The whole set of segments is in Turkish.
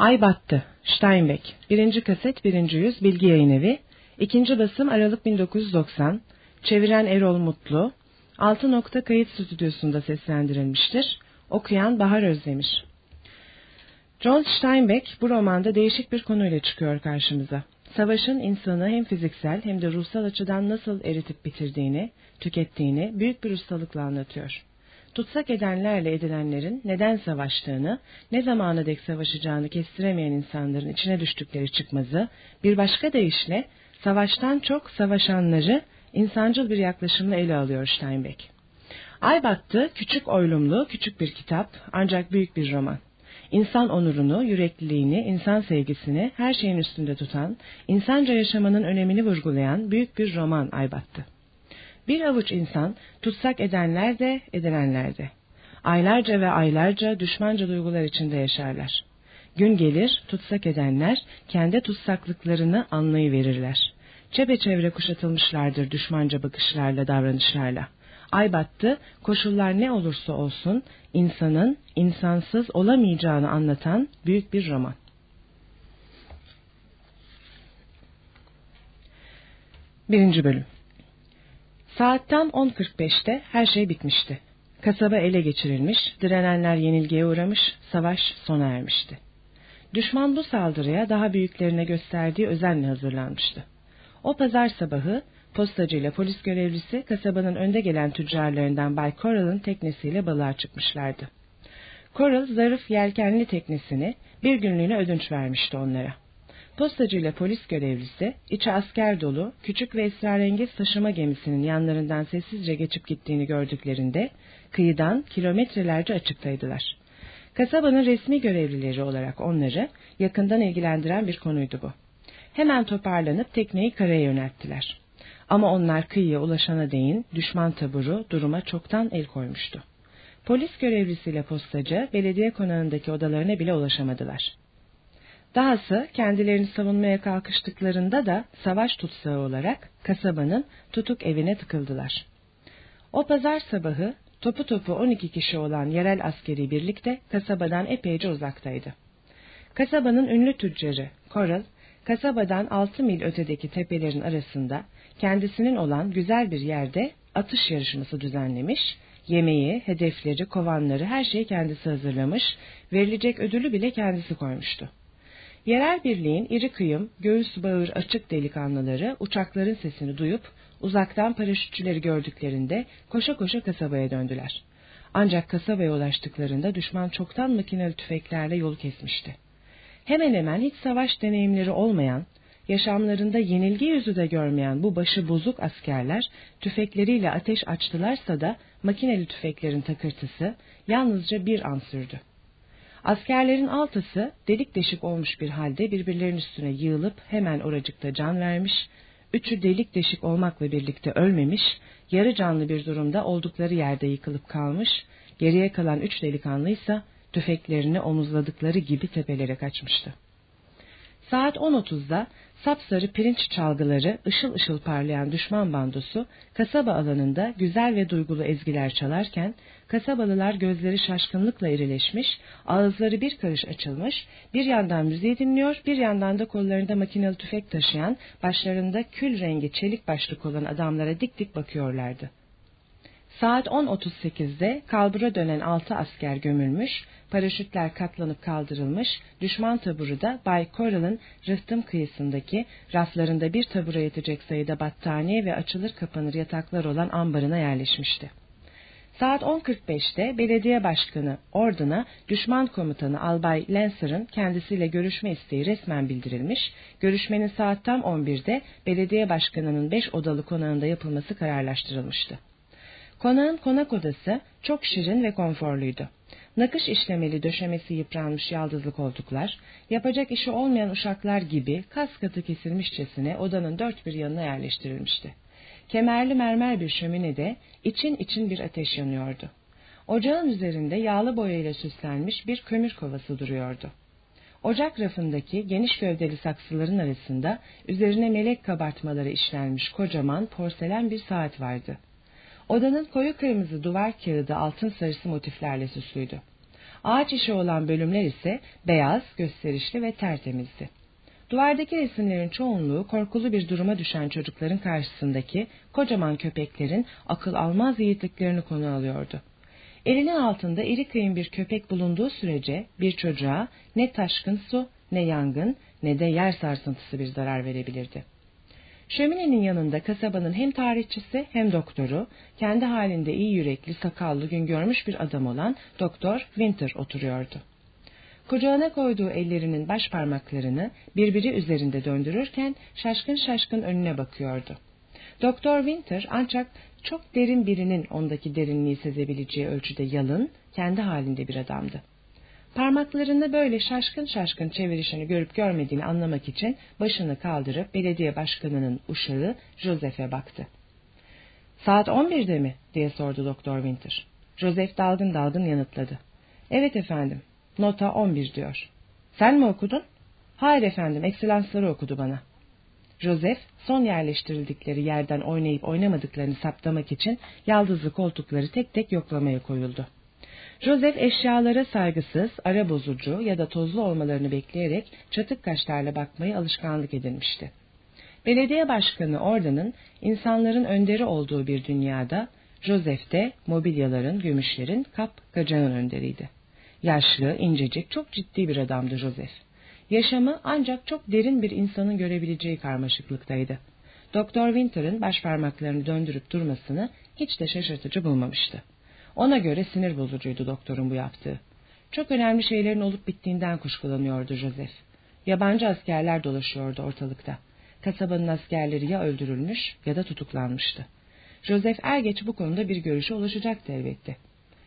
Ay battı. Steinbeck. Birinci kaset, birinci yüz, Bilgi Yayın Evi. İkinci basım Aralık 1990. Çeviren Erol Mutlu. Altı nokta kayıt stüdyosunda seslendirilmiştir. Okuyan Bahar Özdemir. John Steinbeck bu romanda değişik bir konuyla çıkıyor karşımıza. Savaşın insanı hem fiziksel hem de ruhsal açıdan nasıl eritip bitirdiğini, tükettiğini büyük bir ustalıkla anlatıyor tutsak edenlerle edilenlerin neden savaştığını, ne zamana dek savaşacağını kestiremeyen insanların içine düştükleri çıkmazı, bir başka deyişle savaştan çok savaşanları insancıl bir yaklaşımla ele alıyor Steinbeck. Ay battı, küçük oylumlu, küçük bir kitap ancak büyük bir roman. İnsan onurunu, yürekliliğini, insan sevgisini her şeyin üstünde tutan, insanca yaşamanın önemini vurgulayan büyük bir roman Ay battı. Bir avuç insan tutsak edenler de edilenler de. Aylarca ve aylarca düşmanca duygular içinde yaşarlar. Gün gelir tutsak edenler kendi tutsaklıklarını anlayıverirler. Çepeçevre kuşatılmışlardır düşmanca bakışlarla davranışlarla. Ay battı, koşullar ne olursa olsun insanın insansız olamayacağını anlatan büyük bir roman. Birinci bölüm Saat tam 10.45'te her şey bitmişti. Kasaba ele geçirilmiş, direnenler yenilgiye uğramış, savaş sona ermişti. Düşman bu saldırıya daha büyüklerine gösterdiği özenle hazırlanmıştı. O pazar sabahı postacıyla polis görevlisi kasabanın önde gelen tüccarlarından Bay Coral'ın teknesiyle balığa çıkmışlardı. Coral zarif yelkenli teknesini bir günlüğüne ödünç vermişti onlara. Postacı ile polis görevlisi, içi asker dolu, küçük ve esrarengiz taşıma gemisinin yanlarından sessizce geçip gittiğini gördüklerinde, kıyıdan kilometrelerce açıktaydılar. Kasabanın resmi görevlileri olarak onları yakından ilgilendiren bir konuydu bu. Hemen toparlanıp tekneyi karaya yönelttiler. Ama onlar kıyıya ulaşana değin düşman taburu duruma çoktan el koymuştu. Polis görevlisiyle postacı belediye konağındaki odalarına bile ulaşamadılar. Dahası kendilerini savunmaya kalkıştıklarında da savaş tutsağı olarak kasabanın tutuk evine tıkıldılar. O pazar sabahı topu topu 12 kişi olan yerel askeri birlik de kasabadan epeyce uzaktaydı. Kasabanın ünlü tüccarı Coral, kasabadan 6 mil ötedeki tepelerin arasında kendisinin olan güzel bir yerde atış yarışması düzenlemiş, yemeği, hedefleri, kovanları her şeyi kendisi hazırlamış, verilecek ödülü bile kendisi koymuştu. Yerel birliğin iri kıyım, göğüs bağır açık delikanlıları uçakların sesini duyup uzaktan paraşütçüleri gördüklerinde koşa koşa kasabaya döndüler. Ancak kasabaya ulaştıklarında düşman çoktan makineli tüfeklerle yol kesmişti. Hemen hemen hiç savaş deneyimleri olmayan, yaşamlarında yenilgi yüzü de görmeyen bu başı bozuk askerler tüfekleriyle ateş açtılarsa da makineli tüfeklerin takırtısı yalnızca bir an sürdü. Askerlerin altısı delik deşik olmuş bir halde birbirlerinin üstüne yığılıp hemen oracıkta can vermiş, üçü delik deşik olmakla birlikte ölmemiş, yarı canlı bir durumda oldukları yerde yıkılıp kalmış, geriye kalan üç delikanlıysa tüfeklerini omuzladıkları gibi tepelere kaçmıştı. Saat 10.30'da sapsarı pirinç çalgıları, ışıl ışıl parlayan düşman bandosu kasaba alanında güzel ve duygulu ezgiler çalarken kasabalılar gözleri şaşkınlıkla irileşmiş, ağızları bir karış açılmış, bir yandan müziği dinliyor, bir yandan da kollarında makinalı tüfek taşıyan, başlarında kül rengi çelik başlık olan adamlara dik dik bakıyorlardı. Saat 10.38'de kalbura dönen altı asker gömülmüş, paraşütler katlanıp kaldırılmış, düşman taburu da Bay Coral'ın rıhtım kıyısındaki raflarında bir tabura yetecek sayıda battaniye ve açılır kapanır yataklar olan ambarına yerleşmişti. Saat 10.45'te belediye başkanı Ordun'a düşman komutanı Albay Lancer'ın kendisiyle görüşme isteği resmen bildirilmiş, görüşmenin saat tam 11'de belediye başkanının 5 odalı konağında yapılması kararlaştırılmıştı. Konağın konak odası çok şirin ve konforluydu. Nakış işlemeli döşemesi yıpranmış yaldızlı koltuklar, yapacak işi olmayan uşaklar gibi kas katı kesilmişçesine odanın dört bir yanına yerleştirilmişti. Kemerli mermer bir şöminede için için bir ateş yanıyordu. Ocağın üzerinde yağlı boyayla süslenmiş bir kömür kovası duruyordu. Ocak rafındaki geniş gövdeli saksıların arasında üzerine melek kabartmaları işlenmiş kocaman porselen bir saat vardı. Odanın koyu kırmızı duvar kağıdı altın sarısı motiflerle süslüydü. Ağaç işi olan bölümler ise beyaz, gösterişli ve tertemizdi. Duvardaki resimlerin çoğunluğu korkulu bir duruma düşen çocukların karşısındaki kocaman köpeklerin akıl almaz yiğitliklerini konu alıyordu. Elinin altında iri kıyım bir köpek bulunduğu sürece bir çocuğa ne taşkın su, ne yangın, ne de yer sarsıntısı bir zarar verebilirdi. Şöminenin yanında kasabanın hem tarihçisi hem doktoru, kendi halinde iyi yürekli, sakallı, gün görmüş bir adam olan Doktor Winter oturuyordu. Kucağına koyduğu ellerinin baş parmaklarını birbiri üzerinde döndürürken şaşkın şaşkın önüne bakıyordu. Doktor Winter ancak çok derin birinin ondaki derinliği sezebileceği ölçüde yalın, kendi halinde bir adamdı. Parmaklarını böyle şaşkın şaşkın çevirişini görüp görmediğini anlamak için başını kaldırıp belediye başkanının uşağı Joseph'e baktı. Saat on birde mi? diye sordu Doktor Winter. Joseph dalgın dalgın yanıtladı. Evet efendim, nota on bir diyor. Sen mi okudun? Hayır efendim, ekselansları okudu bana. Joseph, son yerleştirildikleri yerden oynayıp oynamadıklarını saptamak için yaldızlı koltukları tek tek yoklamaya koyuldu. Joseph eşyalara saygısız, ara bozucu ya da tozlu olmalarını bekleyerek çatık kaşlarla bakmayı alışkanlık edinmişti. Belediye başkanı Orda'nın insanların önderi olduğu bir dünyada Joseph de mobilyaların, gümüşlerin, kap gacağın önderiydi. Yaşlı, incecik, çok ciddi bir adamdı Joseph. Yaşamı ancak çok derin bir insanın görebileceği karmaşıklıktaydı. Doktor Winter'ın baş parmaklarını döndürüp durmasını hiç de şaşırtıcı bulmamıştı. Ona göre sinir bozucuydu doktorun bu yaptığı. Çok önemli şeylerin olup bittiğinden kuşkulanıyordu Joseph. Yabancı askerler dolaşıyordu ortalıkta. Kasabanın askerleri ya öldürülmüş ya da tutuklanmıştı. Joseph er geç bu konuda bir görüşe ulaşacaktı elbette.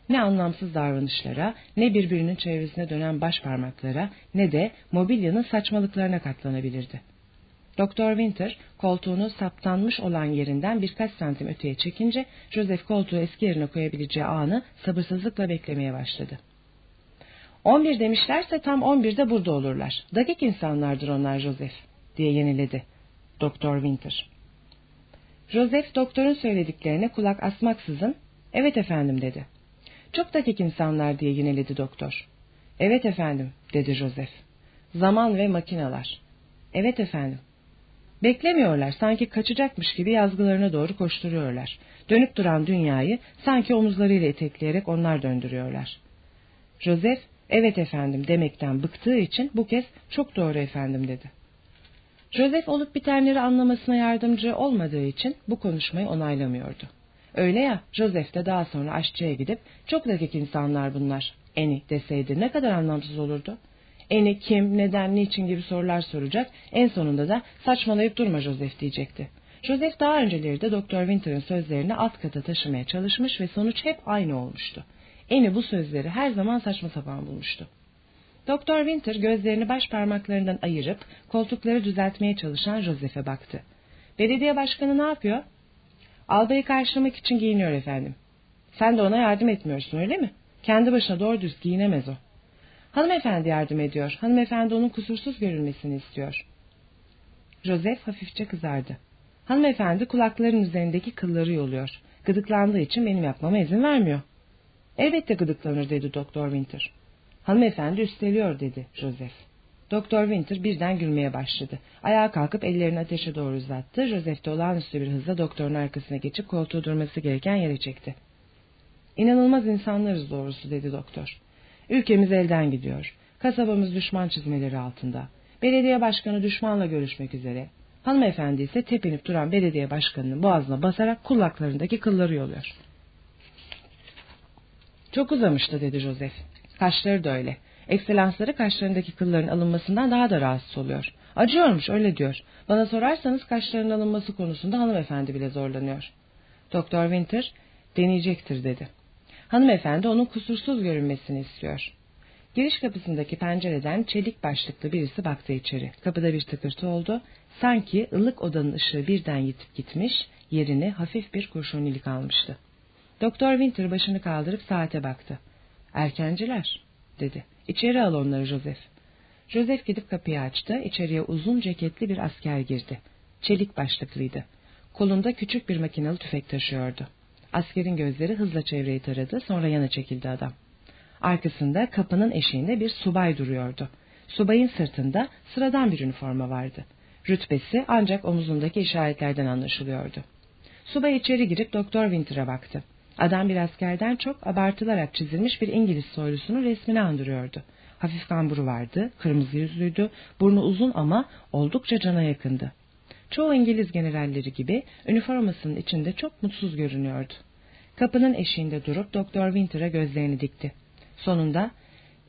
Ne anlamsız davranışlara, ne birbirinin çevresine dönen baş parmaklara, ne de mobilyanın saçmalıklarına katlanabilirdi. Doktor Winter koltuğunu saptanmış olan yerinden birkaç santim öteye çekince Joseph koltuğu eski yerine koyabileceği anı sabırsızlıkla beklemeye başladı. On bir demişlerse tam on birde burada olurlar. Dakik insanlardır onlar Joseph diye yeniledi Doktor Winter. Joseph doktorun söylediklerine kulak asmaksızın evet efendim dedi. Çok dakik insanlar diye yineledi doktor. Evet efendim dedi Joseph. Zaman ve makinalar. Evet efendim. Beklemiyorlar, sanki kaçacakmış gibi yazgılarına doğru koşturuyorlar. Dönüp duran dünyayı sanki omuzlarıyla etekleyerek onlar döndürüyorlar. Joseph, evet efendim demekten bıktığı için bu kez çok doğru efendim dedi. Joseph olup bitenleri anlamasına yardımcı olmadığı için bu konuşmayı onaylamıyordu. Öyle ya, Joseph de daha sonra aşçıya gidip çok dakik insanlar bunlar, Eni deseydi ne kadar anlamsız olurdu. Eni kim, neden, niçin gibi sorular soracak. En sonunda da saçmalayıp durma Joseph diyecekti. Joseph daha önceleri de Doktor Winter'ın sözlerini alt kata taşımaya çalışmış ve sonuç hep aynı olmuştu. Eni bu sözleri her zaman saçma sapan bulmuştu. Doktor Winter gözlerini baş parmaklarından ayırıp koltukları düzeltmeye çalışan Joseph'e baktı. Belediye başkanı ne yapıyor? Albayı karşılamak için giyiniyor efendim. Sen de ona yardım etmiyorsun öyle mi? Kendi başına doğru düz giyinemez o. Hanımefendi yardım ediyor. Hanımefendi onun kusursuz görülmesini istiyor. Joseph hafifçe kızardı. Hanımefendi kulakların üzerindeki kılları yoluyor. Gıdıklandığı için benim yapmama izin vermiyor. Elbette gıdıklanır dedi Doktor Winter. Hanımefendi üsteliyor dedi Joseph. Doktor Winter birden gülmeye başladı. Ayağa kalkıp ellerini ateşe doğru uzattı. Joseph de olağanüstü bir hızla doktorun arkasına geçip koltuğu durması gereken yere çekti. İnanılmaz insanlarız doğrusu dedi doktor. Ülkemiz elden gidiyor. Kasabamız düşman çizmeleri altında. Belediye başkanı düşmanla görüşmek üzere. Hanımefendi ise tepinip duran belediye başkanının boğazına basarak kulaklarındaki kılları yoluyor. Çok uzamıştı dedi Joseph. Kaşları da öyle. Ekselansları kaşlarındaki kılların alınmasından daha da rahatsız oluyor. Acıyormuş öyle diyor. Bana sorarsanız kaşların alınması konusunda hanımefendi bile zorlanıyor. Doktor Winter deneyecektir dedi. Hanımefendi onun kusursuz görünmesini istiyor. Giriş kapısındaki pencereden çelik başlıklı birisi baktı içeri. Kapıda bir tıkırtı oldu. Sanki ılık odanın ışığı birden yitip gitmiş, yerini hafif bir kurşunilik almıştı. Doktor Winter başını kaldırıp saate baktı. Erkenciler, dedi. İçeri al onları Joseph. Joseph gidip kapıyı açtı. İçeriye uzun ceketli bir asker girdi. Çelik başlıklıydı. Kolunda küçük bir makinalı tüfek taşıyordu. Askerin gözleri hızla çevreyi taradı, sonra yana çekildi adam. Arkasında kapının eşiğinde bir subay duruyordu. Subayın sırtında sıradan bir üniforma vardı. Rütbesi ancak omuzundaki işaretlerden anlaşılıyordu. Subay içeri girip Doktor Winter'a baktı. Adam bir askerden çok abartılarak çizilmiş bir İngiliz soylusunun resmini andırıyordu. Hafif kamburu vardı, kırmızı yüzlüydü, burnu uzun ama oldukça cana yakındı. Çoğu İngiliz generalleri gibi üniformasının içinde çok mutsuz görünüyordu. Kapının eşiğinde durup Doktor Winter'a gözlerini dikti. Sonunda,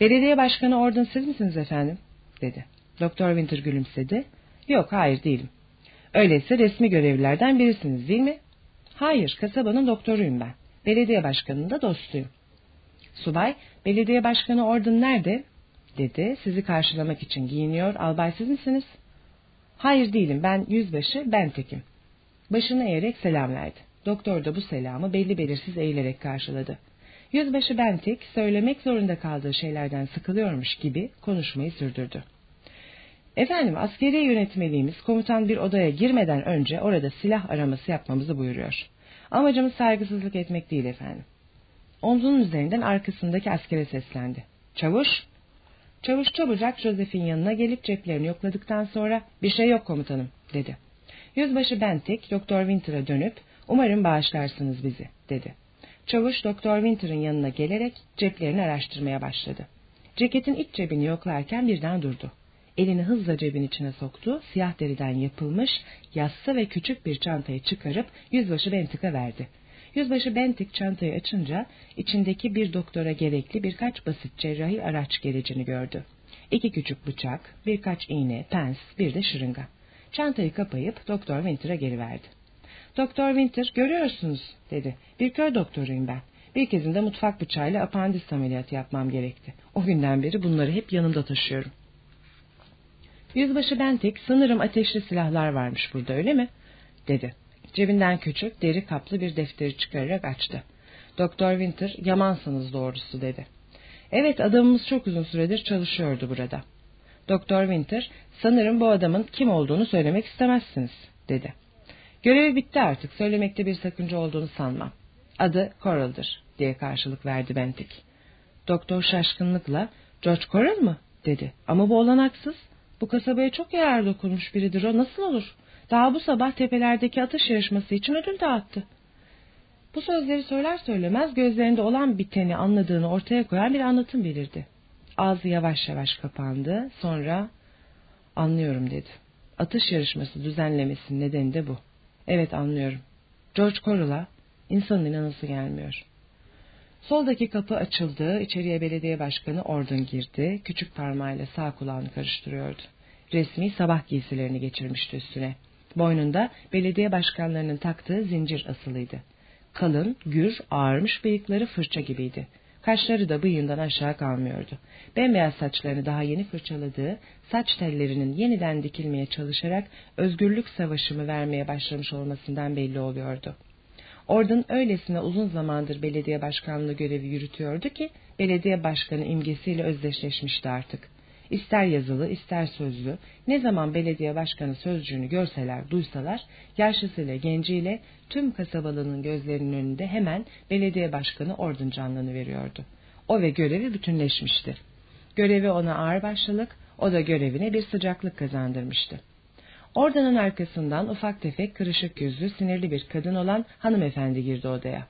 belediye başkanı Orden siz misiniz efendim? dedi. Doktor Winter gülümsedi. Yok, hayır değilim. Öyleyse resmi görevlilerden birisiniz değil mi? Hayır, kasabanın doktoruyum ben. Belediye başkanının da dostuyum. Subay, belediye başkanı Orden nerede? dedi. Sizi karşılamak için giyiniyor. Albay siz misiniz? Hayır değilim. Ben yüzbaşı, ben tekim. Başını eğerek selam verdi. Doktor da bu selamı belli belirsiz eğilerek karşıladı. Yüzbaşı Bentik söylemek zorunda kaldığı şeylerden sıkılıyormuş gibi konuşmayı sürdürdü. Efendim askeri yönetmeliğimiz komutan bir odaya girmeden önce orada silah araması yapmamızı buyuruyor. Amacımız saygısızlık etmek değil efendim. Omzunun üzerinden arkasındaki askere seslendi. Çavuş! Çavuş çabucak Joseph'in yanına gelip ceplerini yokladıktan sonra bir şey yok komutanım dedi. Yüzbaşı Bentik Doktor Winter'a dönüp umarım bağışlarsınız bizi dedi. Çavuş Doktor Winter'ın yanına gelerek ceplerini araştırmaya başladı. Ceketin iç cebini yoklarken birden durdu. Elini hızla cebin içine soktu, siyah deriden yapılmış, yassı ve küçük bir çantayı çıkarıp yüzbaşı Bentik'e verdi. Yüzbaşı Bentik çantayı açınca içindeki bir doktora gerekli birkaç basit cerrahi araç gelecini gördü. İki küçük bıçak, birkaç iğne, pens, bir de şırınga. Çantayı kapayıp Doktor Winter'a geri verdi. Doktor Winter, görüyorsunuz dedi. Bir köy doktoruyum ben. Bir kezinde mutfak bıçağıyla apandis ameliyatı yapmam gerekti. O günden beri bunları hep yanımda taşıyorum. Yüzbaşı Bentik, sanırım ateşli silahlar varmış burada öyle mi? dedi. Cebinden küçük, deri kaplı bir defteri çıkararak açtı. Doktor Winter, yamansınız doğrusu dedi. Evet, adamımız çok uzun süredir çalışıyordu burada. Doktor Winter, sanırım bu adamın kim olduğunu söylemek istemezsiniz, dedi. Görevi bitti artık, söylemekte bir sakınca olduğunu sanmam. Adı Coral'dır, diye karşılık verdi Bentik. Doktor şaşkınlıkla, George Coral mı, dedi. Ama bu olanaksız. Bu kasabaya çok yarar dokunmuş biridir o, nasıl olur? Daha bu sabah tepelerdeki atış yarışması için ödül dağıttı. Bu sözleri söyler söylemez gözlerinde olan biteni anladığını ortaya koyan bir anlatım belirdi. Ağzı yavaş yavaş kapandı. Sonra anlıyorum dedi. Atış yarışması düzenlemesinin nedeni de bu. Evet anlıyorum. George Coral'a insanın inanası gelmiyor. Soldaki kapı açıldı. İçeriye belediye başkanı Ordun girdi. Küçük parmağıyla sağ kulağını karıştırıyordu. Resmi sabah giysilerini geçirmişti üstüne. Boynunda belediye başkanlarının taktığı zincir asılıydı. Kalın, gür, ağarmış bıyıkları fırça gibiydi. Kaşları da bıyığından aşağı kalmıyordu. Bembeyaz saçlarını daha yeni fırçaladığı, saç tellerinin yeniden dikilmeye çalışarak özgürlük savaşımı vermeye başlamış olmasından belli oluyordu. Oradan öylesine uzun zamandır belediye başkanlığı görevi yürütüyordu ki, belediye başkanı imgesiyle özdeşleşmişti artık. İster yazılı ister sözlü ne zaman belediye başkanı sözcüğünü görseler duysalar yaşlısıyla genciyle tüm kasabalının gözlerinin önünde hemen belediye başkanı ordun canlığını veriyordu. O ve görevi bütünleşmişti. Görevi ona ağır başlılık, o da görevine bir sıcaklık kazandırmıştı. Ordanın arkasından ufak tefek kırışık yüzlü sinirli bir kadın olan hanımefendi girdi odaya.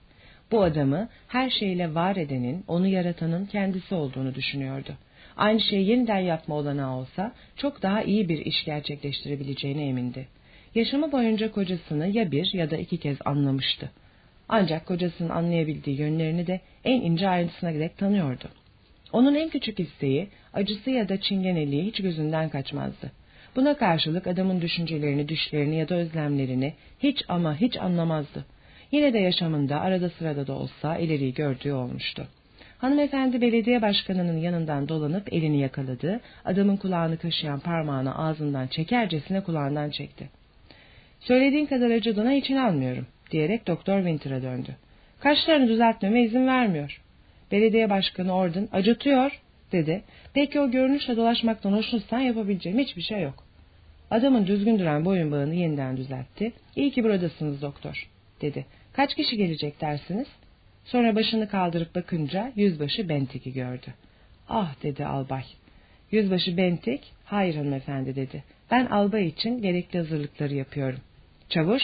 Bu adamı her şeyle var edenin, onu yaratanın kendisi olduğunu düşünüyordu aynı şeyi yeniden yapma olanağı olsa çok daha iyi bir iş gerçekleştirebileceğine emindi. Yaşamı boyunca kocasını ya bir ya da iki kez anlamıştı. Ancak kocasının anlayabildiği yönlerini de en ince ayrıntısına dek tanıyordu. Onun en küçük isteği, acısı ya da çingeneliği hiç gözünden kaçmazdı. Buna karşılık adamın düşüncelerini, düşlerini ya da özlemlerini hiç ama hiç anlamazdı. Yine de yaşamında arada sırada da olsa ileriyi gördüğü olmuştu. Hanımefendi belediye başkanının yanından dolanıp elini yakaladı, adamın kulağını kaşıyan parmağını ağzından çekercesine kulağından çekti. Söylediğin kadar acıdığına için almıyorum, diyerek Doktor Winter'a döndü. Kaşlarını düzeltmeme izin vermiyor. Belediye başkanı Orden acıtıyor, dedi. Peki o görünüşle dolaşmaktan hoşnutsan yapabileceğim hiçbir şey yok. Adamın düzgün boyun bağını yeniden düzeltti. İyi ki buradasınız doktor, dedi. Kaç kişi gelecek dersiniz? Sonra başını kaldırıp bakınca yüzbaşı Bentik'i gördü. Ah dedi albay. Yüzbaşı Bentik, hayır hanımefendi dedi. Ben albay için gerekli hazırlıkları yapıyorum. Çavuş,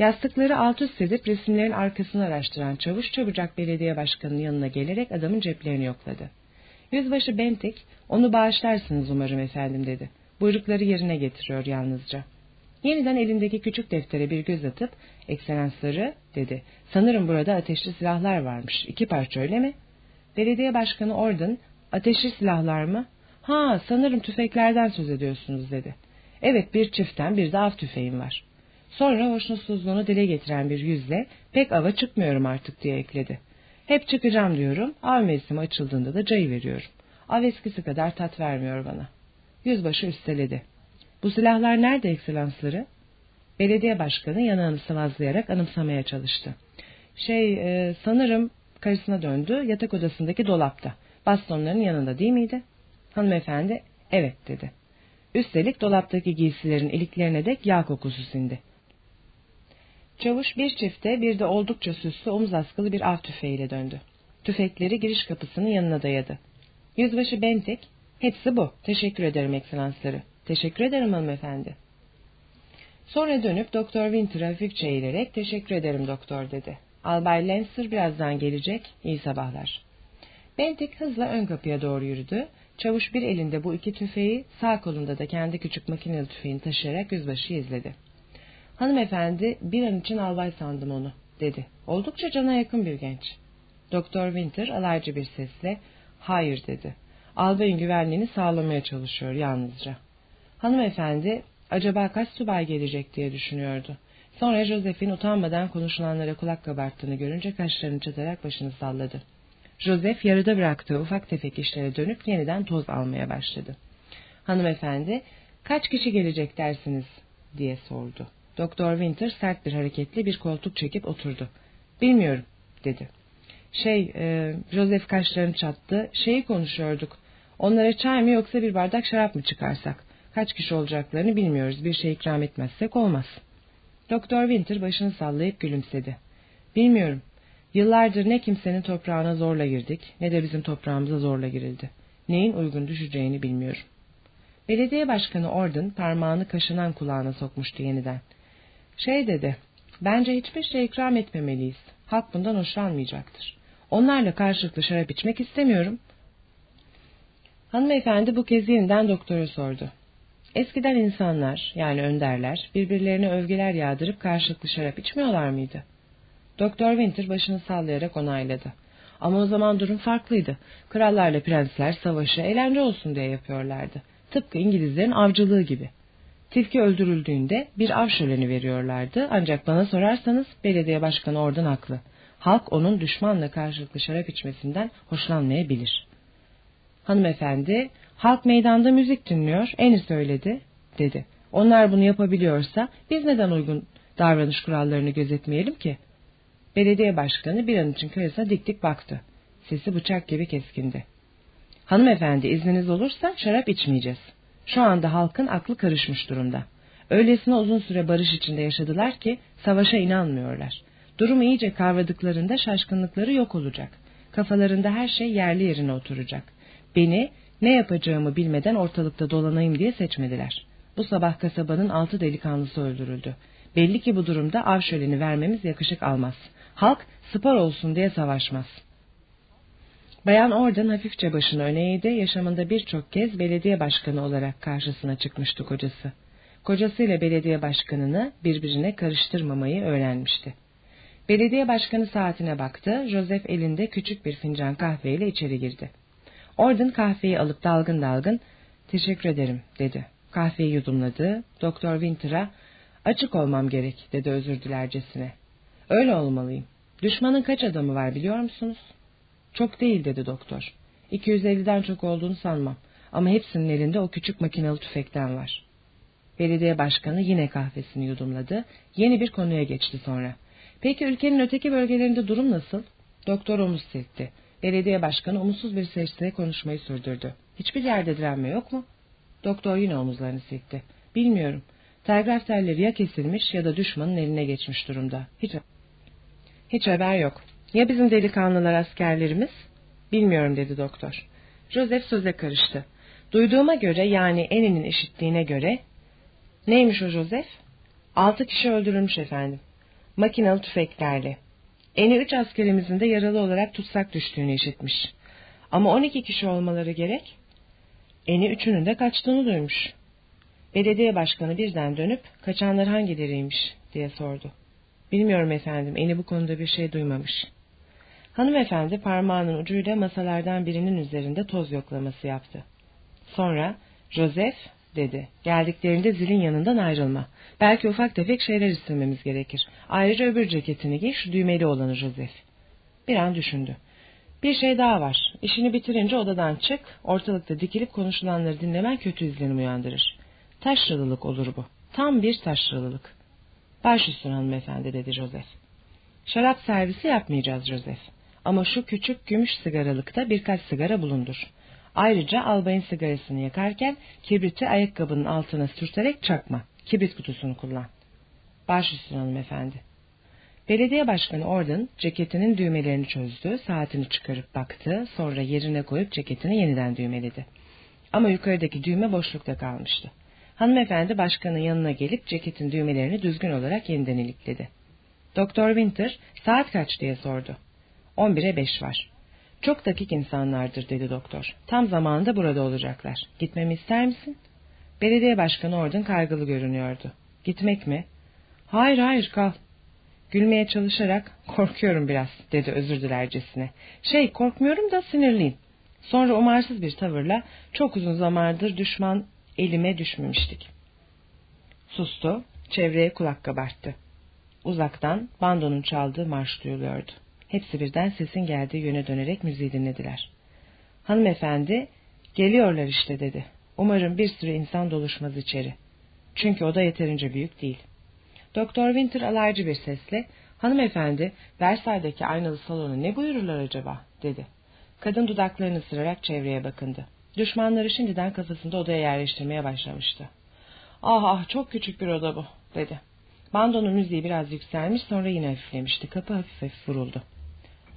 Yastıkları alt üst edip resimlerin arkasını araştıran çavuş çabucak belediye başkanının yanına gelerek adamın ceplerini yokladı. Yüzbaşı Bentik, onu bağışlarsınız umarım efendim dedi. Buyrukları yerine getiriyor yalnızca. Yeniden elindeki küçük deftere bir göz atıp, ekselansları dedi. Sanırım burada ateşli silahlar varmış. İki parça öyle mi? Belediye başkanı Orden, ateşli silahlar mı? Ha sanırım tüfeklerden söz ediyorsunuz dedi. Evet bir çiftten bir de av tüfeğim var. Sonra hoşnutsuzluğunu dile getiren bir yüzle pek ava çıkmıyorum artık diye ekledi. Hep çıkacağım diyorum, av mevsimi açıldığında da cayı veriyorum. Av eskisi kadar tat vermiyor bana. Yüzbaşı üsteledi. Bu silahlar nerede ekselansları? Belediye başkanı yanağını sıvazlayarak anımsamaya çalıştı. Şey, e, sanırım karısına döndü, yatak odasındaki dolapta. Bastonların yanında değil miydi? Hanımefendi, evet dedi. Üstelik dolaptaki giysilerin iliklerine dek yağ kokusu sindi. Çavuş bir çifte bir de oldukça süslü omuz askılı bir av tüfeğiyle döndü. Tüfekleri giriş kapısının yanına dayadı. Yüzbaşı Bentek, hepsi bu, teşekkür ederim ekselansları. Teşekkür ederim hanımefendi. Sonra dönüp Doktor Winter'a hafifçe eğilerek teşekkür ederim doktor dedi. Albay Lancer birazdan gelecek, iyi sabahlar. Bentik hızla ön kapıya doğru yürüdü. Çavuş bir elinde bu iki tüfeği, sağ kolunda da kendi küçük makineli tüfeğini taşıyarak yüzbaşıyı izledi. Hanımefendi bir an için albay sandım onu dedi. Oldukça cana yakın bir genç. Doktor Winter alaycı bir sesle hayır dedi. Albayın güvenliğini sağlamaya çalışıyor yalnızca. Hanımefendi acaba kaç subay gelecek diye düşünüyordu. Sonra Joseph'in utanmadan konuşulanlara kulak kabarttığını görünce kaşlarını çatarak başını salladı. Joseph yarıda bıraktığı ufak tefek işlere dönüp yeniden toz almaya başladı. Hanımefendi kaç kişi gelecek dersiniz diye sordu. Doktor Winter sert bir hareketle bir koltuk çekip oturdu. Bilmiyorum dedi. Şey, e, Joseph kaşlarını çattı. Şeyi konuşuyorduk. Onlara çay mı yoksa bir bardak şarap mı çıkarsak? Kaç kişi olacaklarını bilmiyoruz. Bir şey ikram etmezsek olmaz. Doktor Winter başını sallayıp gülümsedi. Bilmiyorum. Yıllardır ne kimsenin toprağına zorla girdik ne de bizim toprağımıza zorla girildi. Neyin uygun düşeceğini bilmiyorum. Belediye başkanı Orden parmağını kaşınan kulağına sokmuştu yeniden. Şey dedi, bence hiçbir şey ikram etmemeliyiz. Halk bundan hoşlanmayacaktır. Onlarla karşılıklı şarap içmek istemiyorum. Hanımefendi bu kez yeniden doktora sordu. Eskiden insanlar, yani önderler, birbirlerine övgüler yağdırıp karşılıklı şarap içmiyorlar mıydı? Doktor Winter başını sallayarak onayladı. Ama o zaman durum farklıydı. Krallarla prensler savaşı eğlence olsun diye yapıyorlardı. Tıpkı İngilizlerin avcılığı gibi. Tilki öldürüldüğünde bir av şöleni veriyorlardı ancak bana sorarsanız belediye başkanı oradan haklı. Halk onun düşmanla karşılıklı şarap içmesinden hoşlanmayabilir. Hanımefendi, halk meydanda müzik dinliyor, eni söyledi, dedi. Onlar bunu yapabiliyorsa biz neden uygun davranış kurallarını gözetmeyelim ki? Belediye başkanı bir an için karısına dik dik baktı. Sesi bıçak gibi keskindi. Hanımefendi izniniz olursa şarap içmeyeceğiz. Şu anda halkın aklı karışmış durumda. Öylesine uzun süre barış içinde yaşadılar ki savaşa inanmıyorlar. Durumu iyice kavradıklarında şaşkınlıkları yok olacak. Kafalarında her şey yerli yerine oturacak. Beni ne yapacağımı bilmeden ortalıkta dolanayım diye seçmediler. Bu sabah kasabanın altı delikanlısı öldürüldü. Belli ki bu durumda av şöleni vermemiz yakışık almaz. Halk spor olsun diye savaşmaz.'' Bayan Orden hafifçe başını öne eğdi, yaşamında birçok kez belediye başkanı olarak karşısına çıkmıştı kocası. Kocasıyla belediye başkanını birbirine karıştırmamayı öğrenmişti. Belediye başkanı saatine baktı, Joseph elinde küçük bir fincan kahveyle içeri girdi. Orden kahveyi alıp dalgın dalgın, teşekkür ederim dedi. Kahveyi yudumladı, Doktor Winter'a, açık olmam gerek dedi özür dilercesine. Öyle olmalıyım. Düşmanın kaç adamı var biliyor musunuz? Çok değil dedi doktor. 250'den çok olduğunu sanmam. Ama hepsinin elinde o küçük makinalı tüfekten var. Belediye başkanı yine kahvesini yudumladı. Yeni bir konuya geçti sonra. Peki ülkenin öteki bölgelerinde durum nasıl? Doktor omuz silkti. Belediye başkanı umutsuz bir sesle konuşmayı sürdürdü. Hiçbir yerde direnme yok mu? Doktor yine omuzlarını silkti. Bilmiyorum. Telgraf telleri ya kesilmiş ya da düşmanın eline geçmiş durumda. Hiç, hiç haber yok. Ya bizim delikanlılar askerlerimiz? Bilmiyorum dedi doktor. Joseph söze karıştı. Duyduğuma göre yani Eni'nin işittiğine göre... Neymiş o Joseph? Altı kişi öldürülmüş efendim. Makinalı tüfeklerle. Eni üç askerimizin de yaralı olarak tutsak düştüğünü işitmiş. Ama on iki kişi olmaları gerek. Eni üçünün de kaçtığını duymuş. Belediye başkanı birden dönüp kaçanlar hangileriymiş diye sordu. Bilmiyorum efendim Eni bu konuda bir şey duymamış. Hanımefendi parmağının ucuyla masalardan birinin üzerinde toz yoklaması yaptı. Sonra Joseph dedi. Geldiklerinde zilin yanından ayrılma. Belki ufak tefek şeyler istememiz gerekir. Ayrıca öbür ceketini giy şu düğmeli olanı Joseph. Bir an düşündü. Bir şey daha var. İşini bitirince odadan çık. Ortalıkta dikilip konuşulanları dinlemen kötü izlenim uyandırır. Taşralılık olur bu. Tam bir taşralılık. Baş üstüne hanımefendi dedi Joseph. Şarap servisi yapmayacağız Joseph. Ama şu küçük gümüş sigaralıkta birkaç sigara bulundur. Ayrıca albayın sigarasını yakarken kibriti ayakkabının altına sürterek çakma. Kibrit kutusunu kullan. Baş üstüne hanımefendi. Belediye başkanı Orden ceketinin düğmelerini çözdü, saatini çıkarıp baktı, sonra yerine koyup ceketini yeniden düğmeledi. Ama yukarıdaki düğme boşlukta kalmıştı. Hanımefendi başkanın yanına gelip ceketin düğmelerini düzgün olarak yeniden ilikledi. Doktor Winter saat kaç diye sordu. On bire beş var. Çok dakik insanlardır dedi doktor. Tam zamanında burada olacaklar. Gitmemi ister misin? Belediye başkanı Orden kaygılı görünüyordu. Gitmek mi? Hayır hayır kal. Gülmeye çalışarak korkuyorum biraz dedi özür dilercesine. Şey korkmuyorum da sinirliyim. Sonra umarsız bir tavırla çok uzun zamandır düşman elime düşmemiştik. Sustu, çevreye kulak kabarttı. Uzaktan bandonun çaldığı marş duyuluyordu. Hepsi birden sesin geldiği yöne dönerek müziği dinlediler. Hanımefendi, geliyorlar işte dedi. Umarım bir sürü insan doluşmaz içeri. Çünkü o da yeterince büyük değil. Doktor Winter alaycı bir sesle, hanımefendi, Versailles'deki aynalı salonu ne buyururlar acaba, dedi. Kadın dudaklarını ısırarak çevreye bakındı. Düşmanları şimdiden kafasında odaya yerleştirmeye başlamıştı. Ah ah çok küçük bir oda bu, dedi. Bandonun müziği biraz yükselmiş sonra yine hafiflemişti. Kapı hafif hafif vuruldu.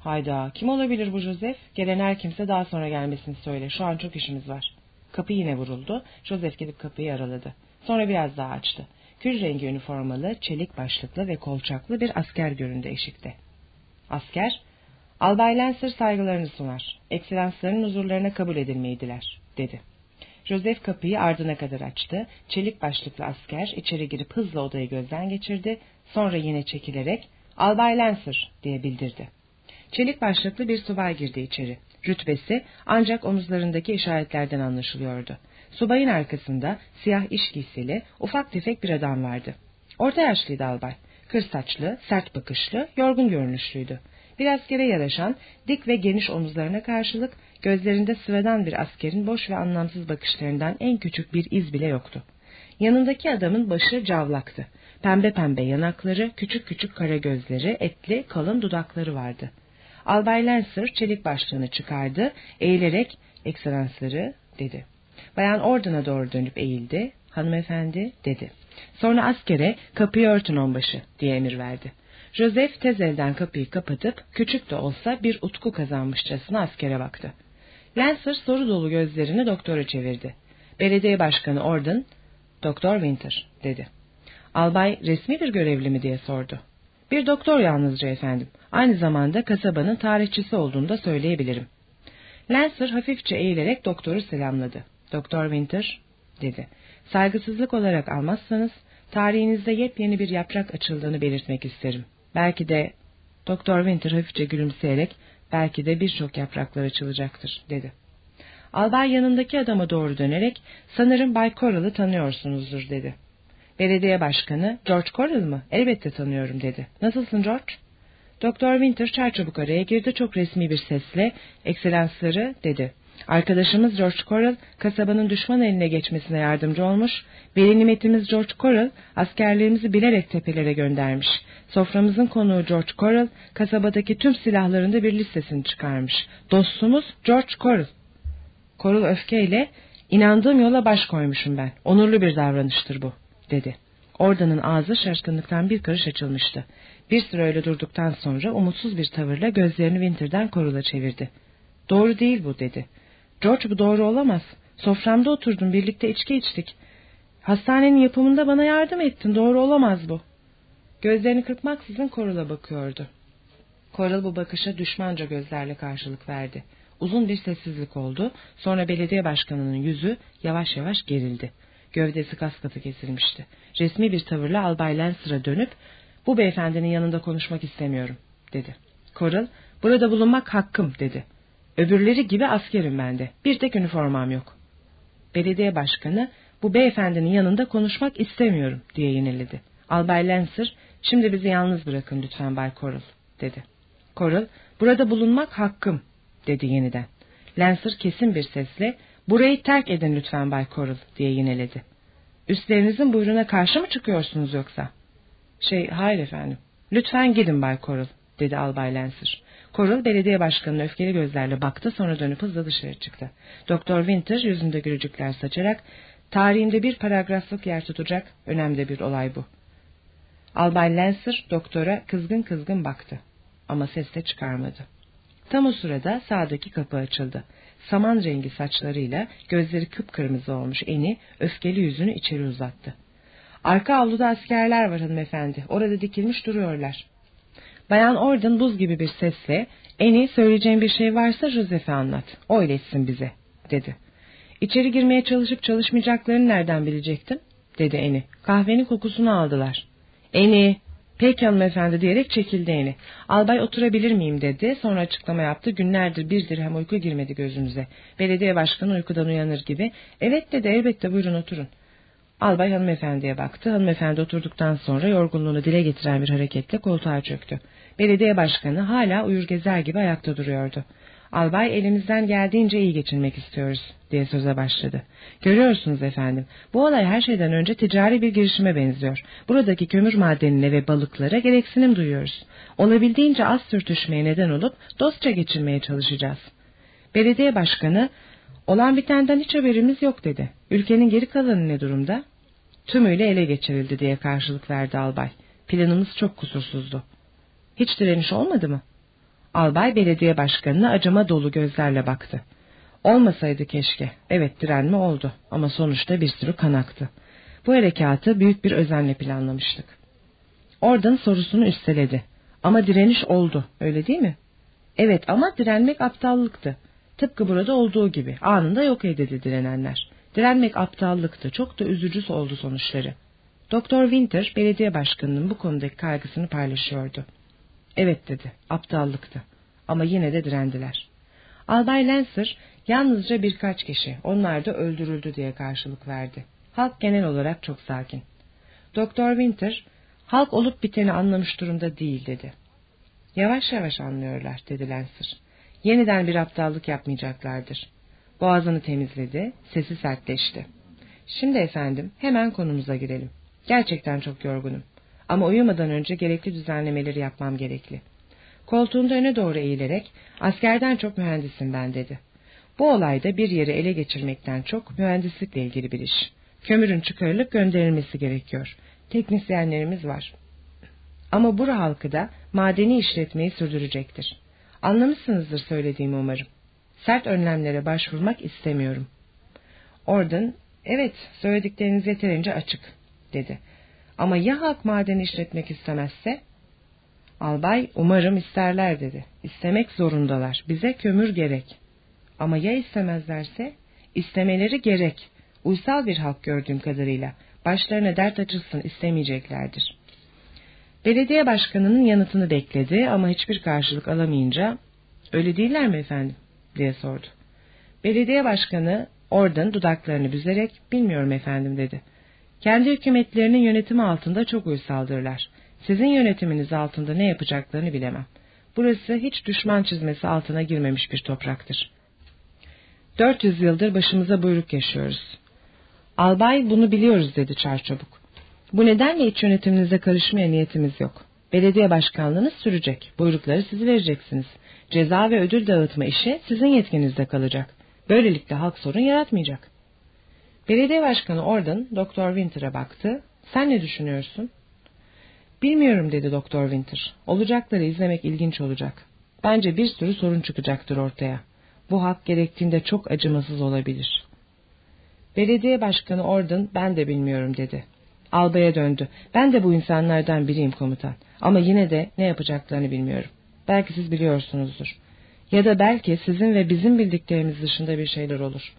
Hayda kim olabilir bu Joseph? Gelen her kimse daha sonra gelmesini söyle. Şu an çok işimiz var. Kapı yine vuruldu. Joseph gidip kapıyı araladı. Sonra biraz daha açtı. Kür rengi üniformalı, çelik başlıklı ve kolçaklı bir asker göründü eşikte. Asker, Albay Lancer saygılarını sunar. Ekselansların huzurlarına kabul edilmeydiler, dedi. Joseph kapıyı ardına kadar açtı. Çelik başlıklı asker içeri girip hızla odayı gözden geçirdi. Sonra yine çekilerek Albay Lancer diye bildirdi. Çelik başlıklı bir subay girdi içeri. Rütbesi ancak omuzlarındaki işaretlerden anlaşılıyordu. Subayın arkasında siyah iş giysili ufak tefek bir adam vardı. Orta yaşlıydı albay. Kır saçlı, sert bakışlı, yorgun görünüşlüydü. Bir askere yaraşan dik ve geniş omuzlarına karşılık gözlerinde sıradan bir askerin boş ve anlamsız bakışlarından en küçük bir iz bile yoktu. Yanındaki adamın başı cavlaktı. Pembe pembe yanakları, küçük küçük kara gözleri, etli, kalın dudakları vardı. Albay Lancer çelik başlığını çıkardı, eğilerek ekselansları dedi. Bayan Orden'a doğru dönüp eğildi, hanımefendi dedi. Sonra askere kapıyı örtün onbaşı diye emir verdi. Joseph tez elden kapıyı kapatıp küçük de olsa bir utku kazanmışçasına askere baktı. Lancer soru dolu gözlerini doktora çevirdi. Belediye başkanı Orden, Doktor Winter dedi. Albay resmi bir görevli mi diye sordu. Bir doktor yalnızca efendim. Aynı zamanda kasabanın tarihçisi olduğunu da söyleyebilirim. Lancer hafifçe eğilerek doktoru selamladı. Doktor Winter, dedi. Saygısızlık olarak almazsanız tarihinizde yepyeni bir yaprak açıldığını belirtmek isterim. Belki de Doktor Winter hafifçe gülümseyerek belki de birçok yapraklar açılacaktır dedi. Albay yanındaki adama doğru dönerek sanırım Bay Coral'ı tanıyorsunuzdur dedi. Belediye başkanı George Coral mı? Elbette tanıyorum dedi. Nasılsın George? Doktor Winter çarçabuk araya girdi çok resmi bir sesle ekselansları dedi. Arkadaşımız George Coral kasabanın düşman eline geçmesine yardımcı olmuş. Veli nimetimiz George Coral askerlerimizi bilerek tepelere göndermiş. Soframızın konuğu George Coral kasabadaki tüm silahlarında bir listesini çıkarmış. Dostumuz George Coral. Coral öfkeyle inandığım yola baş koymuşum ben. Onurlu bir davranıştır bu dedi. Orda'nın ağzı şaşkınlıktan bir karış açılmıştı. Bir süre öyle durduktan sonra umutsuz bir tavırla gözlerini Winter'den korula çevirdi. Doğru değil bu dedi. George bu doğru olamaz. Soframda oturdum birlikte içki içtik. Hastanenin yapımında bana yardım ettin doğru olamaz bu. Gözlerini kırpmaksızın Koral'a bakıyordu. Koral bu bakışa düşmanca gözlerle karşılık verdi. Uzun bir sessizlik oldu. Sonra belediye başkanının yüzü yavaş yavaş gerildi. Gövdesi kas katı kesilmişti. Resmi bir tavırla Albay Lancer'a dönüp bu beyefendinin yanında konuşmak istemiyorum dedi. Coral burada bulunmak hakkım dedi. Öbürleri gibi askerim ben de. Bir tek üniformam yok. Belediye başkanı bu beyefendinin yanında konuşmak istemiyorum diye yeniledi. Albay Lancer şimdi bizi yalnız bırakın lütfen Bay Coral dedi. Coral burada bulunmak hakkım dedi yeniden. Lancer kesin bir sesle burayı terk edin lütfen Bay Coral diye yineledi. Üstlerinizin buyruğuna karşı mı çıkıyorsunuz yoksa? Şey hayır efendim. Lütfen gidin Bay Coral dedi Albay Lancer. Coral belediye başkanına öfkeli gözlerle baktı sonra dönüp hızla dışarı çıktı. Doktor Winter yüzünde gülücükler saçarak tarihinde bir paragraflık yer tutacak önemli bir olay bu. Albay Lancer doktora kızgın kızgın baktı ama ses de çıkarmadı. Tam o sırada sağdaki kapı açıldı. Saman rengi saçlarıyla gözleri kıpkırmızı olmuş Eni öfkeli yüzünü içeri uzattı. Arka avluda askerler var hanımefendi. Orada dikilmiş duruyorlar. Bayan Orden buz gibi bir sesle Eni söyleyeceğin bir şey varsa Joseph'e anlat. O iletsin bize dedi. İçeri girmeye çalışıp çalışmayacaklarını nereden bilecektim? dedi Eni. Kahvenin kokusunu aldılar. Eni Peki hanımefendi diyerek çekildi Eni. Albay oturabilir miyim dedi. Sonra açıklama yaptı. Günlerdir bir dirhem uyku girmedi gözümüze. Belediye başkanı uykudan uyanır gibi. Evet dedi elbette buyurun oturun. Albay hanımefendiye baktı. Hanımefendi oturduktan sonra yorgunluğunu dile getiren bir hareketle koltuğa çöktü. Belediye başkanı hala uyur gezer gibi ayakta duruyordu. Albay elimizden geldiğince iyi geçinmek istiyoruz diye söze başladı. Görüyorsunuz efendim bu olay her şeyden önce ticari bir girişime benziyor. Buradaki kömür madenine ve balıklara gereksinim duyuyoruz. Olabildiğince az sürtüşmeye neden olup dostça geçinmeye çalışacağız. Belediye başkanı olan bitenden hiç haberimiz yok dedi. Ülkenin geri kalanı ne durumda? Tümüyle ele geçirildi diye karşılık verdi albay. Planımız çok kusursuzdu. Hiç direniş olmadı mı? Albay belediye başkanına acıma dolu gözlerle baktı. Olmasaydı keşke. Evet direnme oldu ama sonuçta bir sürü kan aktı. Bu harekatı büyük bir özenle planlamıştık. Oradan sorusunu üsteledi. Ama direniş oldu öyle değil mi? Evet ama direnmek aptallıktı. Tıpkı burada olduğu gibi anında yok edildi direnenler. Direnmek aptallıktı. Çok da üzücü oldu sonuçları. Doktor Winter belediye başkanının bu konudaki kaygısını paylaşıyordu. Evet dedi, aptallıktı. Ama yine de direndiler. Albay Lancer yalnızca birkaç kişi, onlar da öldürüldü diye karşılık verdi. Halk genel olarak çok sakin. Doktor Winter, halk olup biteni anlamış durumda değil dedi. Yavaş yavaş anlıyorlar dedi Lancer. Yeniden bir aptallık yapmayacaklardır. Boğazını temizledi, sesi sertleşti. Şimdi efendim hemen konumuza girelim. Gerçekten çok yorgunum. Ama uyumadan önce gerekli düzenlemeleri yapmam gerekli. Koltuğunda öne doğru eğilerek askerden çok mühendisim ben dedi. Bu olayda bir yeri ele geçirmekten çok mühendislikle ilgili bir iş. Kömürün çıkarılıp gönderilmesi gerekiyor. Teknisyenlerimiz var. Ama bura halkı da madeni işletmeyi sürdürecektir. Anlamışsınızdır söylediğimi umarım. Sert önlemlere başvurmak istemiyorum. Orden, evet söyledikleriniz yeterince açık, dedi. Ama ya halk maden işletmek istemezse? Albay umarım isterler dedi. İstemek zorundalar. Bize kömür gerek. Ama ya istemezlerse? İstemeleri gerek. Uysal bir halk gördüğüm kadarıyla. Başlarına dert açılsın istemeyeceklerdir. Belediye başkanının yanıtını bekledi ama hiçbir karşılık alamayınca öyle değiller mi efendim diye sordu. Belediye başkanı oradan dudaklarını büzerek bilmiyorum efendim dedi. Kendi hükümetlerinin yönetimi altında çok uysaldırlar. Sizin yönetiminiz altında ne yapacaklarını bilemem. Burası hiç düşman çizmesi altına girmemiş bir topraktır. 400 yıldır başımıza buyruk yaşıyoruz. Albay bunu biliyoruz dedi çarçabuk. Bu nedenle iç yönetiminize karışmaya niyetimiz yok. Belediye başkanlığınız sürecek. Buyrukları siz vereceksiniz. Ceza ve ödül dağıtma işi sizin yetkinizde kalacak. Böylelikle halk sorun yaratmayacak. Belediye başkanı Orden Doktor Winter'a baktı. Sen ne düşünüyorsun? Bilmiyorum dedi Doktor Winter. Olacakları izlemek ilginç olacak. Bence bir sürü sorun çıkacaktır ortaya. Bu hak gerektiğinde çok acımasız olabilir. Belediye başkanı Orden ben de bilmiyorum dedi. Albaya döndü. Ben de bu insanlardan biriyim komutan. Ama yine de ne yapacaklarını bilmiyorum. Belki siz biliyorsunuzdur. Ya da belki sizin ve bizim bildiklerimiz dışında bir şeyler olur.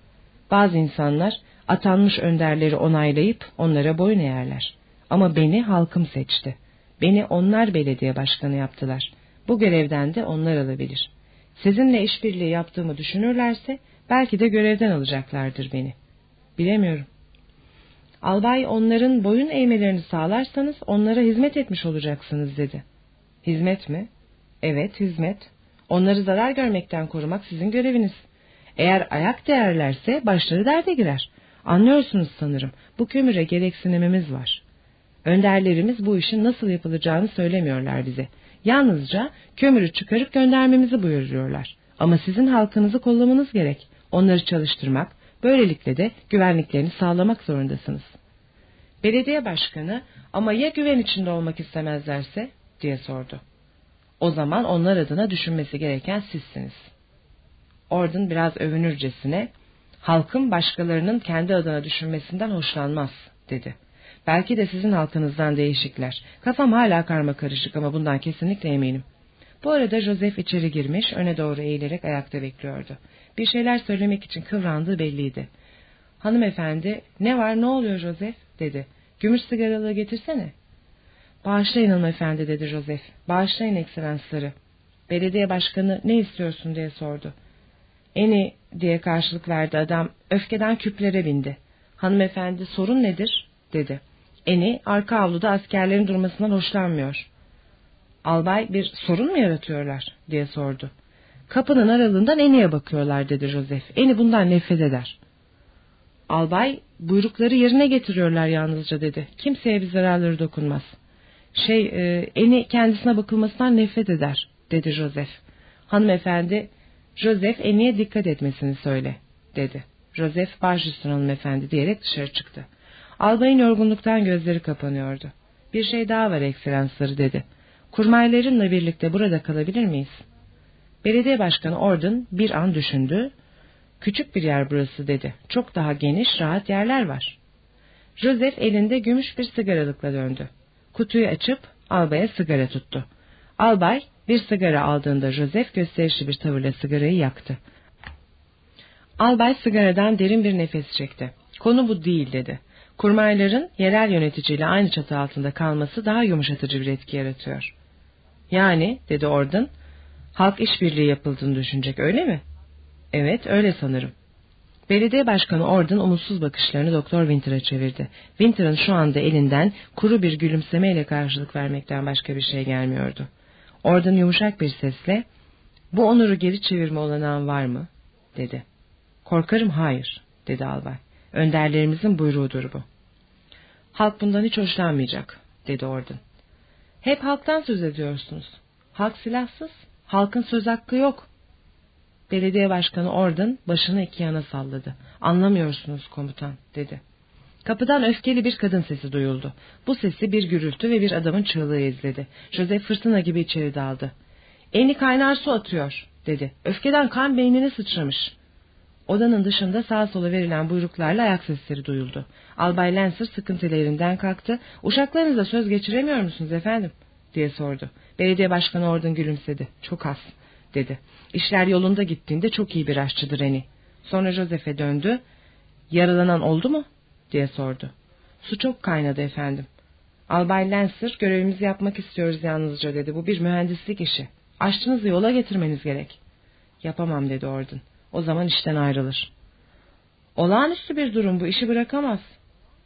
Bazı insanlar atanmış önderleri onaylayıp onlara boyun eğerler. Ama beni halkım seçti. Beni onlar belediye başkanı yaptılar. Bu görevden de onlar alabilir. Sizinle işbirliği yaptığımı düşünürlerse belki de görevden alacaklardır beni. Bilemiyorum. Albay onların boyun eğmelerini sağlarsanız onlara hizmet etmiş olacaksınız dedi. Hizmet mi? Evet hizmet. Onları zarar görmekten korumak sizin göreviniz. Eğer ayak değerlerse başları derde girer. Anlıyorsunuz sanırım. Bu kömüre gereksinimimiz var. Önderlerimiz bu işin nasıl yapılacağını söylemiyorlar bize. Yalnızca kömürü çıkarıp göndermemizi buyuruyorlar. Ama sizin halkınızı kollamanız gerek. Onları çalıştırmak, böylelikle de güvenliklerini sağlamak zorundasınız. Belediye başkanı ama ya güven içinde olmak istemezlerse diye sordu. O zaman onlar adına düşünmesi gereken sizsiniz. Orden biraz övünürcesine halkın başkalarının kendi adına düşünmesinden hoşlanmaz dedi. Belki de sizin halkınızdan değişikler. Kafam hala karma karışık ama bundan kesinlikle eminim. Bu arada Joseph içeri girmiş, öne doğru eğilerek ayakta bekliyordu. Bir şeyler söylemek için kıvrandığı belliydi. Hanımefendi, ne var ne oluyor Joseph? dedi. Gümüş sigaralığı getirsene. Bağışlayın hanımefendi dedi Joseph. Bağışlayın ekselansları. Belediye başkanı ne istiyorsun diye sordu. Eni diye karşılık verdi adam. Öfkeden küplere bindi. Hanımefendi sorun nedir? dedi. Eni arka avluda askerlerin durmasından hoşlanmıyor. Albay bir sorun mu yaratıyorlar diye sordu. Kapının aralığından Eni'ye bakıyorlar dedi Joseph. Eni bundan nefret eder. Albay buyrukları yerine getiriyorlar yalnızca dedi. Kimseye bir zararları dokunmaz. Şey e, Eni kendisine bakılmasından nefret eder dedi Joseph. Hanımefendi Joseph Eni'ye dikkat etmesini söyle dedi. Joseph baş üstüne hanımefendi diyerek dışarı çıktı. Albayın yorgunluktan gözleri kapanıyordu. Bir şey daha var ekselansları dedi. Kurmaylarımla birlikte burada kalabilir miyiz? Belediye başkanı Orden bir an düşündü. Küçük bir yer burası dedi. Çok daha geniş, rahat yerler var. Joseph elinde gümüş bir sigaralıkla döndü. Kutuyu açıp albaya sigara tuttu. Albay bir sigara aldığında Joseph gösterişli bir tavırla sigarayı yaktı. Albay sigaradan derin bir nefes çekti. Konu bu değil dedi. Kurmayların yerel yöneticiyle aynı çatı altında kalması daha yumuşatıcı bir etki yaratıyor. Yani dedi Orden, halk işbirliği yapıldığını düşünecek öyle mi? Evet öyle sanırım. Belediye başkanı Orden umutsuz bakışlarını Doktor Winter'a çevirdi. Winter'ın şu anda elinden kuru bir gülümsemeyle karşılık vermekten başka bir şey gelmiyordu. Orden yumuşak bir sesle, bu onuru geri çevirme olanağın var mı? dedi. Korkarım hayır, dedi albay. Önderlerimizin buyruğudur bu. Halk bundan hiç hoşlanmayacak, dedi Orden. Hep halktan söz ediyorsunuz. Halk silahsız, halkın söz hakkı yok. Belediye başkanı Orden başını iki yana salladı. Anlamıyorsunuz komutan, dedi. Kapıdan öfkeli bir kadın sesi duyuldu. Bu sesi bir gürültü ve bir adamın çığlığı izledi. Joseph fırtına gibi içeri daldı. Elini kaynar su atıyor, dedi. Öfkeden kan beynine sıçramış. Odanın dışında sağa sola verilen buyruklarla ayak sesleri duyuldu. Albay Lancer sıkıntıyla yerinden kalktı. Uşaklarınızla söz geçiremiyor musunuz efendim? diye sordu. Belediye başkanı oradan gülümsedi. Çok az dedi. İşler yolunda gittiğinde çok iyi bir aşçıdır Reni. Sonra Joseph'e döndü. Yaralanan oldu mu? Diye sordu. Su çok kaynadı efendim. Albay Lancer görevimizi yapmak istiyoruz yalnızca dedi. Bu bir mühendislik işi. Aşçınızı yola getirmeniz gerek. Yapamam dedi Orden. O zaman işten ayrılır. Olağanüstü bir durum bu işi bırakamaz.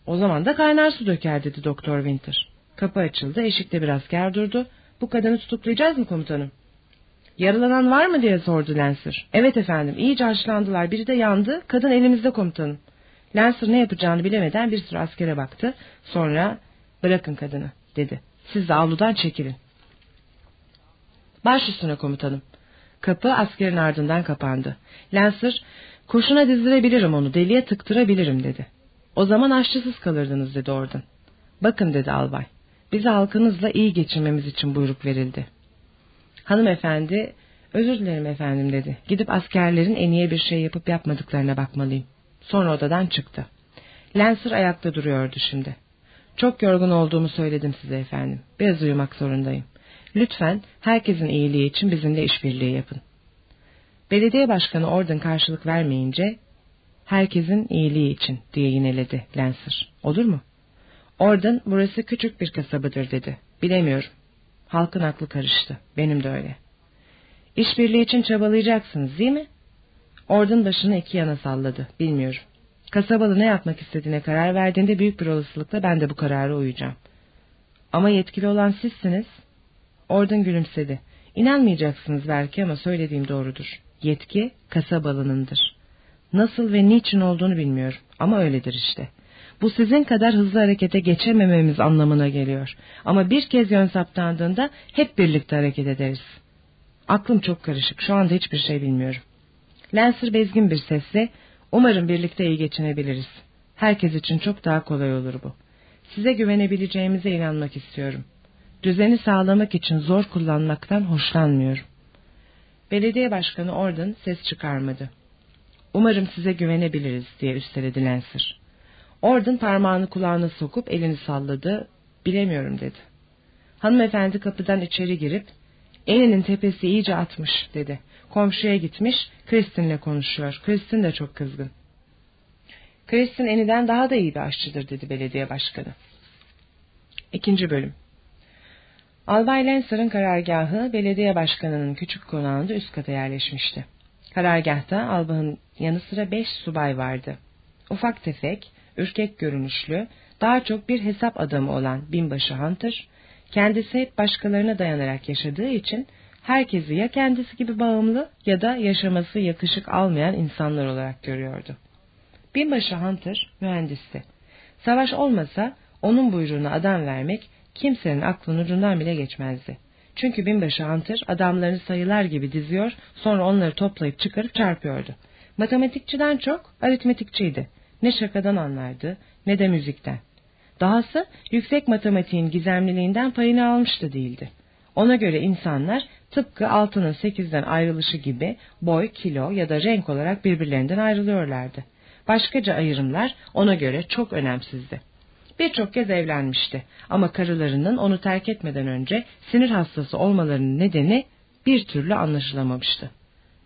O zaman da kaynar su döker dedi Doktor Winter. Kapı açıldı eşikte bir asker durdu. Bu kadını tutuklayacağız mı komutanım? Yaralanan var mı diye sordu Lancer. Evet efendim iyice haşlandılar biri de yandı kadın elimizde komutanım. Lancer ne yapacağını bilemeden bir sürü askere baktı. Sonra bırakın kadını dedi. Siz de avludan çekilin. Baş üstüne komutanım. Kapı askerin ardından kapandı. Lancer, kurşuna dizdirebilirim onu, deliye tıktırabilirim dedi. O zaman aşçısız kalırdınız dedi oradan. Bakın dedi albay. Bize halkınızla iyi geçinmemiz için buyruk verildi. Hanımefendi, özür dilerim efendim dedi. Gidip askerlerin en iyi bir şey yapıp yapmadıklarına bakmalıyım. Sonra odadan çıktı. Lancer ayakta duruyordu şimdi. Çok yorgun olduğumu söyledim size efendim. Biraz uyumak zorundayım. Lütfen herkesin iyiliği için bizimle işbirliği yapın. Belediye başkanı Orden karşılık vermeyince herkesin iyiliği için diye yineledi Lancer. Olur mu? Orden burası küçük bir kasabadır dedi. Bilemiyorum. Halkın aklı karıştı. Benim de öyle. İşbirliği için çabalayacaksınız değil mi? Orden başını iki yana salladı. Bilmiyorum. Kasabalı ne yapmak istediğine karar verdiğinde büyük bir olasılıkla ben de bu karara uyacağım. Ama yetkili olan sizsiniz. Orden gülümsedi. İnanmayacaksınız belki ama söylediğim doğrudur. Yetki kasabalınındır. Nasıl ve niçin olduğunu bilmiyorum ama öyledir işte. Bu sizin kadar hızlı harekete geçemememiz anlamına geliyor. Ama bir kez yön saptandığında hep birlikte hareket ederiz. Aklım çok karışık. Şu anda hiçbir şey bilmiyorum. Lancer bezgin bir sesle umarım birlikte iyi geçinebiliriz. Herkes için çok daha kolay olur bu. Size güvenebileceğimize inanmak istiyorum. Düzeni sağlamak için zor kullanmaktan hoşlanmıyorum. Belediye başkanı Orden ses çıkarmadı. Umarım size güvenebiliriz diye üsteledi Lancer. Orden parmağını kulağına sokup elini salladı. Bilemiyorum dedi. Hanımefendi kapıdan içeri girip elinin tepesi iyice atmış dedi. Komşuya gitmiş Kristin'le konuşuyor. Kristin de çok kızgın. Kristin eniden daha da iyi bir aşçıdır dedi belediye başkanı. İkinci bölüm. Albay Lancer'ın karargahı belediye başkanının küçük konağında üst kata yerleşmişti. Karargahta albayın yanı sıra beş subay vardı. Ufak tefek, ürkek görünüşlü, daha çok bir hesap adamı olan binbaşı Hunter, kendisi hep başkalarına dayanarak yaşadığı için herkesi ya kendisi gibi bağımlı ya da yaşaması yakışık almayan insanlar olarak görüyordu. Binbaşı Hunter mühendisti. Savaş olmasa onun buyruğuna adam vermek kimsenin aklının ucundan bile geçmezdi. Çünkü binbaşı Hunter adamlarını sayılar gibi diziyor sonra onları toplayıp çıkarıp çarpıyordu. Matematikçiden çok aritmetikçiydi. Ne şakadan anlardı ne de müzikten. Dahası yüksek matematiğin gizemliliğinden payını almış da değildi. Ona göre insanlar tıpkı altının sekizden ayrılışı gibi boy, kilo ya da renk olarak birbirlerinden ayrılıyorlardı. Başkaca ayrımlar ona göre çok önemsizdi. Birçok kez evlenmişti ama karılarının onu terk etmeden önce sinir hastası olmalarının nedeni bir türlü anlaşılamamıştı.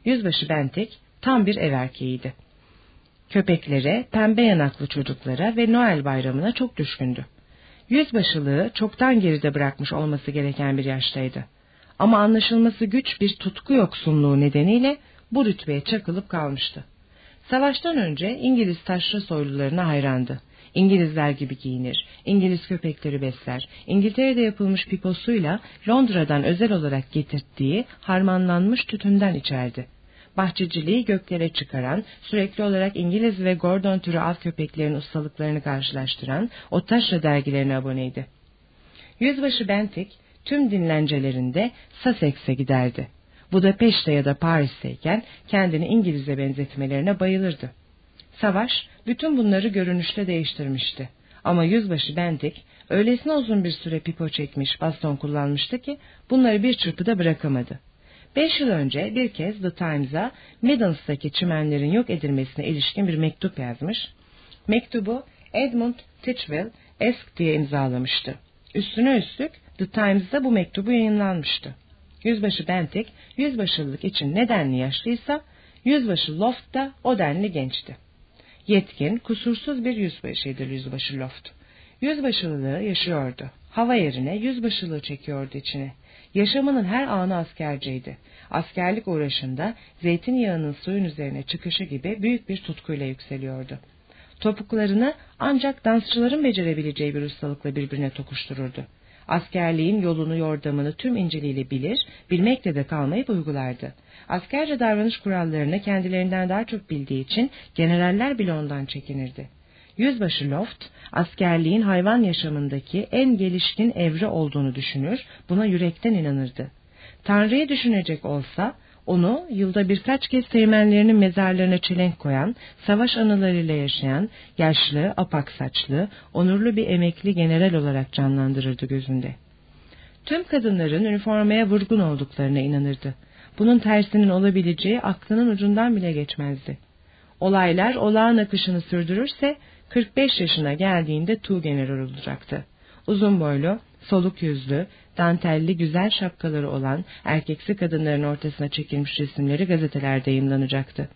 Yüzbaşı Bentek tam bir ev erkeğiydi. Köpeklere, pembe yanaklı çocuklara ve Noel bayramına çok düşkündü. Yüzbaşılığı çoktan geride bırakmış olması gereken bir yaştaydı. Ama anlaşılması güç bir tutku yoksunluğu nedeniyle bu rütbeye çakılıp kalmıştı. Savaştan önce İngiliz taşra soylularına hayrandı. İngilizler gibi giyinir, İngiliz köpekleri besler, İngiltere'de yapılmış piposuyla Londra'dan özel olarak getirttiği harmanlanmış tütünden içerdi bahçeciliği göklere çıkaran, sürekli olarak İngiliz ve Gordon türü av köpeklerin ustalıklarını karşılaştıran o taşra dergilerine aboneydi. Yüzbaşı Bentik tüm dinlencelerinde Sussex'e giderdi. Budapeşte ya da Paris'teyken kendini İngiliz'e benzetmelerine bayılırdı. Savaş bütün bunları görünüşte değiştirmişti. Ama yüzbaşı Bentik öylesine uzun bir süre pipo çekmiş baston kullanmıştı ki bunları bir çırpıda bırakamadı. Beş yıl önce bir kez The Times'a Midlands'taki çimenlerin yok edilmesine ilişkin bir mektup yazmış. Mektubu Edmund Titchwell Esk diye imzalamıştı. Üstüne üstlük The Times'da bu mektubu yayınlanmıştı. Yüzbaşı Bentik, yüzbaşılık için nedenli yaşlıysa, yüzbaşı Loft da o denli gençti. Yetkin, kusursuz bir yüzbaşıydı yüzbaşı Loft. Yüzbaşılığı yaşıyordu. Hava yerine yüzbaşılığı çekiyordu içine. Yaşamının her anı askerciydi. Askerlik uğraşında zeytinyağının suyun üzerine çıkışı gibi büyük bir tutkuyla yükseliyordu. Topuklarını ancak dansçıların becerebileceği bir ustalıkla birbirine tokuştururdu. Askerliğin yolunu yordamını tüm inceliğiyle bilir, bilmekle de kalmayıp uygulardı. Askerce davranış kurallarını kendilerinden daha çok bildiği için generaller bile ondan çekinirdi. Yüzbaşı Loft, askerliğin hayvan yaşamındaki en gelişkin evre olduğunu düşünür, buna yürekten inanırdı. Tanrı'yı düşünecek olsa, Onu yılda birkaç kez teğmenlerinin mezarlarına çelenk koyan, savaş anılarıyla yaşayan, yaşlı, apak saçlı, onurlu bir emekli general olarak canlandırırdı gözünde. Tüm kadınların üniformaya vurgun olduklarına inanırdı. Bunun tersinin olabileceği aklının ucundan bile geçmezdi. Olaylar olağan akışını sürdürürse 45 yaşına geldiğinde Tuğgeneral olacaktı. Uzun boylu, soluk yüzlü, dantelli güzel şapkaları olan erkeksi kadınların ortasına çekilmiş resimleri gazetelerde yayınlanacaktı.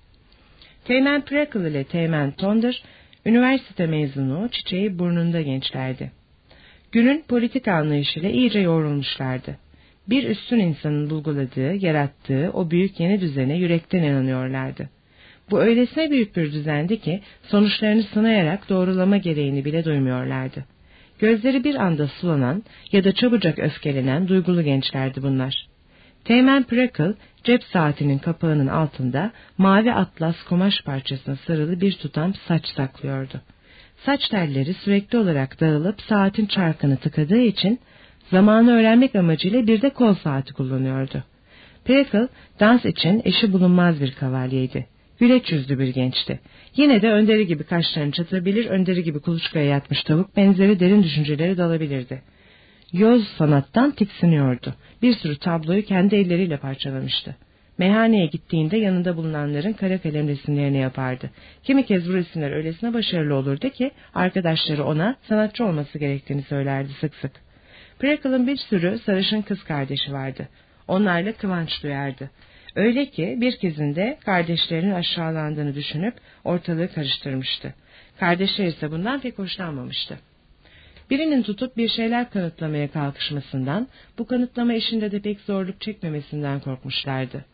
Teğmen Preckle ile Teğmen Tonder, üniversite mezunu çiçeği burnunda gençlerdi. Günün politik anlayışıyla iyice yoğrulmuşlardı. Bir üstün insanın bulguladığı, yarattığı o büyük yeni düzene yürekten inanıyorlardı. Bu öylesine büyük bir düzendi ki sonuçlarını sınayarak doğrulama gereğini bile duymuyorlardı. Gözleri bir anda sulanan ya da çabucak öfkelenen duygulu gençlerdi bunlar. Teğmen Preckle cep saatinin kapağının altında mavi atlas kumaş parçasına sarılı bir tutam saç saklıyordu. Saç telleri sürekli olarak dağılıp saatin çarkını tıkadığı için zamanı öğrenmek amacıyla bir de kol saati kullanıyordu. Preckle dans için eşi bulunmaz bir kavalyeydi. Güleç yüzlü bir gençti. Yine de önderi gibi kaşlarını çatabilir, önderi gibi kuluçkaya yatmış tavuk benzeri derin düşünceleri dalabilirdi. Yoz sanattan tiksiniyordu. Bir sürü tabloyu kendi elleriyle parçalamıştı. Meyhaneye gittiğinde yanında bulunanların kara kalem resimlerini yapardı. Kimi kez bu resimler öylesine başarılı olurdu ki arkadaşları ona sanatçı olması gerektiğini söylerdi sık sık. Preckle'ın bir sürü sarışın kız kardeşi vardı. Onlarla kıvanç duyardı. Öyle ki bir kezinde kardeşlerinin aşağılandığını düşünüp ortalığı karıştırmıştı. Kardeşler ise bundan pek hoşlanmamıştı. Birinin tutup bir şeyler kanıtlamaya kalkışmasından, bu kanıtlama işinde de pek zorluk çekmemesinden korkmuşlardı.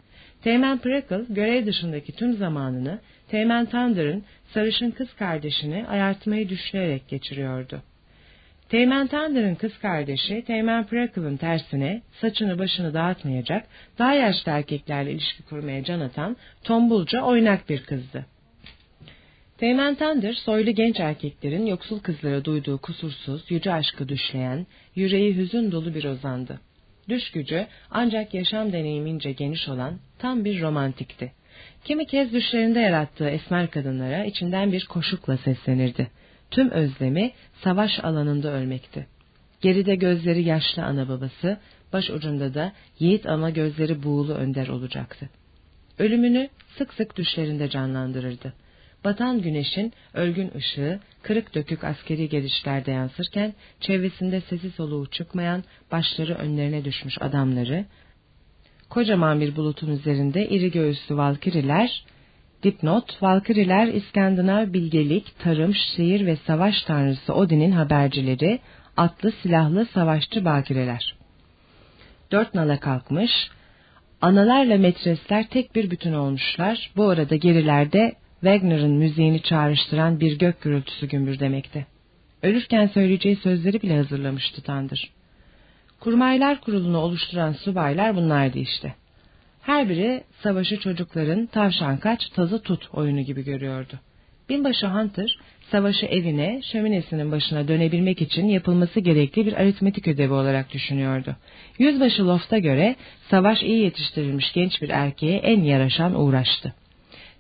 Teğmen Preckle görev dışındaki tüm zamanını Teğmen Thunder'ın sarışın kız kardeşini ayartmayı düşleyerek geçiriyordu. Teğmen Thunder'ın kız kardeşi Teğmen Preckle'ın tersine saçını başını dağıtmayacak, daha yaşlı erkeklerle ilişki kurmaya can atan tombulca oynak bir kızdı. Teğmen Thunder soylu genç erkeklerin yoksul kızlara duyduğu kusursuz, yüce aşkı düşleyen, yüreği hüzün dolu bir ozandı. Düş gücü ancak yaşam deneyimince geniş olan tam bir romantikti. Kimi kez düşlerinde yarattığı esmer kadınlara içinden bir koşukla seslenirdi. Tüm özlemi savaş alanında ölmekti. Geride gözleri yaşlı ana babası, baş ucunda da yiğit ama gözleri buğulu önder olacaktı. Ölümünü sık sık düşlerinde canlandırırdı. Batan güneşin ölgün ışığı kırık dökük askeri gelişlerde yansırken çevresinde sesi soluğu çıkmayan başları önlerine düşmüş adamları, kocaman bir bulutun üzerinde iri göğüslü valkiriler, dipnot, valkiriler İskandinav bilgelik, tarım, şehir ve savaş tanrısı Odin'in habercileri, atlı silahlı savaşçı bakireler. Dört nala kalkmış, analarla metresler tek bir bütün olmuşlar, bu arada gerilerde Wagner'ın müziğini çağrıştıran bir gök gürültüsü gümbürdemekte. Ölürken söyleyeceği sözleri bile hazırlamıştı Tandır. Kurmaylar kurulunu oluşturan subaylar bunlardı işte. Her biri savaşı çocukların tavşan kaç tazı tut oyunu gibi görüyordu. Binbaşı Hunter savaşı evine, şöminesinin başına dönebilmek için yapılması gerekli bir aritmetik ödevi olarak düşünüyordu. Yüzbaşı Loft'a göre savaş iyi yetiştirilmiş genç bir erkeğe en yaraşan uğraştı.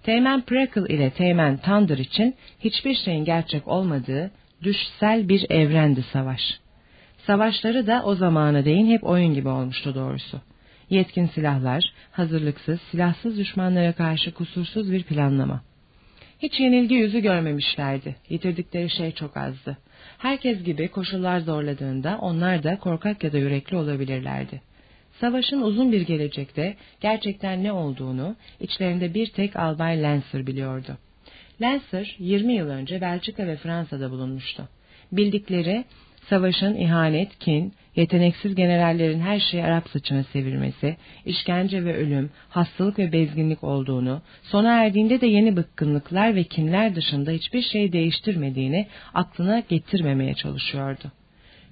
Teğmen Preckle ile Teğmen Thunder için hiçbir şeyin gerçek olmadığı düşsel bir evrendi savaş. Savaşları da o zamana değin hep oyun gibi olmuştu doğrusu. Yetkin silahlar, hazırlıksız, silahsız düşmanlara karşı kusursuz bir planlama. Hiç yenilgi yüzü görmemişlerdi. Yitirdikleri şey çok azdı. Herkes gibi koşullar zorladığında onlar da korkak ya da yürekli olabilirlerdi. Savaşın uzun bir gelecekte gerçekten ne olduğunu içlerinde bir tek Albay Lancer biliyordu. Lancer 20 yıl önce Belçika ve Fransa'da bulunmuştu. Bildikleri savaşın ihanet, kin, yeteneksiz generallerin her şeyi Arap saçına sevirmesi, işkence ve ölüm, hastalık ve bezginlik olduğunu, sona erdiğinde de yeni bıkkınlıklar ve kinler dışında hiçbir şey değiştirmediğini aklına getirmemeye çalışıyordu.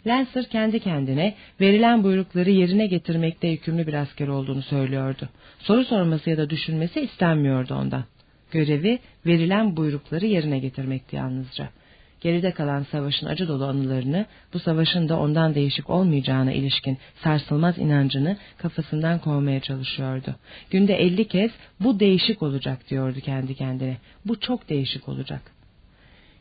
Lancer kendi kendine verilen buyrukları yerine getirmekte yükümlü bir asker olduğunu söylüyordu. Soru sorması ya da düşünmesi istenmiyordu ondan. Görevi verilen buyrukları yerine getirmekti yalnızca. Geride kalan savaşın acı dolu anılarını, bu savaşın da ondan değişik olmayacağına ilişkin sarsılmaz inancını kafasından kovmaya çalışıyordu. Günde elli kez bu değişik olacak diyordu kendi kendine. Bu çok değişik olacak.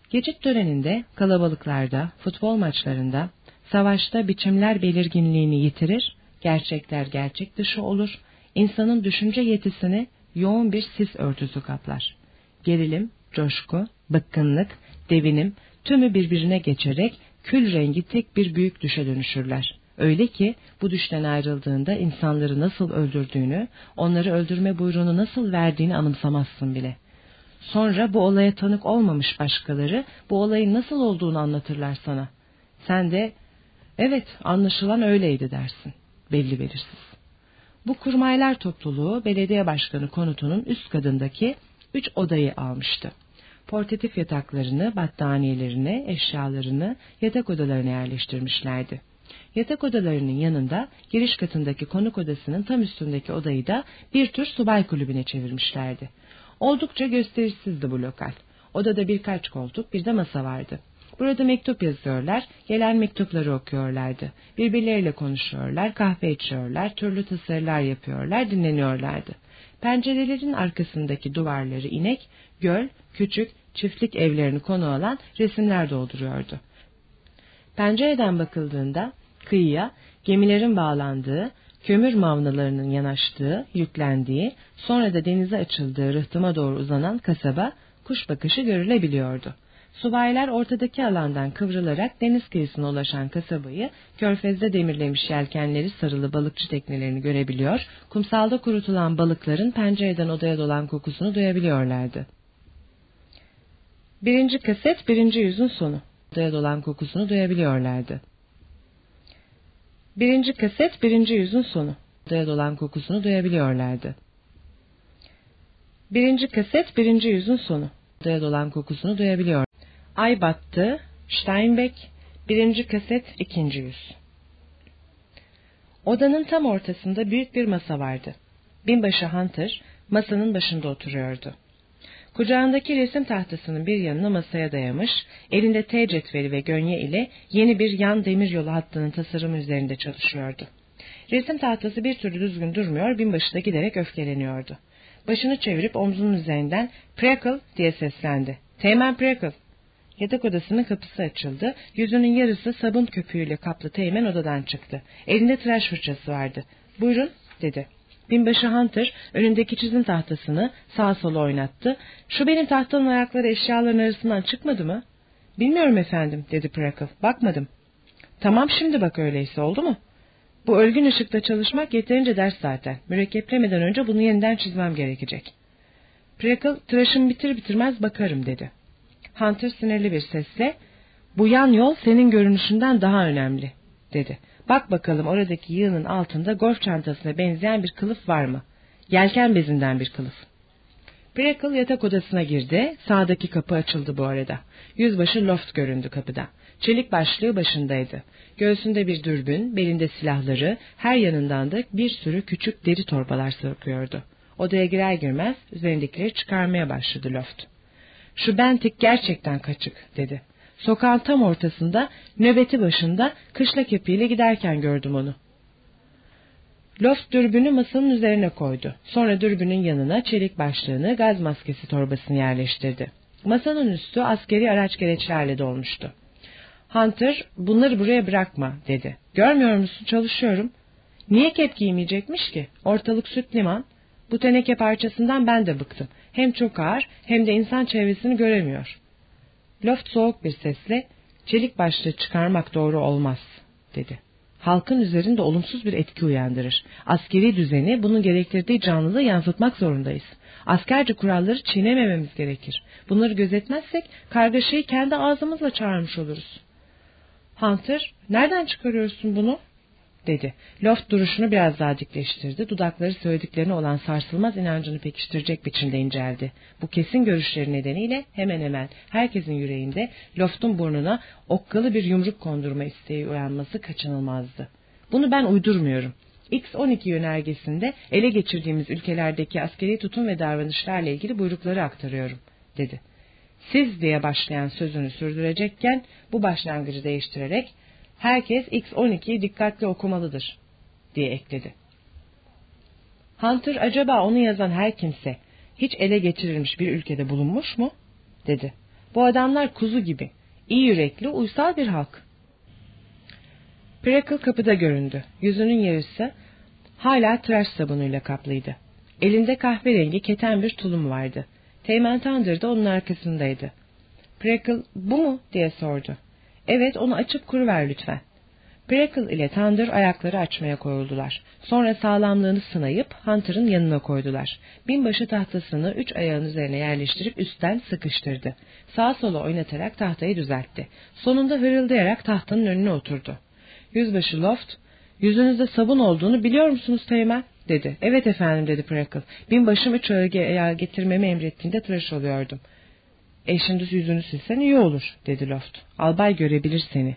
Geçit töreninde, kalabalıklarda, futbol maçlarında, savaşta biçimler belirginliğini yitirir, gerçekler gerçek dışı olur, insanın düşünce yetisini yoğun bir sis örtüsü kaplar. Gerilim, coşku, bıkkınlık, devinim tümü birbirine geçerek kül rengi tek bir büyük düşe dönüşürler. Öyle ki bu düşten ayrıldığında insanları nasıl öldürdüğünü, onları öldürme buyruğunu nasıl verdiğini anımsamazsın bile. Sonra bu olaya tanık olmamış başkaları bu olayın nasıl olduğunu anlatırlar sana. Sen de evet anlaşılan öyleydi dersin. Belli belirsiz. Bu kurmaylar topluluğu belediye başkanı konutunun üst kadındaki üç odayı almıştı. Portatif yataklarını, battaniyelerini, eşyalarını yatak odalarına yerleştirmişlerdi. Yatak odalarının yanında giriş katındaki konuk odasının tam üstündeki odayı da bir tür subay kulübüne çevirmişlerdi. Oldukça gösterişsizdi bu lokal. Odada birkaç koltuk bir de masa vardı. Burada mektup yazıyorlar, gelen mektupları okuyorlardı. Birbirleriyle konuşuyorlar, kahve içiyorlar, türlü tasarılar yapıyorlar, dinleniyorlardı. Pencerelerin arkasındaki duvarları inek, göl, küçük, çiftlik evlerini konu alan resimler dolduruyordu. Pencereden bakıldığında kıyıya gemilerin bağlandığı, kömür mavnalarının yanaştığı, yüklendiği, sonra da denize açıldığı rıhtıma doğru uzanan kasaba kuş bakışı görülebiliyordu. Subaylar ortadaki alandan kıvrılarak deniz kıyısına ulaşan kasabayı, körfezde demirlemiş yelkenleri sarılı balıkçı teknelerini görebiliyor, kumsalda kurutulan balıkların pencereden odaya dolan kokusunu duyabiliyorlardı. Birinci kaset birinci yüzün sonu. Odaya dolan kokusunu duyabiliyorlardı. Birinci kaset birinci yüzün sonu. Odaya dolan kokusunu duyabiliyorlardı. Birinci kaset birinci yüzün sonu. Odaya dolan kokusunu duyabiliyor. Ay battı, Steinbeck, birinci kaset, ikinci yüz. Odanın tam ortasında büyük bir masa vardı. Binbaşı Hunter masanın başında oturuyordu. Kucağındaki resim tahtasının bir yanına masaya dayamış, elinde T cetveli ve gönye ile yeni bir yan demiryolu hattının tasarımı üzerinde çalışıyordu. Resim tahtası bir türlü düzgün durmuyor, binbaşı da giderek öfkeleniyordu. Başını çevirip omzunun üzerinden Preckle diye seslendi. Teğmen Preckle. Yatak odasının kapısı açıldı. Yüzünün yarısı sabun köpüğüyle kaplı Teğmen odadan çıktı. Elinde tıraş fırçası vardı. Buyurun dedi. Binbaşı Hunter önündeki çizim tahtasını sağa sola oynattı. Şu benim tahtanın ayakları eşyaların arasından çıkmadı mı? Bilmiyorum efendim dedi Preckle. Bakmadım. Tamam şimdi bak öyleyse oldu mu? Bu ölgün ışıkta çalışmak yeterince ders zaten. Mürekkeplemeden önce bunu yeniden çizmem gerekecek. Preckle tıraşımı bitir bitirmez bakarım dedi. Hunter sinirli bir sesle bu yan yol senin görünüşünden daha önemli dedi. Bak bakalım oradaki yığının altında golf çantasına benzeyen bir kılıf var mı? Yelken bezinden bir kılıf. Preckle yatak odasına girdi. Sağdaki kapı açıldı bu arada. Yüzbaşı Loft göründü kapıda. Çelik başlığı başındaydı. Göğsünde bir dürbün, belinde silahları, her yanından da bir sürü küçük deri torbalar sarkıyordu. Odaya girer girmez üzerindekileri çıkarmaya başladı Loft. Şu bentik gerçekten kaçık dedi. Sokağın tam ortasında, nöbeti başında kışla kepiğiyle giderken gördüm onu. Loft dürbünü masanın üzerine koydu. Sonra dürbünün yanına çelik başlığını, gaz maskesi torbasını yerleştirdi. Masanın üstü askeri araç gereçlerle dolmuştu. Hunter, bunları buraya bırakma, dedi. Görmüyor musun, çalışıyorum. Niye kep giymeyecekmiş ki? Ortalık süt liman. Bu teneke parçasından ben de bıktım. Hem çok ağır hem de insan çevresini göremiyor. Loft soğuk bir sesle çelik başlığı çıkarmak doğru olmaz dedi. Halkın üzerinde olumsuz bir etki uyandırır. Askeri düzeni bunun gerektirdiği canlılığı yansıtmak zorundayız. Askerce kuralları çiğnemememiz gerekir. Bunları gözetmezsek kargaşayı kendi ağzımızla çağırmış oluruz. Hunter, nereden çıkarıyorsun bunu? Dedi. Loft duruşunu biraz daha dikleştirdi. Dudakları söylediklerine olan sarsılmaz inancını pekiştirecek biçimde inceldi. Bu kesin görüşleri nedeniyle hemen hemen herkesin yüreğinde Loft'un burnuna okkalı bir yumruk kondurma isteği uyanması kaçınılmazdı. Bunu ben uydurmuyorum. X-12 yönergesinde ele geçirdiğimiz ülkelerdeki askeri tutum ve davranışlarla ilgili buyrukları aktarıyorum, dedi. siz diye başlayan sözünü sürdürecekken bu başlangıcı değiştirerek herkes X12'yi dikkatli okumalıdır diye ekledi. Hunter acaba onu yazan her kimse hiç ele geçirilmiş bir ülkede bulunmuş mu? dedi. Bu adamlar kuzu gibi, iyi yürekli, uysal bir halk. Prickle kapıda göründü. Yüzünün yarısı hala tıraş sabunuyla kaplıydı. Elinde kahverengi keten bir tulum vardı. Teğmen Thunder da onun arkasındaydı. Prickle bu mu diye sordu. Evet onu açıp kuruver lütfen. Prickle ile Thunder ayakları açmaya koyuldular. Sonra sağlamlığını sınayıp Hunter'ın yanına koydular. Binbaşı tahtasını üç ayağın üzerine yerleştirip üstten sıkıştırdı. Sağ sola oynatarak tahtayı düzeltti. Sonunda hırıldayarak tahtanın önüne oturdu. Yüzbaşı Loft, yüzünüzde sabun olduğunu biliyor musunuz Teğmen? dedi. Evet efendim dedi Prickle. Binbaşım üç ayağı getirmemi emrettiğinde tıraş oluyordum. E şimdi yüzünü silsen iyi olur dedi Loft. Albay görebilir seni.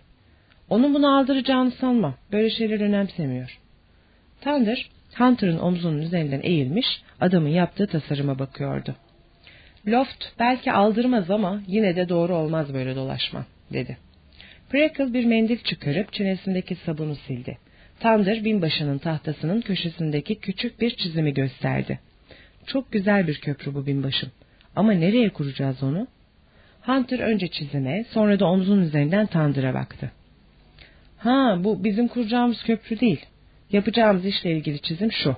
Onun bunu aldıracağını sanmam. Böyle şeyler önemsemiyor. Thunder, Hunter'ın omzunun üzerinden eğilmiş, adamın yaptığı tasarıma bakıyordu. Loft belki aldırmaz ama yine de doğru olmaz böyle dolaşma, dedi. Prickle bir mendil çıkarıp çenesindeki sabunu sildi. Thunder binbaşının tahtasının köşesindeki küçük bir çizimi gösterdi. Çok güzel bir köprü bu binbaşım. Ama nereye kuracağız onu? Hunter önce çizime, sonra da omzun üzerinden Thunder'a baktı. Ha bu bizim kuracağımız köprü değil. Yapacağımız işle ilgili çizim şu.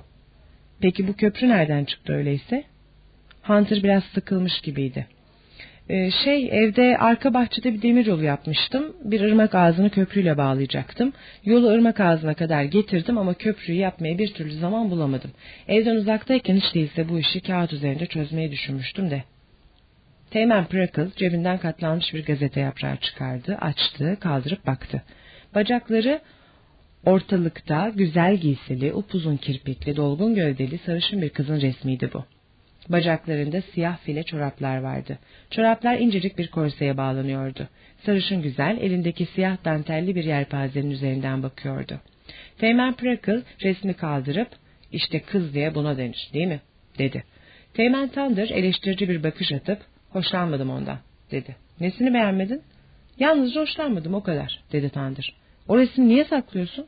Peki bu köprü nereden çıktı öyleyse? Hunter biraz sıkılmış gibiydi. Ee, şey evde arka bahçede bir demir yolu yapmıştım. Bir ırmak ağzını köprüyle bağlayacaktım. Yolu ırmak ağzına kadar getirdim ama köprüyü yapmaya bir türlü zaman bulamadım. Evden uzaktayken hiç değilse bu işi kağıt üzerinde çözmeyi düşünmüştüm de. Teğmen Prickle cebinden katlanmış bir gazete yaprağı çıkardı, açtı, kaldırıp baktı. Bacakları ortalıkta güzel giysili, upuzun kirpikli, dolgun gövdeli, sarışın bir kızın resmiydi bu. Bacaklarında siyah file çoraplar vardı. Çoraplar incecik bir korseye bağlanıyordu. Sarışın güzel, elindeki siyah dantelli bir yelpazenin üzerinden bakıyordu. Teğmen Prickle resmi kaldırıp, işte kız diye buna denir, değil mi? dedi. Teğmen Thunder eleştirici bir bakış atıp, hoşlanmadım ondan, dedi. Nesini beğenmedin? Yalnızca hoşlanmadım o kadar, dedi Thunder. O resmi niye saklıyorsun?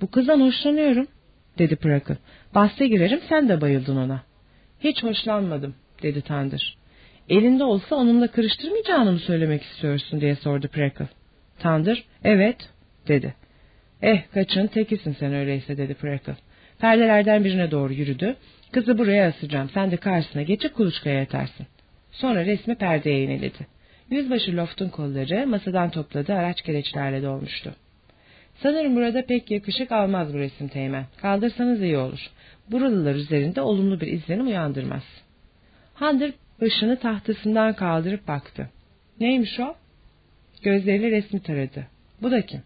Bu kızdan hoşlanıyorum, dedi Prickle. Bahse girerim sen de bayıldın ona. Hiç hoşlanmadım, dedi Thunder. Elinde olsa onunla kırıştırmayacağını mı söylemek istiyorsun diye sordu Prickle. Thunder, evet, dedi. Eh, kaçın tekisin sen öyleyse, dedi Prickle. Perdelerden birine doğru yürüdü. Kızı buraya asacağım, sen de karşısına geçip kuluçkaya yatarsın. Sonra resmi perdeye ineledi. Yüzbaşı Loft'un kolları masadan topladığı araç gereçlerle dolmuştu. Sanırım burada pek yakışık almaz bu resim teğmen. Kaldırsanız iyi olur. Buralılar üzerinde olumlu bir izlenim uyandırmaz. Hunter başını tahtasından kaldırıp baktı. Neymiş o? Gözleriyle resmi taradı. Bu da kim?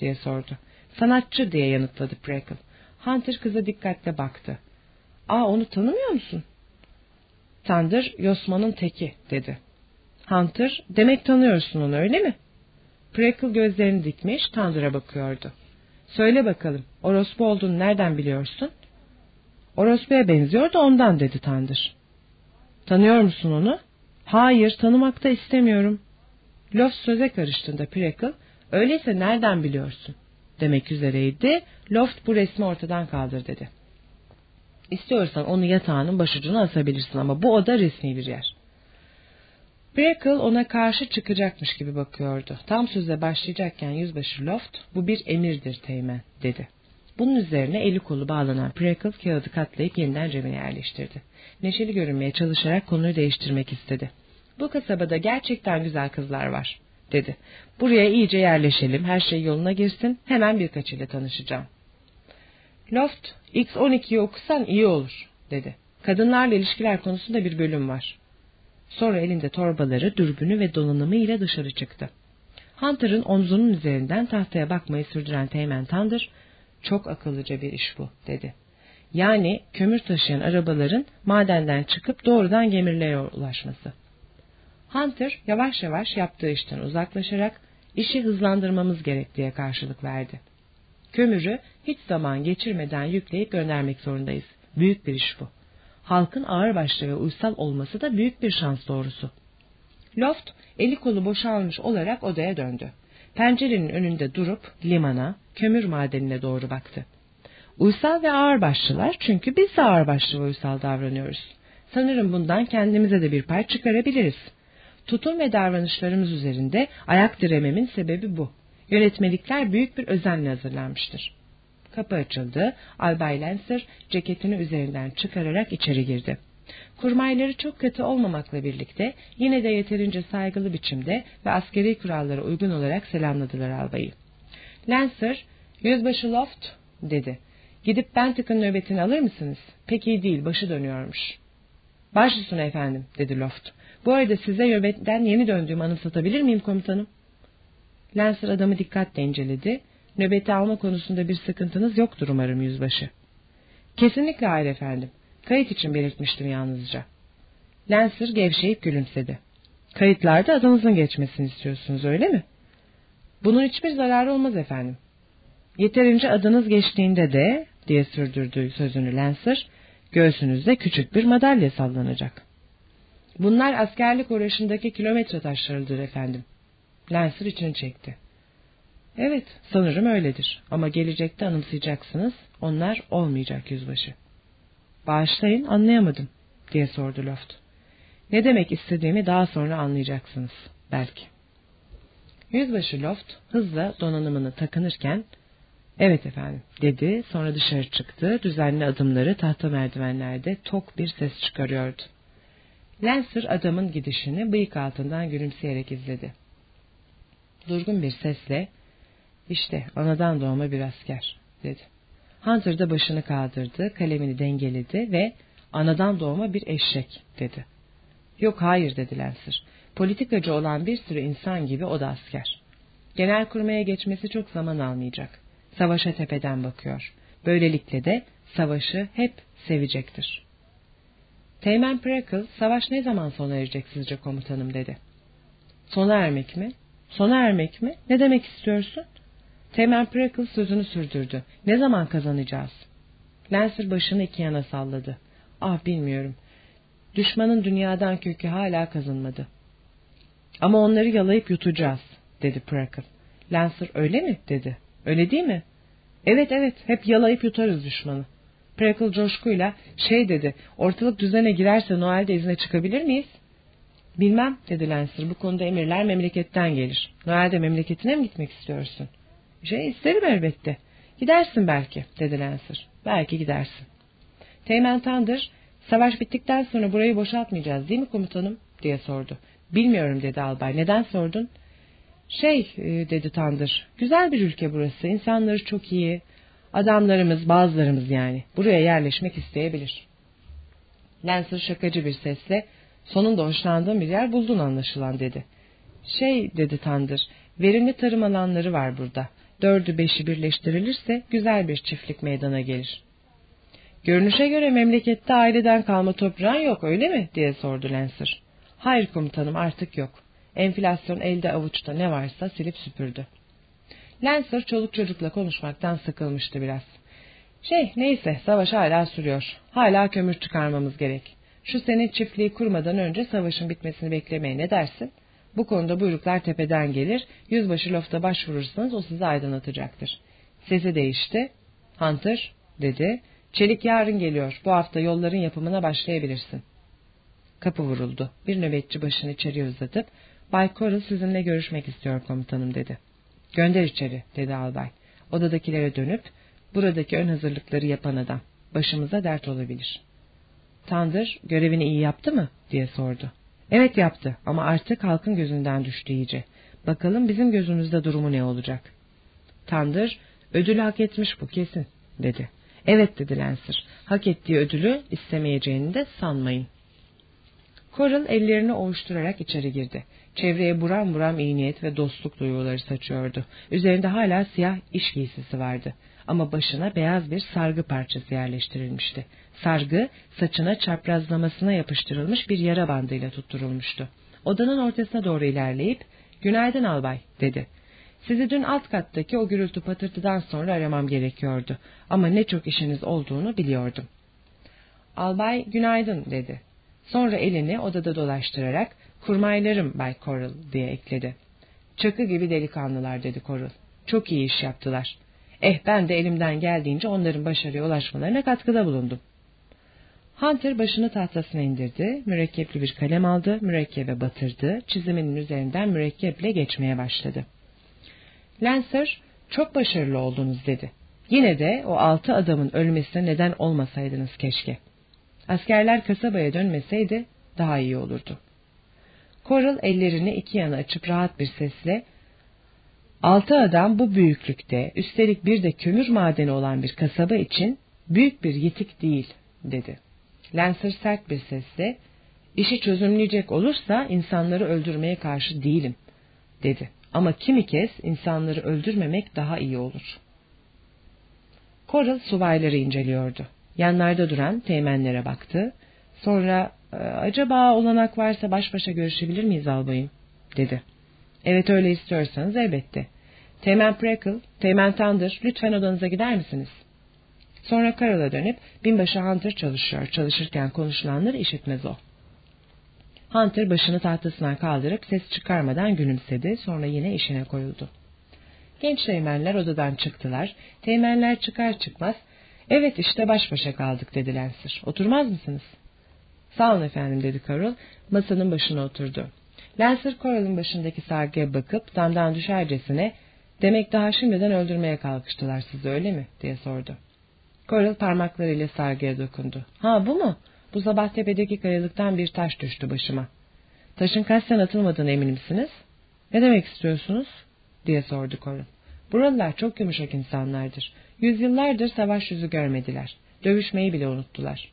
diye sordu. Sanatçı diye yanıtladı Prickle. Hunter kıza dikkatle baktı. Aa onu tanımıyor musun? Thunder Yosman'ın teki dedi. Hunter demek tanıyorsun onu öyle mi? Prickle gözlerini dikmiş Thunder'a bakıyordu. Söyle bakalım orospu olduğunu nereden biliyorsun? Orospu'ya benziyor da ondan dedi Thunder. Tanıyor musun onu? Hayır tanımakta istemiyorum. Loft söze karıştığında Prickle öyleyse nereden biliyorsun? Demek üzereydi. Loft bu resmi ortadan kaldır dedi. İstiyorsan onu yatağının başucuna asabilirsin ama bu oda resmi bir yer. Brackle ona karşı çıkacakmış gibi bakıyordu. Tam söze başlayacakken yüzbaşı Loft, bu bir emirdir teğmen, dedi. Bunun üzerine eli kolu bağlanan Brackle kağıdı katlayıp yeniden cebine yerleştirdi. Neşeli görünmeye çalışarak konuyu değiştirmek istedi. Bu kasabada gerçekten güzel kızlar var, dedi. Buraya iyice yerleşelim, her şey yoluna girsin, hemen birkaç ile tanışacağım. Loft, X12'yi okusan iyi olur, dedi. Kadınlarla ilişkiler konusunda bir bölüm var. Sonra elinde torbaları, dürbünü ve donanımı ile dışarı çıktı. Hunter'ın omzunun üzerinden tahtaya bakmayı sürdüren Teğmen Thunder, çok akıllıca bir iş bu, dedi. Yani kömür taşıyan arabaların madenden çıkıp doğrudan gemirilere ulaşması. Hunter yavaş yavaş yaptığı işten uzaklaşarak işi hızlandırmamız gerek diye karşılık verdi. Kömürü hiç zaman geçirmeden yükleyip göndermek zorundayız. Büyük bir iş bu halkın ağırbaşlı ve uysal olması da büyük bir şans doğrusu. Loft eli kolu boşalmış olarak odaya döndü. Pencerenin önünde durup limana, kömür madenine doğru baktı. Uysal ve ağırbaşlılar çünkü biz de ağırbaşlı ve uysal davranıyoruz. Sanırım bundan kendimize de bir pay çıkarabiliriz. Tutum ve davranışlarımız üzerinde ayak dirememin sebebi bu. Yönetmelikler büyük bir özenle hazırlanmıştır. Kapı açıldı. Albay Lancer ceketini üzerinden çıkararak içeri girdi. Kurmayları çok kötü olmamakla birlikte yine de yeterince saygılı biçimde ve askeri kurallara uygun olarak selamladılar albayı. Lancer, yüzbaşı Loft, dedi. Gidip Bentik'in nöbetini alır mısınız? Pek iyi değil, başı dönüyormuş. Baş üstüne efendim, dedi Loft. Bu arada size nöbetten yeni döndüğümü anımsatabilir miyim komutanım? Lancer adamı dikkatle inceledi. Nöbeti alma konusunda bir sıkıntınız yoktur umarım yüzbaşı. Kesinlikle hayır efendim. Kayıt için belirtmiştim yalnızca. Lancer gevşeyip gülümsedi. Kayıtlarda adınızın geçmesini istiyorsunuz öyle mi? Bunun hiçbir zararı olmaz efendim. Yeterince adınız geçtiğinde de diye sürdürdü sözünü Lancer, göğsünüzde küçük bir madalya sallanacak. Bunlar askerlik uğraşındaki kilometre taşlarıdır efendim. Lancer içini çekti. Evet, sanırım öyledir. Ama gelecekte anımsayacaksınız, onlar olmayacak yüzbaşı. Bağışlayın, anlayamadım, diye sordu Loft. Ne demek istediğimi daha sonra anlayacaksınız, belki. Yüzbaşı Loft hızla donanımını takınırken, evet efendim, dedi, sonra dışarı çıktı, düzenli adımları tahta merdivenlerde tok bir ses çıkarıyordu. Lancer adamın gidişini bıyık altından gülümseyerek izledi. Durgun bir sesle, işte anadan doğma bir asker, dedi. Hunter da başını kaldırdı, kalemini dengeledi ve anadan doğma bir eşek, dedi. Yok hayır, dedi Lancer. Politikacı olan bir sürü insan gibi o da asker. Genel kurmaya geçmesi çok zaman almayacak. Savaşa tepeden bakıyor. Böylelikle de savaşı hep sevecektir. Teğmen Preckle, savaş ne zaman sona erecek sizce komutanım dedi. Sona ermek mi? Sona ermek mi? Ne demek istiyorsun? Teğmen Preckle sözünü sürdürdü. Ne zaman kazanacağız? Lancer başını iki yana salladı. Ah bilmiyorum. Düşmanın dünyadan kökü hala kazınmadı. Ama onları yalayıp yutacağız, dedi Preckle. Lancer öyle mi, dedi. Öyle değil mi? Evet evet, hep yalayıp yutarız düşmanı. Preckle coşkuyla şey dedi, ortalık düzene girerse Noel'de izne çıkabilir miyiz? Bilmem, dedi Lancer, bu konuda emirler memleketten gelir. Noel'de memleketine mi gitmek istiyorsun? Şey isterim elbette. Gidersin belki, dedi Lancer. Belki gidersin. Teğmen Tandır, savaş bittikten sonra burayı boşaltmayacağız değil mi komutanım? diye sordu. Bilmiyorum dedi albay. Neden sordun? Şey e, dedi Tandır. Güzel bir ülke burası. İnsanları çok iyi. Adamlarımız bazılarımız yani. Buraya yerleşmek isteyebilir. Lancer şakacı bir sesle sonunda hoşlandığım bir yer buldun anlaşılan dedi. Şey dedi Tandır. Verimli tarım alanları var burada. Dördü beşi birleştirilirse güzel bir çiftlik meydana gelir. Görünüşe göre memlekette aileden kalma toprağın yok öyle mi? diye sordu Lancer. Hayır komutanım artık yok. Enflasyon elde avuçta ne varsa silip süpürdü. Lancer çoluk çocukla konuşmaktan sıkılmıştı biraz. Şey neyse savaş hala sürüyor. Hala kömür çıkarmamız gerek. Şu senin çiftliği kurmadan önce savaşın bitmesini beklemeye ne dersin? Bu konuda buyruklar tepeden gelir. Yüzbaşı lofta başvurursanız o sizi aydınlatacaktır. Sesi değişti. Hunter dedi. Çelik yarın geliyor. Bu hafta yolların yapımına başlayabilirsin. Kapı vuruldu. Bir nöbetçi başını içeri uzatıp Bay Coral sizinle görüşmek istiyor komutanım dedi. Gönder içeri dedi albay. Odadakilere dönüp buradaki ön hazırlıkları yapan adam. Başımıza dert olabilir. Tandır görevini iyi yaptı mı diye sordu. Evet yaptı ama artık halkın gözünden düştü iyice. Bakalım bizim gözümüzde durumu ne olacak? Tandır ödülü hak etmiş bu kesin dedi. Evet dedi Lancer. Hak ettiği ödülü istemeyeceğini de sanmayın. Coral ellerini ovuşturarak içeri girdi. Çevreye buram buram iyi niyet ve dostluk duyguları saçıyordu. Üzerinde hala siyah iş giysisi vardı. Ama başına beyaz bir sargı parçası yerleştirilmişti. Sargı saçına çaprazlamasına yapıştırılmış bir yara bandıyla tutturulmuştu. Odanın ortasına doğru ilerleyip ''Günaydın albay'' dedi. ''Sizi dün alt kattaki o gürültü patırtıdan sonra aramam gerekiyordu. Ama ne çok işiniz olduğunu biliyordum.'' Albay günaydın dedi. Sonra elini odada dolaştırarak Kurmaylarım Bay Coral diye ekledi. Çakı gibi delikanlılar dedi Coral. Çok iyi iş yaptılar. Eh ben de elimden geldiğince onların başarıya ulaşmalarına katkıda bulundum. Hunter başını tahtasına indirdi, mürekkepli bir kalem aldı, mürekkebe batırdı, çiziminin üzerinden mürekkeple geçmeye başladı. Lancer, çok başarılı oldunuz dedi. Yine de o altı adamın ölmesine neden olmasaydınız keşke. Askerler kasabaya dönmeseydi daha iyi olurdu. Coral ellerini iki yana açıp rahat bir sesle Altı adam bu büyüklükte, üstelik bir de kömür madeni olan bir kasaba için büyük bir yetik değil, dedi. Lancer sert bir sesle, işi çözümleyecek olursa insanları öldürmeye karşı değilim, dedi. Ama kimi kez insanları öldürmemek daha iyi olur. Coral subayları inceliyordu. Yanlarda duran teğmenlere baktı. Sonra, ee, acaba olanak varsa baş başa görüşebilir miyiz albayım, dedi. Evet öyle istiyorsanız elbette. Teğmen Preckle, Teğmen Thunder, lütfen odanıza gider misiniz? Sonra Carol'a dönüp binbaşı Hunter çalışıyor. Çalışırken konuşulanları işitmez o. Hunter başını tahtasından kaldırıp ses çıkarmadan gülümsedi. Sonra yine işine koyuldu. Genç teğmenler odadan çıktılar. Teğmenler çıkar çıkmaz evet işte baş başa kaldık dedi Lancer. Oturmaz mısınız? Sağ olun efendim dedi Carol. Masanın başına oturdu. Lancer Coral'ın başındaki sargıya bakıp damdan düşercesine demek daha şimdiden öldürmeye kalkıştılar sizi öyle mi diye sordu. Coral parmaklarıyla sargıya dokundu. Ha bu mu? Bu sabah tepedeki kayalıktan bir taş düştü başıma. Taşın kaçtan atılmadığını emin misiniz? Ne demek istiyorsunuz? diye sordu Coral. Buralılar çok yumuşak insanlardır. Yüzyıllardır savaş yüzü görmediler. Dövüşmeyi bile unuttular.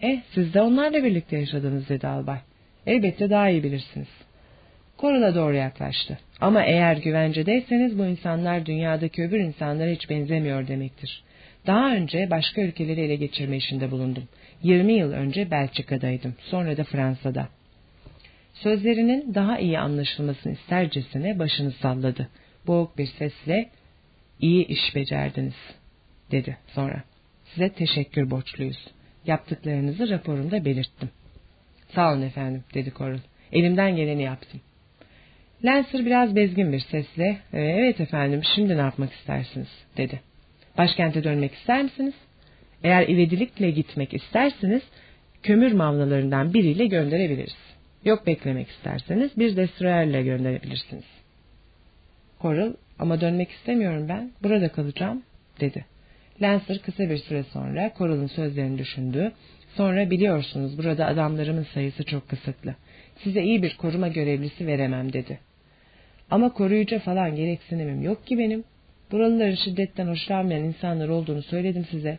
Eh siz de onlarla birlikte yaşadınız dedi albay. Elbette daha iyi bilirsiniz. Koral'a doğru yaklaştı. Ama eğer güvencedeyseniz bu insanlar dünyadaki öbür insanlara hiç benzemiyor demektir. Daha önce başka ülkeleri ele geçirme işinde bulundum. 20 yıl önce Belçika'daydım, sonra da Fransa'da. Sözlerinin daha iyi anlaşılmasını istercesine başını salladı. Boğuk bir sesle, iyi iş becerdiniz, dedi sonra. Size teşekkür borçluyuz. Yaptıklarınızı raporumda belirttim. Sağ olun efendim, dedi Coral. Elimden geleni yaptım. Lancer biraz bezgin bir sesle, ee, evet efendim, şimdi ne yapmak istersiniz, dedi. Başkente dönmek ister misiniz? Eğer ivedilikle gitmek isterseniz, kömür mavnalarından biriyle gönderebiliriz. Yok beklemek isterseniz bir destroyerle gönderebilirsiniz. Coral, ama dönmek istemiyorum ben, burada kalacağım, dedi. Lancer kısa bir süre sonra Coral'ın sözlerini düşündü. Sonra biliyorsunuz burada adamlarımın sayısı çok kısıtlı. Size iyi bir koruma görevlisi veremem dedi. Ama koruyucu falan gereksinimim yok ki benim. Buralıların şiddetten hoşlanmayan insanlar olduğunu söyledim size.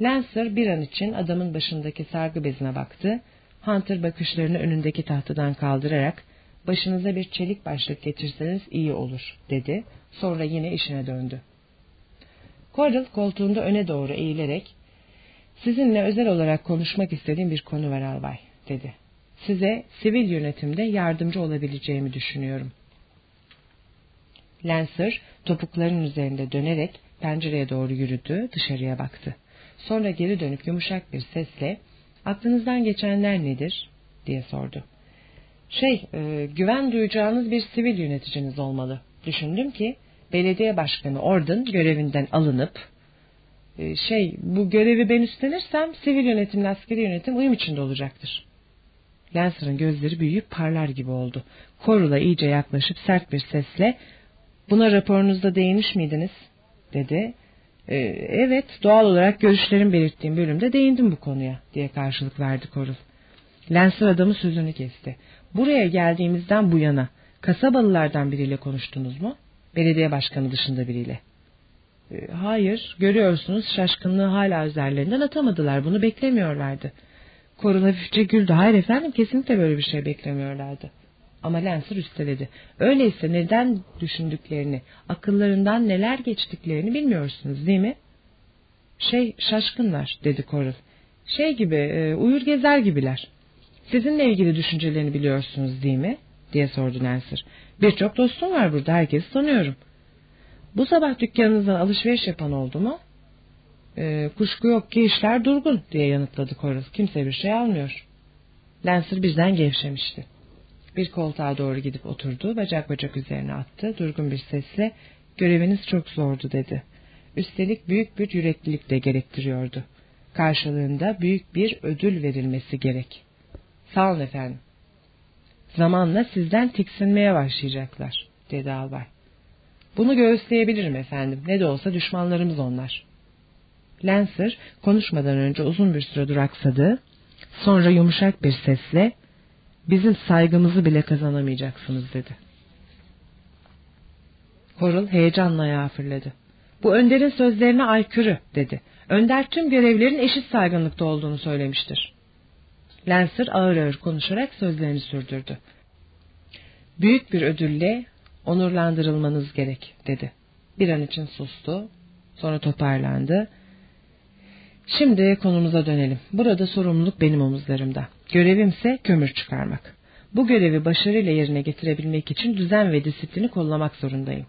Lancer bir an için adamın başındaki sargı bezine baktı. Hunter bakışlarını önündeki tahtadan kaldırarak başınıza bir çelik başlık getirseniz iyi olur dedi. Sonra yine işine döndü. Cordell koltuğunda öne doğru eğilerek sizinle özel olarak konuşmak istediğim bir konu var albay dedi. Size sivil yönetimde yardımcı olabileceğimi düşünüyorum. Lancer topuklarının üzerinde dönerek pencereye doğru yürüdü, dışarıya baktı. Sonra geri dönüp yumuşak bir sesle aklınızdan geçenler nedir diye sordu. Şey, e, güven duyacağınız bir sivil yöneticiniz olmalı. Düşündüm ki belediye başkanı Orden görevinden alınıp e, şey bu görevi ben üstlenirsem sivil yönetimle askeri yönetim uyum içinde olacaktır. Lancer'ın gözleri büyüyüp parlar gibi oldu. Korula iyice yaklaşıp sert bir sesle buna raporunuzda değinmiş miydiniz? dedi. E, evet doğal olarak görüşlerim belirttiğim bölümde değindim bu konuya diye karşılık verdi Korul. Lancer adamı sözünü kesti. Buraya geldiğimizden bu yana kasabalılardan biriyle konuştunuz mu? Belediye başkanı dışında biriyle. E, hayır, görüyorsunuz şaşkınlığı hala üzerlerinden atamadılar. Bunu beklemiyorlardı. Korun hafifçe güldü. Hayır efendim kesinlikle böyle bir şey beklemiyorlardı. Ama Lancer üsteledi. Öyleyse neden düşündüklerini, akıllarından neler geçtiklerini bilmiyorsunuz değil mi? Şey şaşkınlar dedi Korul. Şey gibi e, uyur gezer gibiler. Sizinle ilgili düşüncelerini biliyorsunuz değil mi? diye sordu Lancer. Birçok dostum var burada herkesi tanıyorum. Bu sabah dükkanınızdan alışveriş yapan oldu mu? E, kuşku yok ki işler durgun diye yanıtladı Koral. Kimse bir şey almıyor. Lancer birden gevşemişti. Bir koltuğa doğru gidip oturdu, bacak bacak üzerine attı, durgun bir sesle göreviniz çok zordu dedi. Üstelik büyük bir yüreklilik de gerektiriyordu. Karşılığında büyük bir ödül verilmesi gerek. Sağ olun efendim. Zamanla sizden tiksinmeye başlayacaklar, dedi albay. Bunu göğüsleyebilirim efendim, ne de olsa düşmanlarımız onlar. Lancer konuşmadan önce uzun bir süre duraksadı, sonra yumuşak bir sesle, bizim saygımızı bile kazanamayacaksınız dedi. Coral heyecanla ayağa fırladı. Bu önderin sözlerine aykırı dedi. Önder tüm görevlerin eşit saygınlıkta olduğunu söylemiştir. Lancer ağır ağır konuşarak sözlerini sürdürdü. Büyük bir ödülle onurlandırılmanız gerek dedi. Bir an için sustu, sonra toparlandı. Şimdi konumuza dönelim. Burada sorumluluk benim omuzlarımda. Görevimse kömür çıkarmak. Bu görevi başarıyla yerine getirebilmek için düzen ve disiplini kollamak zorundayım.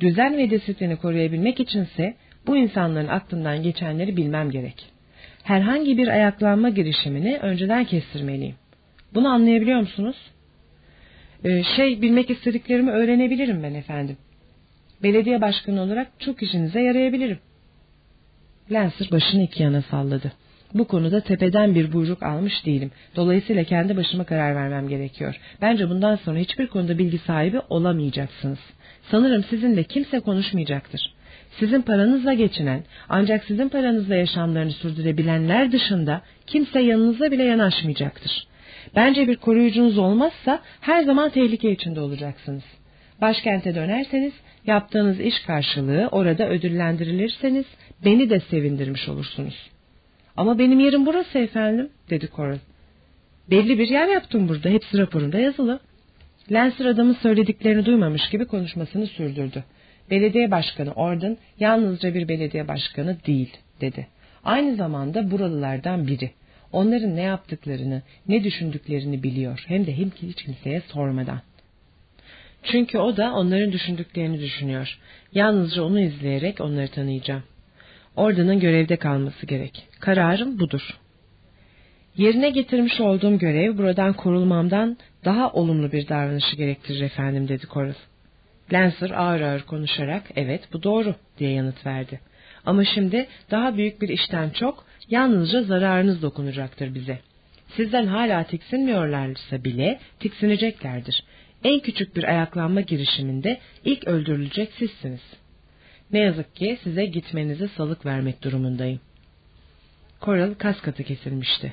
Düzen ve disiplini koruyabilmek içinse bu insanların aklından geçenleri bilmem gerek. Herhangi bir ayaklanma girişimini önceden kestirmeliyim. Bunu anlayabiliyor musunuz? Ee, şey bilmek istediklerimi öğrenebilirim ben efendim. Belediye başkanı olarak çok işinize yarayabilirim. Lancer başını iki yana salladı. Bu konuda tepeden bir buyruk almış değilim. Dolayısıyla kendi başıma karar vermem gerekiyor. Bence bundan sonra hiçbir konuda bilgi sahibi olamayacaksınız. Sanırım sizinle kimse konuşmayacaktır. Sizin paranızla geçinen, ancak sizin paranızla yaşamlarını sürdürebilenler dışında kimse yanınıza bile yanaşmayacaktır. Bence bir koruyucunuz olmazsa her zaman tehlike içinde olacaksınız. Başkente dönerseniz yaptığınız iş karşılığı orada ödüllendirilirseniz beni de sevindirmiş olursunuz. Ama benim yerim burası efendim dedi Coral. Belli bir yer yaptım burada hepsi raporunda yazılı. Lancer adamın söylediklerini duymamış gibi konuşmasını sürdürdü. Belediye başkanı Orden yalnızca bir belediye başkanı değil dedi. Aynı zamanda buralılardan biri. Onların ne yaptıklarını, ne düşündüklerini biliyor. Hem de hem hiç kimseye sormadan. Çünkü o da onların düşündüklerini düşünüyor. Yalnızca onu izleyerek onları tanıyacağım. Ordan'ın görevde kalması gerek. Kararım budur. Yerine getirmiş olduğum görev buradan korulmamdan daha olumlu bir davranışı gerektirir efendim dedi Coral. Lancer ağır ağır konuşarak evet bu doğru diye yanıt verdi. Ama şimdi daha büyük bir işten çok yalnızca zararınız dokunacaktır bize. Sizden hala tiksinmiyorlarsa bile tiksineceklerdir. En küçük bir ayaklanma girişiminde ilk öldürülecek sizsiniz. Ne yazık ki size gitmenize salık vermek durumundayım. Coral kas katı kesilmişti.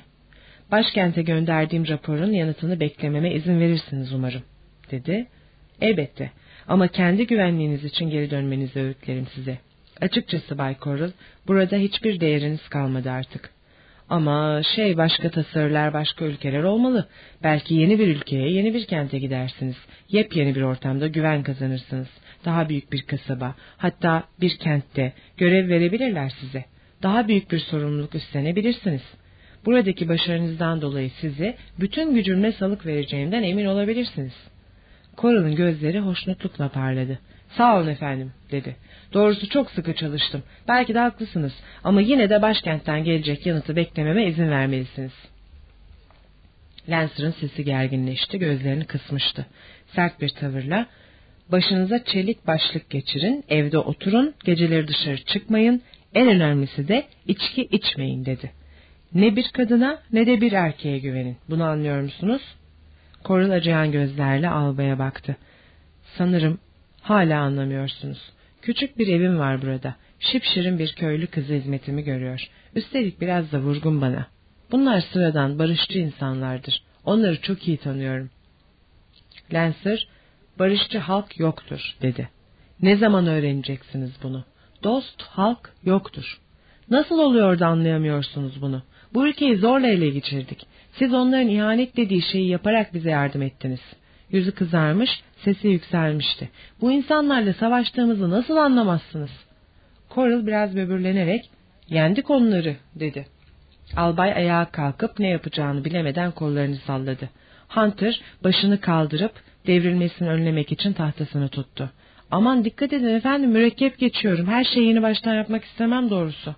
Başkente gönderdiğim raporun yanıtını beklememe izin verirsiniz umarım, dedi. Elbette ama kendi güvenliğiniz için geri dönmenizi öğütlerim size. Açıkçası Bay Coral, burada hiçbir değeriniz kalmadı artık. Ama şey başka tasarılar başka ülkeler olmalı. Belki yeni bir ülkeye yeni bir kente gidersiniz. Yepyeni bir ortamda güven kazanırsınız. Daha büyük bir kasaba hatta bir kentte görev verebilirler size. Daha büyük bir sorumluluk üstlenebilirsiniz. Buradaki başarınızdan dolayı size bütün gücümle salık vereceğimden emin olabilirsiniz. Coral'ın gözleri hoşnutlukla parladı. Sağ olun efendim dedi. Doğrusu çok sıkı çalıştım. Belki de haklısınız ama yine de başkentten gelecek yanıtı beklememe izin vermelisiniz. Lancer'ın sesi gerginleşti, gözlerini kısmıştı. Sert bir tavırla, başınıza çelik başlık geçirin, evde oturun, geceleri dışarı çıkmayın, en önemlisi de içki içmeyin dedi. Ne bir kadına ne de bir erkeğe güvenin. Bunu anlıyor musunuz? Korul acıyan gözlerle albaya baktı. Sanırım hala anlamıyorsunuz. Küçük bir evim var burada. Şipşirin bir köylü kızı hizmetimi görüyor. Üstelik biraz da vurgun bana. Bunlar sıradan barışçı insanlardır. Onları çok iyi tanıyorum. Lancer, barışçı halk yoktur dedi. Ne zaman öğreneceksiniz bunu? Dost halk yoktur. Nasıl oluyor da anlayamıyorsunuz bunu? Bu ülkeyi zorla ele geçirdik. Siz onların ihanet dediği şeyi yaparak bize yardım ettiniz. Yüzü kızarmış, sesi yükselmişti. Bu insanlarla savaştığımızı nasıl anlamazsınız? Coral biraz böbürlenerek, yendik onları, dedi. Albay ayağa kalkıp ne yapacağını bilemeden kollarını salladı. Hunter başını kaldırıp devrilmesini önlemek için tahtasını tuttu. Aman dikkat edin efendim mürekkep geçiyorum. Her şeyi yeni baştan yapmak istemem doğrusu.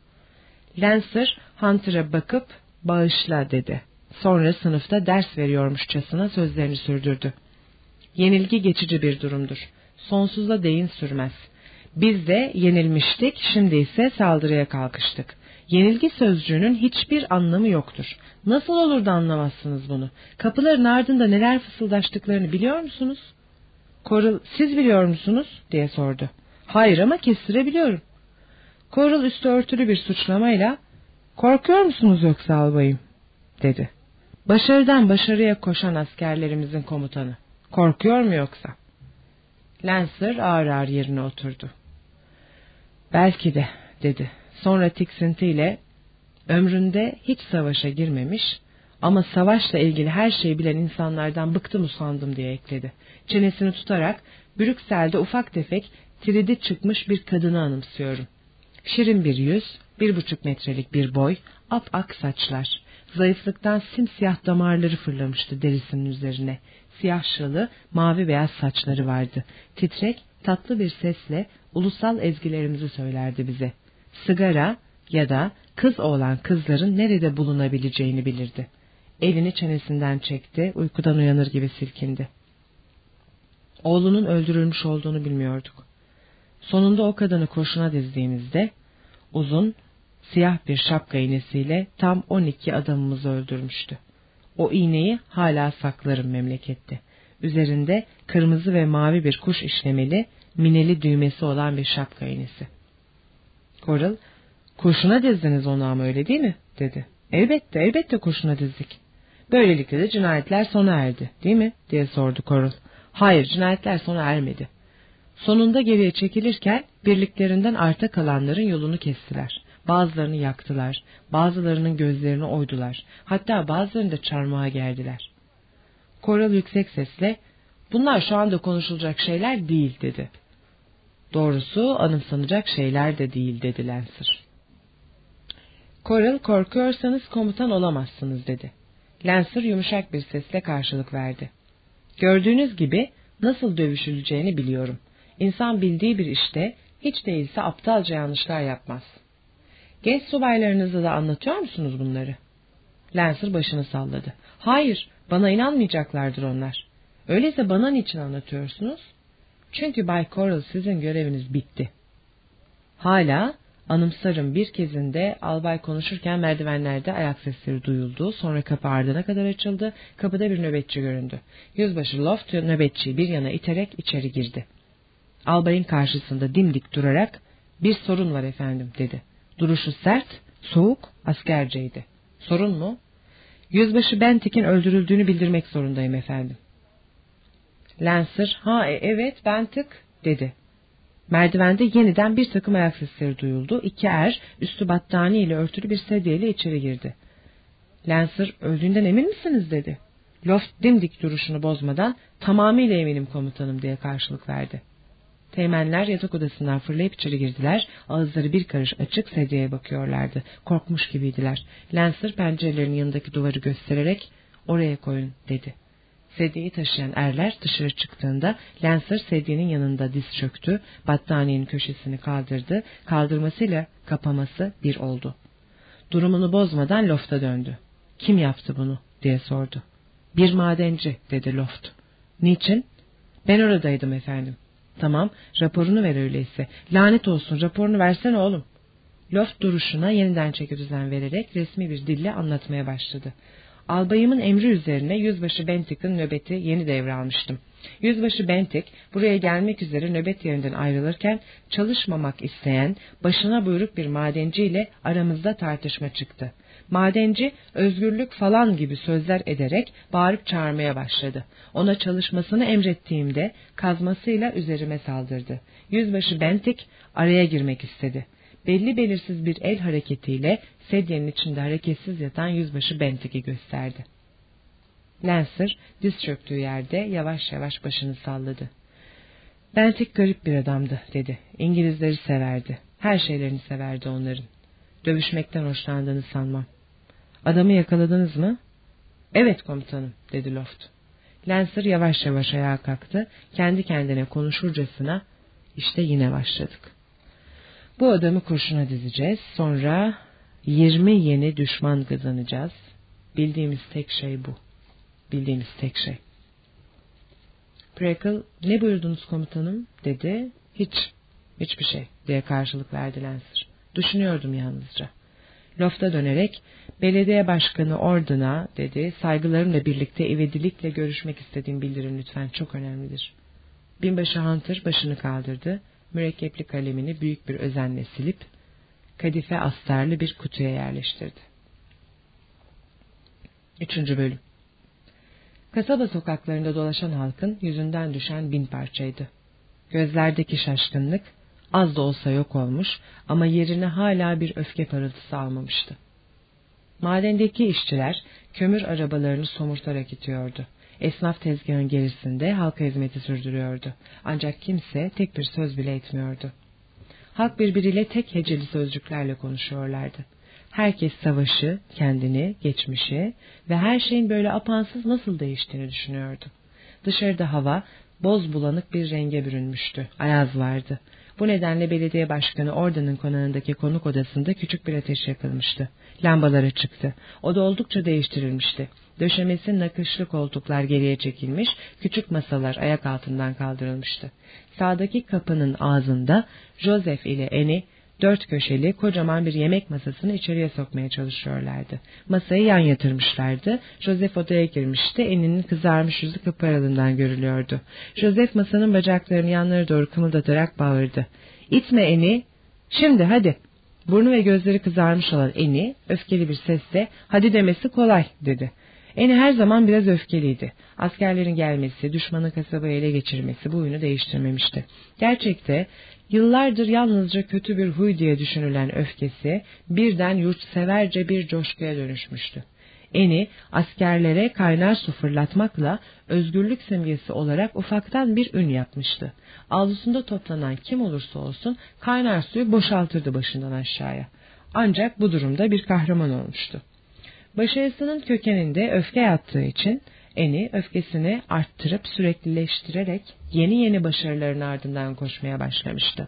Lancer Hunter'a bakıp bağışla dedi. Sonra sınıfta ders veriyormuşçasına sözlerini sürdürdü. Yenilgi geçici bir durumdur. Sonsuza değin sürmez. Biz de yenilmiştik, şimdi ise saldırıya kalkıştık. Yenilgi sözcüğünün hiçbir anlamı yoktur. Nasıl olur da anlamazsınız bunu? Kapıların ardında neler fısıldaştıklarını biliyor musunuz? Korul, siz biliyor musunuz? diye sordu. Hayır ama kestirebiliyorum. Korul üstü örtülü bir suçlamayla, korkuyor musunuz yoksa albayım? dedi. Başarıdan başarıya koşan askerlerimizin komutanı. Korkuyor mu yoksa? Lancer ağır ağır yerine oturdu. Belki de dedi. Sonra tiksintiyle ömründe hiç savaşa girmemiş ama savaşla ilgili her şeyi bilen insanlardan bıktım usandım diye ekledi. Çenesini tutarak Brüksel'de ufak tefek tridi çıkmış bir kadını anımsıyorum. Şirin bir yüz, bir buçuk metrelik bir boy, ap ak saçlar. Zayıflıktan simsiyah damarları fırlamıştı derisinin üzerine. Siyah şalı, mavi beyaz saçları vardı. Titrek, tatlı bir sesle ulusal ezgilerimizi söylerdi bize. Sigara ya da kız oğlan kızların nerede bulunabileceğini bilirdi. Elini çenesinden çekti, uykudan uyanır gibi silkindi. Oğlunun öldürülmüş olduğunu bilmiyorduk. Sonunda o kadını kurşuna dizdiğimizde uzun, siyah bir şapka iğnesiyle tam 12 adamımızı öldürmüştü. O iğneyi hala saklarım memlekette. Üzerinde kırmızı ve mavi bir kuş işlemeli, mineli düğmesi olan bir şapka iğnesi. Coral, kurşuna dizdiniz onu ama öyle değil mi? dedi. Elbette, elbette kurşuna dizdik. Böylelikle de cinayetler sona erdi, değil mi? diye sordu Coral. Hayır, cinayetler sona ermedi. Sonunda geriye çekilirken birliklerinden arta kalanların yolunu kestiler. Bazılarını yaktılar, bazılarının gözlerini oydular, hatta bazılarını da çarmıha gerdiler. Koral yüksek sesle, bunlar şu anda konuşulacak şeyler değil dedi. Doğrusu anımsanacak şeyler de değil dedi Lancer. Coral korkuyorsanız komutan olamazsınız dedi. Lancer yumuşak bir sesle karşılık verdi. Gördüğünüz gibi nasıl dövüşüleceğini biliyorum. İnsan bildiği bir işte hiç değilse aptalca yanlışlar yapmaz. Genç subaylarınıza da anlatıyor musunuz bunları? Lancer başını salladı. Hayır, bana inanmayacaklardır onlar. Öyleyse bana niçin anlatıyorsunuz? Çünkü Bay Coral sizin göreviniz bitti. Hala anımsarım bir kezinde albay konuşurken merdivenlerde ayak sesleri duyuldu. Sonra kapı ardına kadar açıldı. Kapıda bir nöbetçi göründü. Yüzbaşı Loft nöbetçiyi bir yana iterek içeri girdi. Albayın karşısında dimdik durarak bir sorun var efendim dedi. Duruşu sert, soğuk, askerceydi. Sorun mu? Yüzbaşı Bentik'in öldürüldüğünü bildirmek zorundayım efendim. Lancer, ha e, evet Bentik dedi. Merdivende yeniden bir takım ayak sesleri duyuldu. İki er üstü battaniye ile örtülü bir sedyeyle içeri girdi. Lancer öldüğünden emin misiniz dedi. Loft dimdik duruşunu bozmadan tamamıyla eminim komutanım diye karşılık verdi. Teğmenler yatak odasından fırlayıp içeri girdiler. Ağızları bir karış açık sedyeye bakıyorlardı. Korkmuş gibiydiler. Lancer pencerelerin yanındaki duvarı göstererek oraya koyun dedi. Sedyeyi taşıyan erler dışarı çıktığında Lancer sedyenin yanında diz çöktü, battaniyenin köşesini kaldırdı, kaldırmasıyla kapaması bir oldu. Durumunu bozmadan lofta döndü. Kim yaptı bunu diye sordu. Bir madenci dedi loft. Niçin? Ben oradaydım efendim. Tamam raporunu ver öyleyse. Lanet olsun raporunu versene oğlum. Loft duruşuna yeniden çeki düzen vererek resmi bir dille anlatmaya başladı. Albayımın emri üzerine Yüzbaşı Bentik'in nöbeti yeni devralmıştım. Yüzbaşı Bentik buraya gelmek üzere nöbet yerinden ayrılırken çalışmamak isteyen başına buyruk bir madenciyle aramızda tartışma çıktı. Madenci özgürlük falan gibi sözler ederek bağırıp çağırmaya başladı. Ona çalışmasını emrettiğimde kazmasıyla üzerime saldırdı. Yüzbaşı Bentik araya girmek istedi. Belli belirsiz bir el hareketiyle sedyenin içinde hareketsiz yatan yüzbaşı Bentik'i gösterdi. Lancer diz çöktüğü yerde yavaş yavaş başını salladı. Bentik garip bir adamdı dedi. İngilizleri severdi. Her şeylerini severdi onların. Dövüşmekten hoşlandığını sanmam. Adamı yakaladınız mı? Evet komutanım dedi Loft. Lancer yavaş yavaş ayağa kalktı. Kendi kendine konuşurcasına işte yine başladık. Bu adamı kurşuna dizeceğiz. Sonra yirmi yeni düşman kazanacağız. Bildiğimiz tek şey bu. Bildiğimiz tek şey. Preckle, ne buyurdunuz komutanım, dedi. Hiç, hiçbir şey, diye karşılık verdi Lancer. Düşünüyordum yalnızca. Lofta dönerek, belediye başkanı Ordun'a, dedi, saygılarımla birlikte ivedilikle görüşmek istediğim bildirin lütfen, çok önemlidir. Binbaşı Hunter başını kaldırdı, mürekkepli kalemini büyük bir özenle silip, kadife astarlı bir kutuya yerleştirdi. Üçüncü bölüm Kasaba sokaklarında dolaşan halkın yüzünden düşen bin parçaydı. Gözlerdeki şaşkınlık az da olsa yok olmuş ama yerine hala bir öfke parıltısı almamıştı. Madendeki işçiler kömür arabalarını somurtarak itiyordu. Esnaf tezgahın gerisinde halka hizmeti sürdürüyordu. Ancak kimse tek bir söz bile etmiyordu. Halk birbiriyle tek heceli sözcüklerle konuşuyorlardı. Herkes savaşı, kendini, geçmişi ve her şeyin böyle apansız nasıl değiştiğini düşünüyordu. Dışarıda hava boz bulanık bir renge bürünmüştü. Ayaz vardı. Bu nedenle belediye başkanı Orda'nın konağındaki konuk odasında küçük bir ateş yakılmıştı. Lambaları çıktı. Oda oldukça değiştirilmişti. Döşemesi nakışlı koltuklar geriye çekilmiş, küçük masalar ayak altından kaldırılmıştı. Sağdaki kapının ağzında Joseph ile Eni dört köşeli kocaman bir yemek masasını içeriye sokmaya çalışıyorlardı. Masayı yan yatırmışlardı. Joseph odaya girmişti. Eninin kızarmış yüzü kapı aralığından görülüyordu. Joseph masanın bacaklarını yanlara doğru kımıldatarak bağırdı. İtme Eni. Şimdi hadi. Burnu ve gözleri kızarmış olan Eni öfkeli bir sesle hadi demesi kolay dedi. Eni her zaman biraz öfkeliydi. Askerlerin gelmesi, düşmanın kasabayı ele geçirmesi bu oyunu değiştirmemişti. Gerçekte Yıllardır yalnızca kötü bir huy diye düşünülen öfkesi birden yurtseverce bir coşkuya dönüşmüştü. Eni askerlere kaynar su fırlatmakla özgürlük simgesi olarak ufaktan bir ün yapmıştı. Avlusunda toplanan kim olursa olsun kaynar suyu boşaltırdı başından aşağıya. Ancak bu durumda bir kahraman olmuştu. Başarısının kökeninde öfke yattığı için Eni öfkesini arttırıp süreklileştirerek yeni yeni başarıların ardından koşmaya başlamıştı.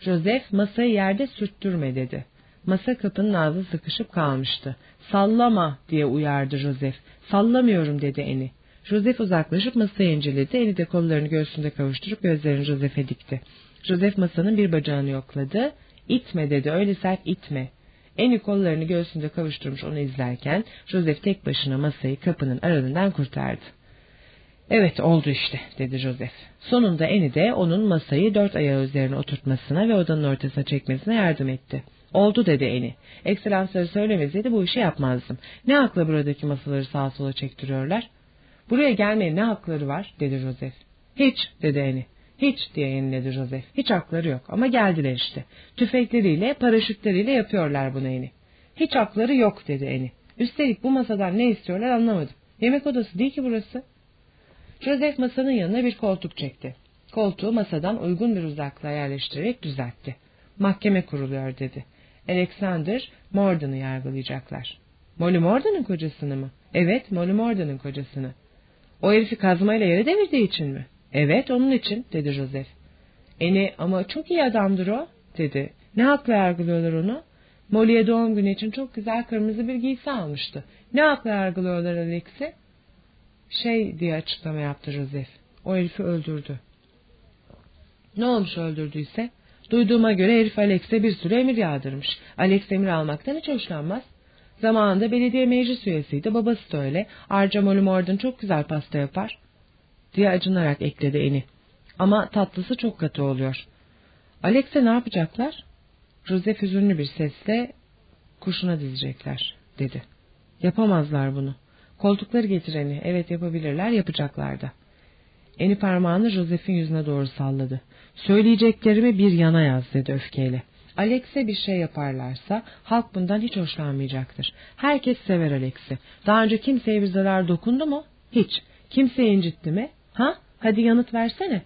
Joseph masayı yerde sürttürme dedi. Masa kapının ağzı sıkışıp kalmıştı. Sallama diye uyardı Joseph. Sallamıyorum dedi Eni. Joseph uzaklaşıp masayı inceledi. Eni de kollarını göğsünde kavuşturup gözlerini Joseph'e dikti. Joseph masanın bir bacağını yokladı. İtme dedi öyle sert itme. Eni kollarını göğsünde kavuşturmuş onu izlerken Joseph tek başına masayı kapının aralığından kurtardı. Evet oldu işte dedi Joseph. Sonunda Eni de onun masayı dört ayağı üzerine oturtmasına ve odanın ortasına çekmesine yardım etti. Oldu dedi Eni. Ekselansları söylemeseydi bu işi yapmazdım. Ne hakla buradaki masaları sağa sola çektiriyorlar? Buraya gelmeye ne hakları var dedi Joseph. Hiç dedi Eni. Hiç diye yeniledi Joseph. Hiç hakları yok ama geldiler işte. Tüfekleriyle, paraşütleriyle yapıyorlar bunu Eni. Hiç hakları yok dedi Eni. Üstelik bu masadan ne istiyorlar anlamadım. Yemek odası değil ki burası. Joseph masanın yanına bir koltuk çekti. Koltuğu masadan uygun bir uzaklığa yerleştirerek düzeltti. Mahkeme kuruluyor dedi. Alexander Morden'ı yargılayacaklar. Molly Morden'ın kocasını mı? Evet, Molly Morden'ın kocasını. O herifi kazmayla yere devirdiği için mi? Evet onun için dedi Joseph. Eni ama çok iyi adamdır o dedi. Ne hakla yargılıyorlar onu? Molly'e doğum günü için çok güzel kırmızı bir giysi almıştı. Ne hakla yargılıyorlar Alex'i? Şey diye açıklama yaptı Joseph. O herifi öldürdü. Ne olmuş öldürdüyse? Duyduğuma göre herif Alex'e bir sürü emir yağdırmış. Alex emir almaktan hiç hoşlanmaz. Zamanında belediye meclis üyesiydi. Babası da öyle. Ayrıca Molly Morden çok güzel pasta yapar diye acınarak ekledi Eni. Ama tatlısı çok katı oluyor. Alex'e ne yapacaklar? Joseph hüzünlü bir sesle kurşuna dizecekler dedi. Yapamazlar bunu. Koltukları getir Eni. Evet yapabilirler yapacaklar da. Eni parmağını Joseph'in yüzüne doğru salladı. Söyleyeceklerimi bir yana yaz dedi öfkeyle. Alex'e bir şey yaparlarsa halk bundan hiç hoşlanmayacaktır. Herkes sever Alex'i. Daha önce kimseye bir zarar dokundu mu? Hiç. Kimseyi incitti mi? Ha? Hadi yanıt versene.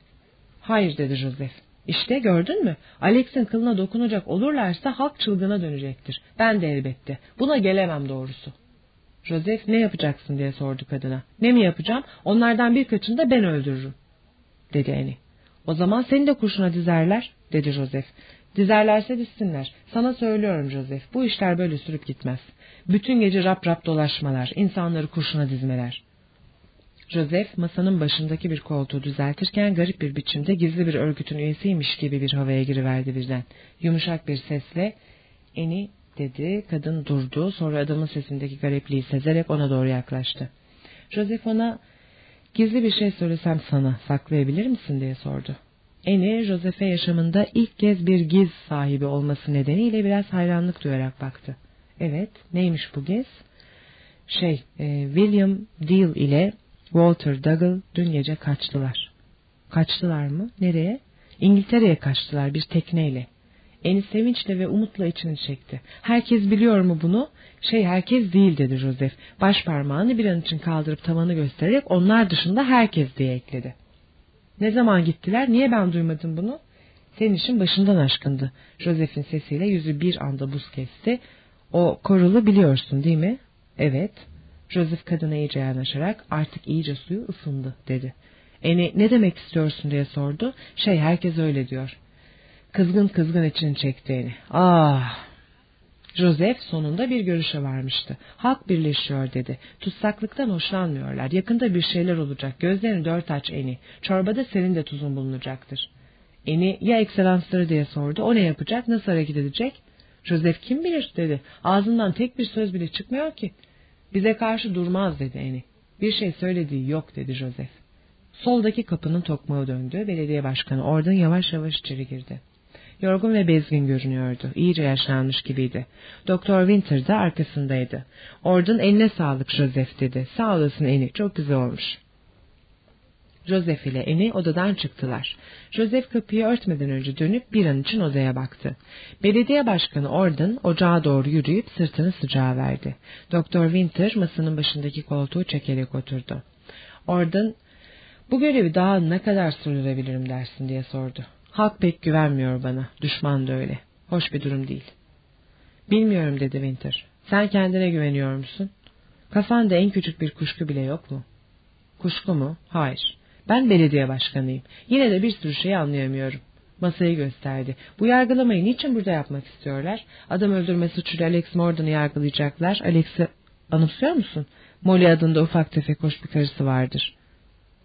Hayır dedi Joseph. İşte gördün mü? Alex'in kılına dokunacak olurlarsa halk çılgına dönecektir. Ben de elbette. Buna gelemem doğrusu. Joseph ne yapacaksın diye sordu kadına. Ne mi yapacağım? Onlardan birkaçını da ben öldürürüm. Dedi Annie. O zaman seni de kurşuna dizerler dedi Joseph. Dizerlerse dizsinler. Sana söylüyorum Joseph, bu işler böyle sürüp gitmez. Bütün gece rap rap dolaşmalar, insanları kurşuna dizmeler. Joseph masanın başındaki bir koltuğu düzeltirken garip bir biçimde gizli bir örgütün üyesiymiş gibi bir havaya giriverdi birden. Yumuşak bir sesle eni dedi. Kadın durdu. Sonra adamın sesindeki garipliği sezerek ona doğru yaklaştı. Joseph ona gizli bir şey söylesem sana saklayabilir misin diye sordu. Eni Joseph'e yaşamında ilk kez bir giz sahibi olması nedeniyle biraz hayranlık duyarak baktı. Evet neymiş bu giz? Şey e, William Deal ile Walter Dougal dün gece kaçtılar. Kaçtılar mı? Nereye? İngiltere'ye kaçtılar bir tekneyle. Eni sevinçle ve umutla içini çekti. Herkes biliyor mu bunu? Şey herkes değil dedi Joseph. Baş parmağını bir an için kaldırıp tavanı göstererek onlar dışında herkes diye ekledi. Ne zaman gittiler? Niye ben duymadım bunu? Senin işin başından aşkındı. Joseph'in sesiyle yüzü bir anda buz kesti. O korulu biliyorsun değil mi? Evet. Joseph kadına iyice yanaşarak artık iyice suyu ısındı dedi. Eni ne demek istiyorsun diye sordu. Şey herkes öyle diyor. Kızgın kızgın için çektiğini. Ah! Joseph sonunda bir görüşe varmıştı. Halk birleşiyor dedi. Tutsaklıktan hoşlanmıyorlar. Yakında bir şeyler olacak. Gözlerini dört aç Eni. Çorbada senin de tuzun bulunacaktır. Eni ya ekselansları diye sordu. O ne yapacak? Nasıl hareket edecek? Joseph kim bilir dedi. Ağzından tek bir söz bile çıkmıyor ki. Bize karşı durmaz dedi Eni. Bir şey söylediği yok dedi Joseph. Soldaki kapının tokmağı döndü. Belediye başkanı oradan yavaş yavaş içeri girdi. Yorgun ve bezgin görünüyordu. İyice yaşlanmış gibiydi. Doktor Winter de arkasındaydı. Ordun eline sağlık Joseph dedi. Sağ olasın Eni çok güzel olmuş. Joseph ile Eni odadan çıktılar. Joseph kapıyı örtmeden önce dönüp bir an için odaya baktı. Belediye başkanı Orden ocağa doğru yürüyüp sırtını sıcağa verdi. Doktor Winter masanın başındaki koltuğu çekerek oturdu. Orden bu görevi daha ne kadar sürdürebilirim dersin diye sordu. Halk pek güvenmiyor bana. Düşman da öyle. Hoş bir durum değil. Bilmiyorum dedi Winter. Sen kendine güveniyor musun? Kafanda en küçük bir kuşku bile yok mu? Kuşku mu? Hayır. Ben belediye başkanıyım. Yine de bir sürü şey anlayamıyorum. Masayı gösterdi. Bu yargılamayı niçin burada yapmak istiyorlar? Adam öldürme suçuyla Alex Morden'ı yargılayacaklar. Alex'i anımsıyor musun? Molly adında ufak tefek hoş bir karısı vardır.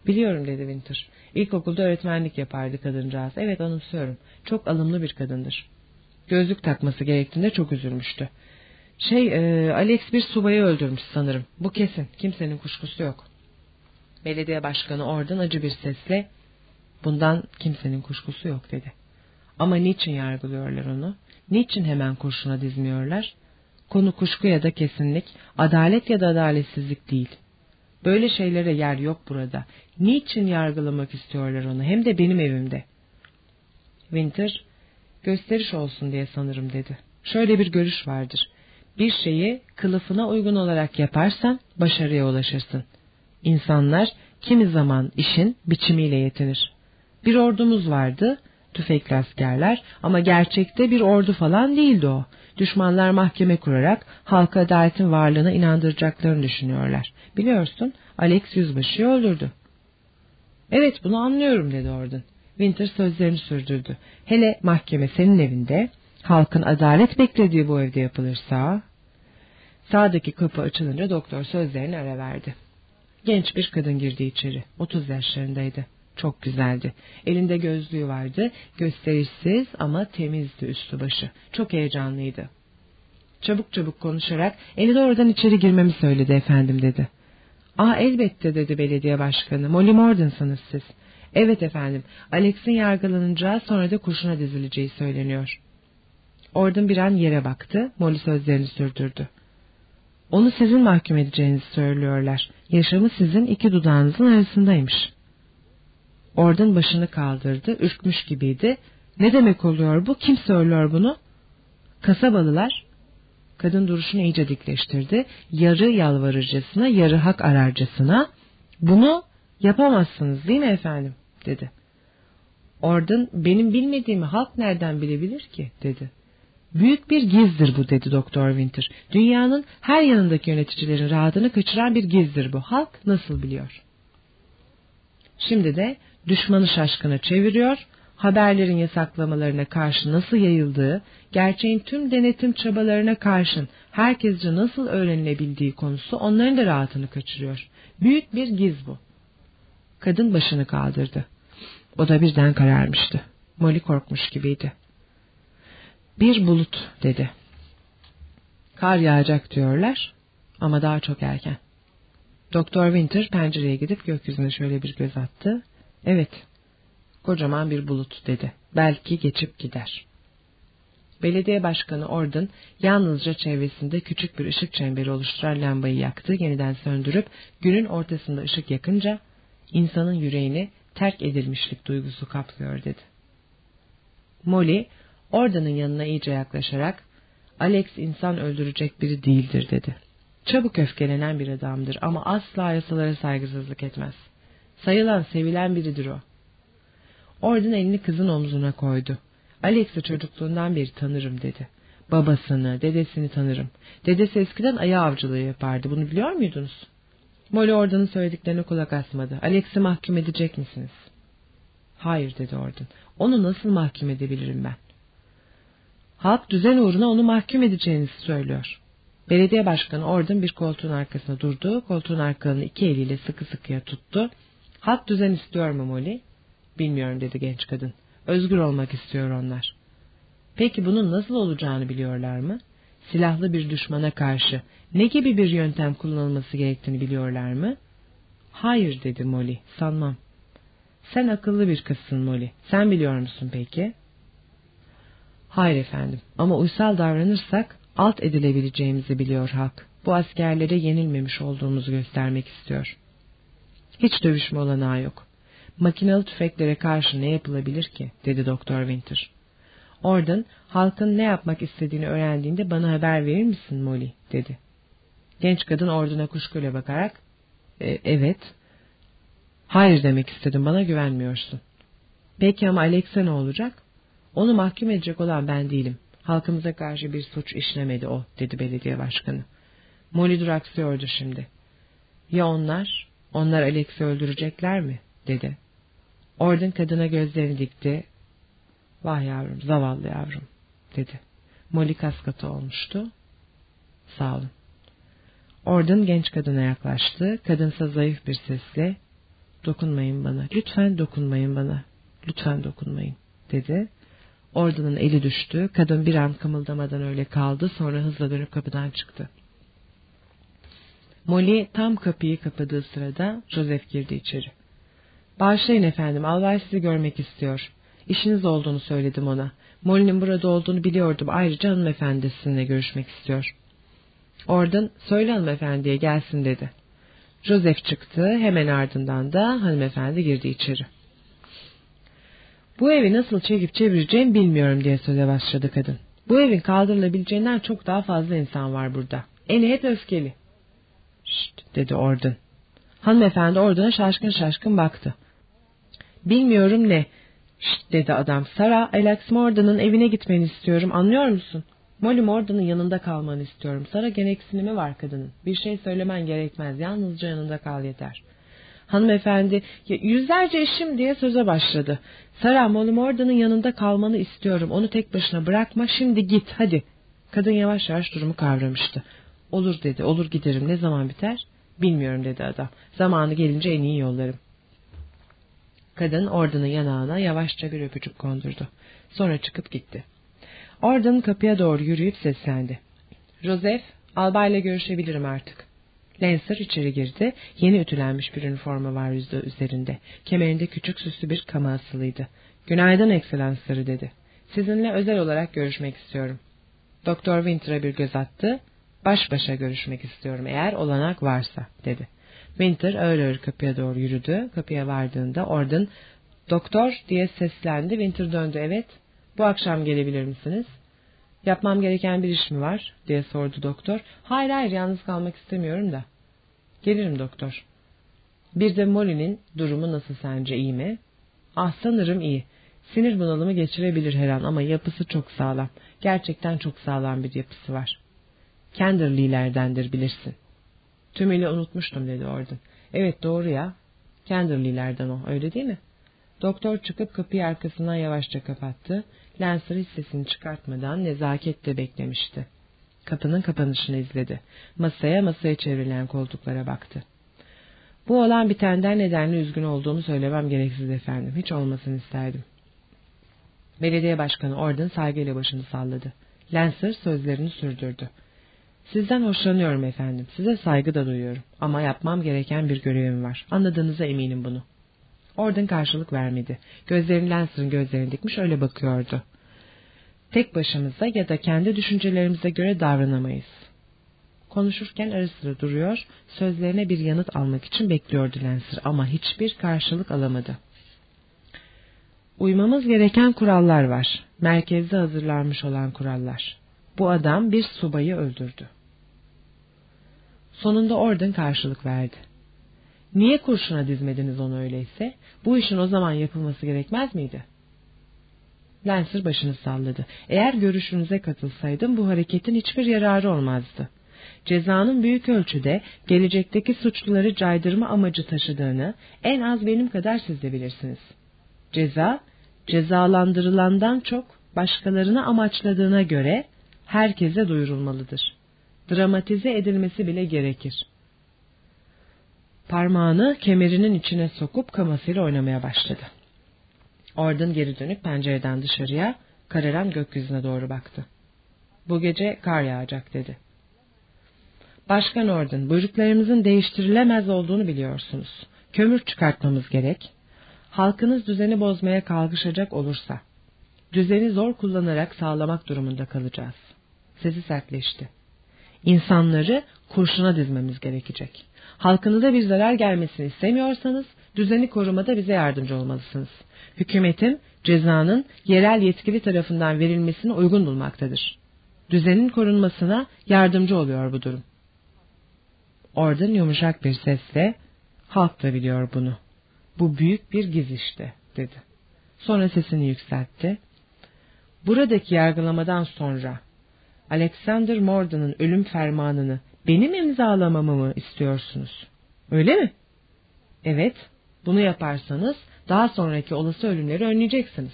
Biliyorum dedi Winter. İlkokulda öğretmenlik yapardı kadıncağız. Evet anımsıyorum. Çok alımlı bir kadındır. Gözlük takması gerektiğinde çok üzülmüştü. Şey, e, Alex bir subayı öldürmüş sanırım. Bu kesin. Kimsenin kuşkusu yok. Belediye başkanı oradan acı bir sesle bundan kimsenin kuşkusu yok dedi. Ama niçin yargılıyorlar onu? Niçin hemen kurşuna dizmiyorlar? Konu kuşku ya da kesinlik, adalet ya da adaletsizlik değil. Böyle şeylere yer yok burada. Niçin yargılamak istiyorlar onu hem de benim evimde? Winter, gösteriş olsun diye sanırım dedi. Şöyle bir görüş vardır. Bir şeyi kılıfına uygun olarak yaparsan başarıya ulaşırsın. İnsanlar kimi zaman işin biçimiyle yetinir. Bir ordumuz vardı, tüfekli askerler ama gerçekte bir ordu falan değildi o. Düşmanlar mahkeme kurarak halka adaletin varlığına inandıracaklarını düşünüyorlar. Biliyorsun Alex Yüzbaşı'yı öldürdü. Evet bunu anlıyorum dedi Orden. Winter sözlerini sürdürdü. Hele mahkeme senin evinde, halkın adalet beklediği bu evde yapılırsa... Sağdaki kapı açılınca doktor sözlerini ara verdi. Genç bir kadın girdi içeri. Otuz yaşlarındaydı. Çok güzeldi. Elinde gözlüğü vardı. Gösterişsiz ama temizdi üstü başı. Çok heyecanlıydı. Çabuk çabuk konuşarak eli oradan içeri girmemi söyledi efendim dedi. Aa elbette dedi belediye başkanı. Molly Morden'sınız siz. Evet efendim. Alex'in yargılanacağı sonra da kurşuna dizileceği söyleniyor. Orden bir an yere baktı. Molly sözlerini sürdürdü. Onu sizin mahkum edeceğinizi söylüyorlar. Yaşamı sizin iki dudağınızın arasındaymış. Orden başını kaldırdı. Ürkmüş gibiydi. Ne demek oluyor bu? Kim söylüyor bunu? Kasabalılar Kadın duruşunu iyice dikleştirdi. Yarı yalvarırcasına, yarı hak ararcasına bunu yapamazsınız değil mi efendim dedi. Ordun benim bilmediğimi halk nereden bilebilir ki dedi. Büyük bir gizdir bu dedi Doktor Winter. Dünyanın her yanındaki yöneticilerin rahatını kaçıran bir gizdir bu. Halk nasıl biliyor? Şimdi de düşmanı şaşkına çeviriyor, haberlerin yasaklamalarına karşı nasıl yayıldığı, gerçeğin tüm denetim çabalarına karşın herkesce nasıl öğrenilebildiği konusu onların da rahatını kaçırıyor. Büyük bir giz bu. Kadın başını kaldırdı. O da birden kararmıştı. Molly korkmuş gibiydi. Bir bulut dedi. Kar yağacak diyorlar ama daha çok erken. Doktor Winter pencereye gidip gökyüzüne şöyle bir göz attı. Evet, kocaman bir bulut dedi. Belki geçip gider. Belediye başkanı Orden yalnızca çevresinde küçük bir ışık çemberi oluşturan lambayı yaktı, yeniden söndürüp günün ortasında ışık yakınca insanın yüreğini terk edilmişlik duygusu kaplıyor dedi. Molly, Orden'ın yanına iyice yaklaşarak Alex insan öldürecek biri değildir dedi. Çabuk öfkelenen bir adamdır ama asla yasalara saygısızlık etmez. Sayılan, sevilen biridir o. Orden elini kızın omzuna koydu. Alex'i çocukluğundan beri tanırım dedi. Babasını, dedesini tanırım. Dedesi eskiden ayı avcılığı yapardı. Bunu biliyor muydunuz? Molly Orden'ın söylediklerine kulak asmadı. Alex'i mahkum edecek misiniz? Hayır dedi Orden. Onu nasıl mahkum edebilirim ben? Halk düzen uğruna onu mahkum edeceğinizi söylüyor. Belediye başkanı Orden bir koltuğun arkasına durdu. Koltuğun arkalarını iki eliyle sıkı sıkıya tuttu. Halk düzen istiyor mu Molly? Bilmiyorum dedi genç kadın. Özgür olmak istiyor onlar. Peki bunun nasıl olacağını biliyorlar mı? Silahlı bir düşmana karşı ne gibi bir yöntem kullanılması gerektiğini biliyorlar mı? Hayır dedi Molly, sanmam. Sen akıllı bir kızsın Molly. Sen biliyor musun peki? Hayır efendim ama uysal davranırsak alt edilebileceğimizi biliyor halk. Bu askerlere yenilmemiş olduğumuzu göstermek istiyor. Hiç dövüşme olanağı yok. Makinalı tüfeklere karşı ne yapılabilir ki? dedi Doktor Winter. Orden, halkın ne yapmak istediğini öğrendiğinde bana haber verir misin Molly? dedi. Genç kadın Orden'a kuşkuyla bakarak, e, evet. Hayır demek istedim, bana güvenmiyorsun. Peki ama Alex'e ne olacak? Onu mahkum edecek olan ben değilim. Halkımıza karşı bir suç işlemedi o, dedi belediye başkanı. Molly duraksıyordu şimdi. Ya onlar? Onlar Alex'i öldürecekler mi? dedi. Orden kadına gözlerini dikti. Vah yavrum, zavallı yavrum, dedi. Molly kaskatı olmuştu. Sağ olun. Orden genç kadına yaklaştı. Kadınsa zayıf bir sesle, dokunmayın bana, lütfen dokunmayın bana, lütfen dokunmayın, dedi. Orden'ın eli düştü. Kadın bir an kımıldamadan öyle kaldı. Sonra hızla dönüp kapıdan çıktı. Molly tam kapıyı kapadığı sırada Joseph girdi içeri. Bağışlayın efendim, albay sizi görmek istiyor. İşiniz olduğunu söyledim ona. Molly'nin burada olduğunu biliyordum. Ayrıca hanımefendi sizinle görüşmek istiyor. Orden, söyle hanımefendiye gelsin dedi. Joseph çıktı, hemen ardından da hanımefendi girdi içeri. Bu evi nasıl çekip çevireceğim bilmiyorum diye söze başladı kadın. Bu evin kaldırılabileceğinden çok daha fazla insan var burada. Eni hep öfkeli. Şşt dedi Orden. Hanımefendi Orden'a şaşkın şaşkın baktı. Bilmiyorum ne. Şşt dedi adam. Sara, Alex Morden'ın evine gitmeni istiyorum anlıyor musun? Molly Morden'ın yanında kalmanı istiyorum. Sara gereksinimi var kadının. Bir şey söylemen gerekmez. Yalnızca yanında kal yeter. Hanımefendi yüzlerce eşim diye söze başladı. Sara Molly Morden'ın yanında kalmanı istiyorum. Onu tek başına bırakma şimdi git hadi. Kadın yavaş yavaş durumu kavramıştı. Olur dedi olur giderim ne zaman biter? Bilmiyorum dedi adam. Zamanı gelince en iyi yollarım. Kadın Orden'ın yanağına yavaşça bir öpücük kondurdu. Sonra çıkıp gitti. Orden kapıya doğru yürüyüp seslendi. Joseph, albayla görüşebilirim artık. Lancer içeri girdi. Yeni ütülenmiş bir üniforma var yüzde üzerinde. Kemerinde küçük süslü bir kama asılıydı. Günaydın ekselansları dedi. Sizinle özel olarak görüşmek istiyorum. Doktor Winter'a bir göz attı. Baş başa görüşmek istiyorum eğer olanak varsa dedi. Winter ağır ağır kapıya doğru yürüdü. Kapıya vardığında Orden doktor diye seslendi. Winter döndü evet. Bu akşam gelebilir misiniz? Yapmam gereken bir iş mi var? diye sordu doktor. Hayır hayır yalnız kalmak istemiyorum da. Gelirim doktor. Bir de Molly'nin durumu nasıl sence iyi mi? Ah sanırım iyi. Sinir bunalımı geçirebilir her an ama yapısı çok sağlam. Gerçekten çok sağlam bir yapısı var. Kenderly'lerdendir bilirsin. Tümüyle unutmuştum dedi Orden. Evet doğru ya. Kenderly'lerden o öyle değil mi? Doktor çıkıp kapıyı arkasından yavaşça kapattı. Lancer hiç sesini çıkartmadan nezaketle beklemişti. Kapının kapanışını izledi. Masaya masaya çevrilen koltuklara baktı. Bu olan bitenden nedenle üzgün olduğumu söylemem gereksiz efendim. Hiç olmasını isterdim. Belediye başkanı Orden saygıyla başını salladı. Lancer sözlerini sürdürdü. Sizden hoşlanıyorum efendim. Size saygı da duyuyorum. Ama yapmam gereken bir görevim var. Anladığınıza eminim bunu. Orden karşılık vermedi. Gözlerini Lancer'ın gözlerine dikmiş öyle bakıyordu. Tek başımıza ya da kendi düşüncelerimize göre davranamayız. Konuşurken ara sıra duruyor, sözlerine bir yanıt almak için bekliyordu Lancer ama hiçbir karşılık alamadı. Uymamız gereken kurallar var. Merkezde hazırlanmış olan kurallar. Bu adam bir subayı öldürdü. Sonunda Orden karşılık verdi. Niye kurşuna dizmediniz onu öyleyse? Bu işin o zaman yapılması gerekmez miydi? Lancer başını salladı. Eğer görüşünüze katılsaydım bu hareketin hiçbir yararı olmazdı. Cezanın büyük ölçüde gelecekteki suçluları caydırma amacı taşıdığını en az benim kadar siz de bilirsiniz. Ceza, cezalandırılandan çok başkalarını amaçladığına göre herkese duyurulmalıdır. Dramatize edilmesi bile gerekir. Parmağını kemerinin içine sokup kamasıyla oynamaya başladı. Orden geri dönüp pencereden dışarıya, kararan gökyüzüne doğru baktı. Bu gece kar yağacak dedi. Başkan Orden, buyruklarımızın değiştirilemez olduğunu biliyorsunuz. Kömür çıkartmamız gerek. Halkınız düzeni bozmaya kalkışacak olursa, düzeni zor kullanarak sağlamak durumunda kalacağız. Sesi sertleşti. İnsanları kurşuna dizmemiz gerekecek. Halkınıza bir zarar gelmesini istemiyorsanız, düzeni korumada bize yardımcı olmalısınız. Hükümetin cezanın yerel yetkili tarafından verilmesini uygun bulmaktadır. Düzenin korunmasına yardımcı oluyor bu durum. Oradan yumuşak bir sesle, halk da biliyor bunu. Bu büyük bir giz işte, dedi. Sonra sesini yükseltti. Buradaki yargılamadan sonra Alexander Morden'ın ölüm fermanını benim imzalamamı mı istiyorsunuz? Öyle mi? Evet, bunu yaparsanız daha sonraki olası ölümleri önleyeceksiniz.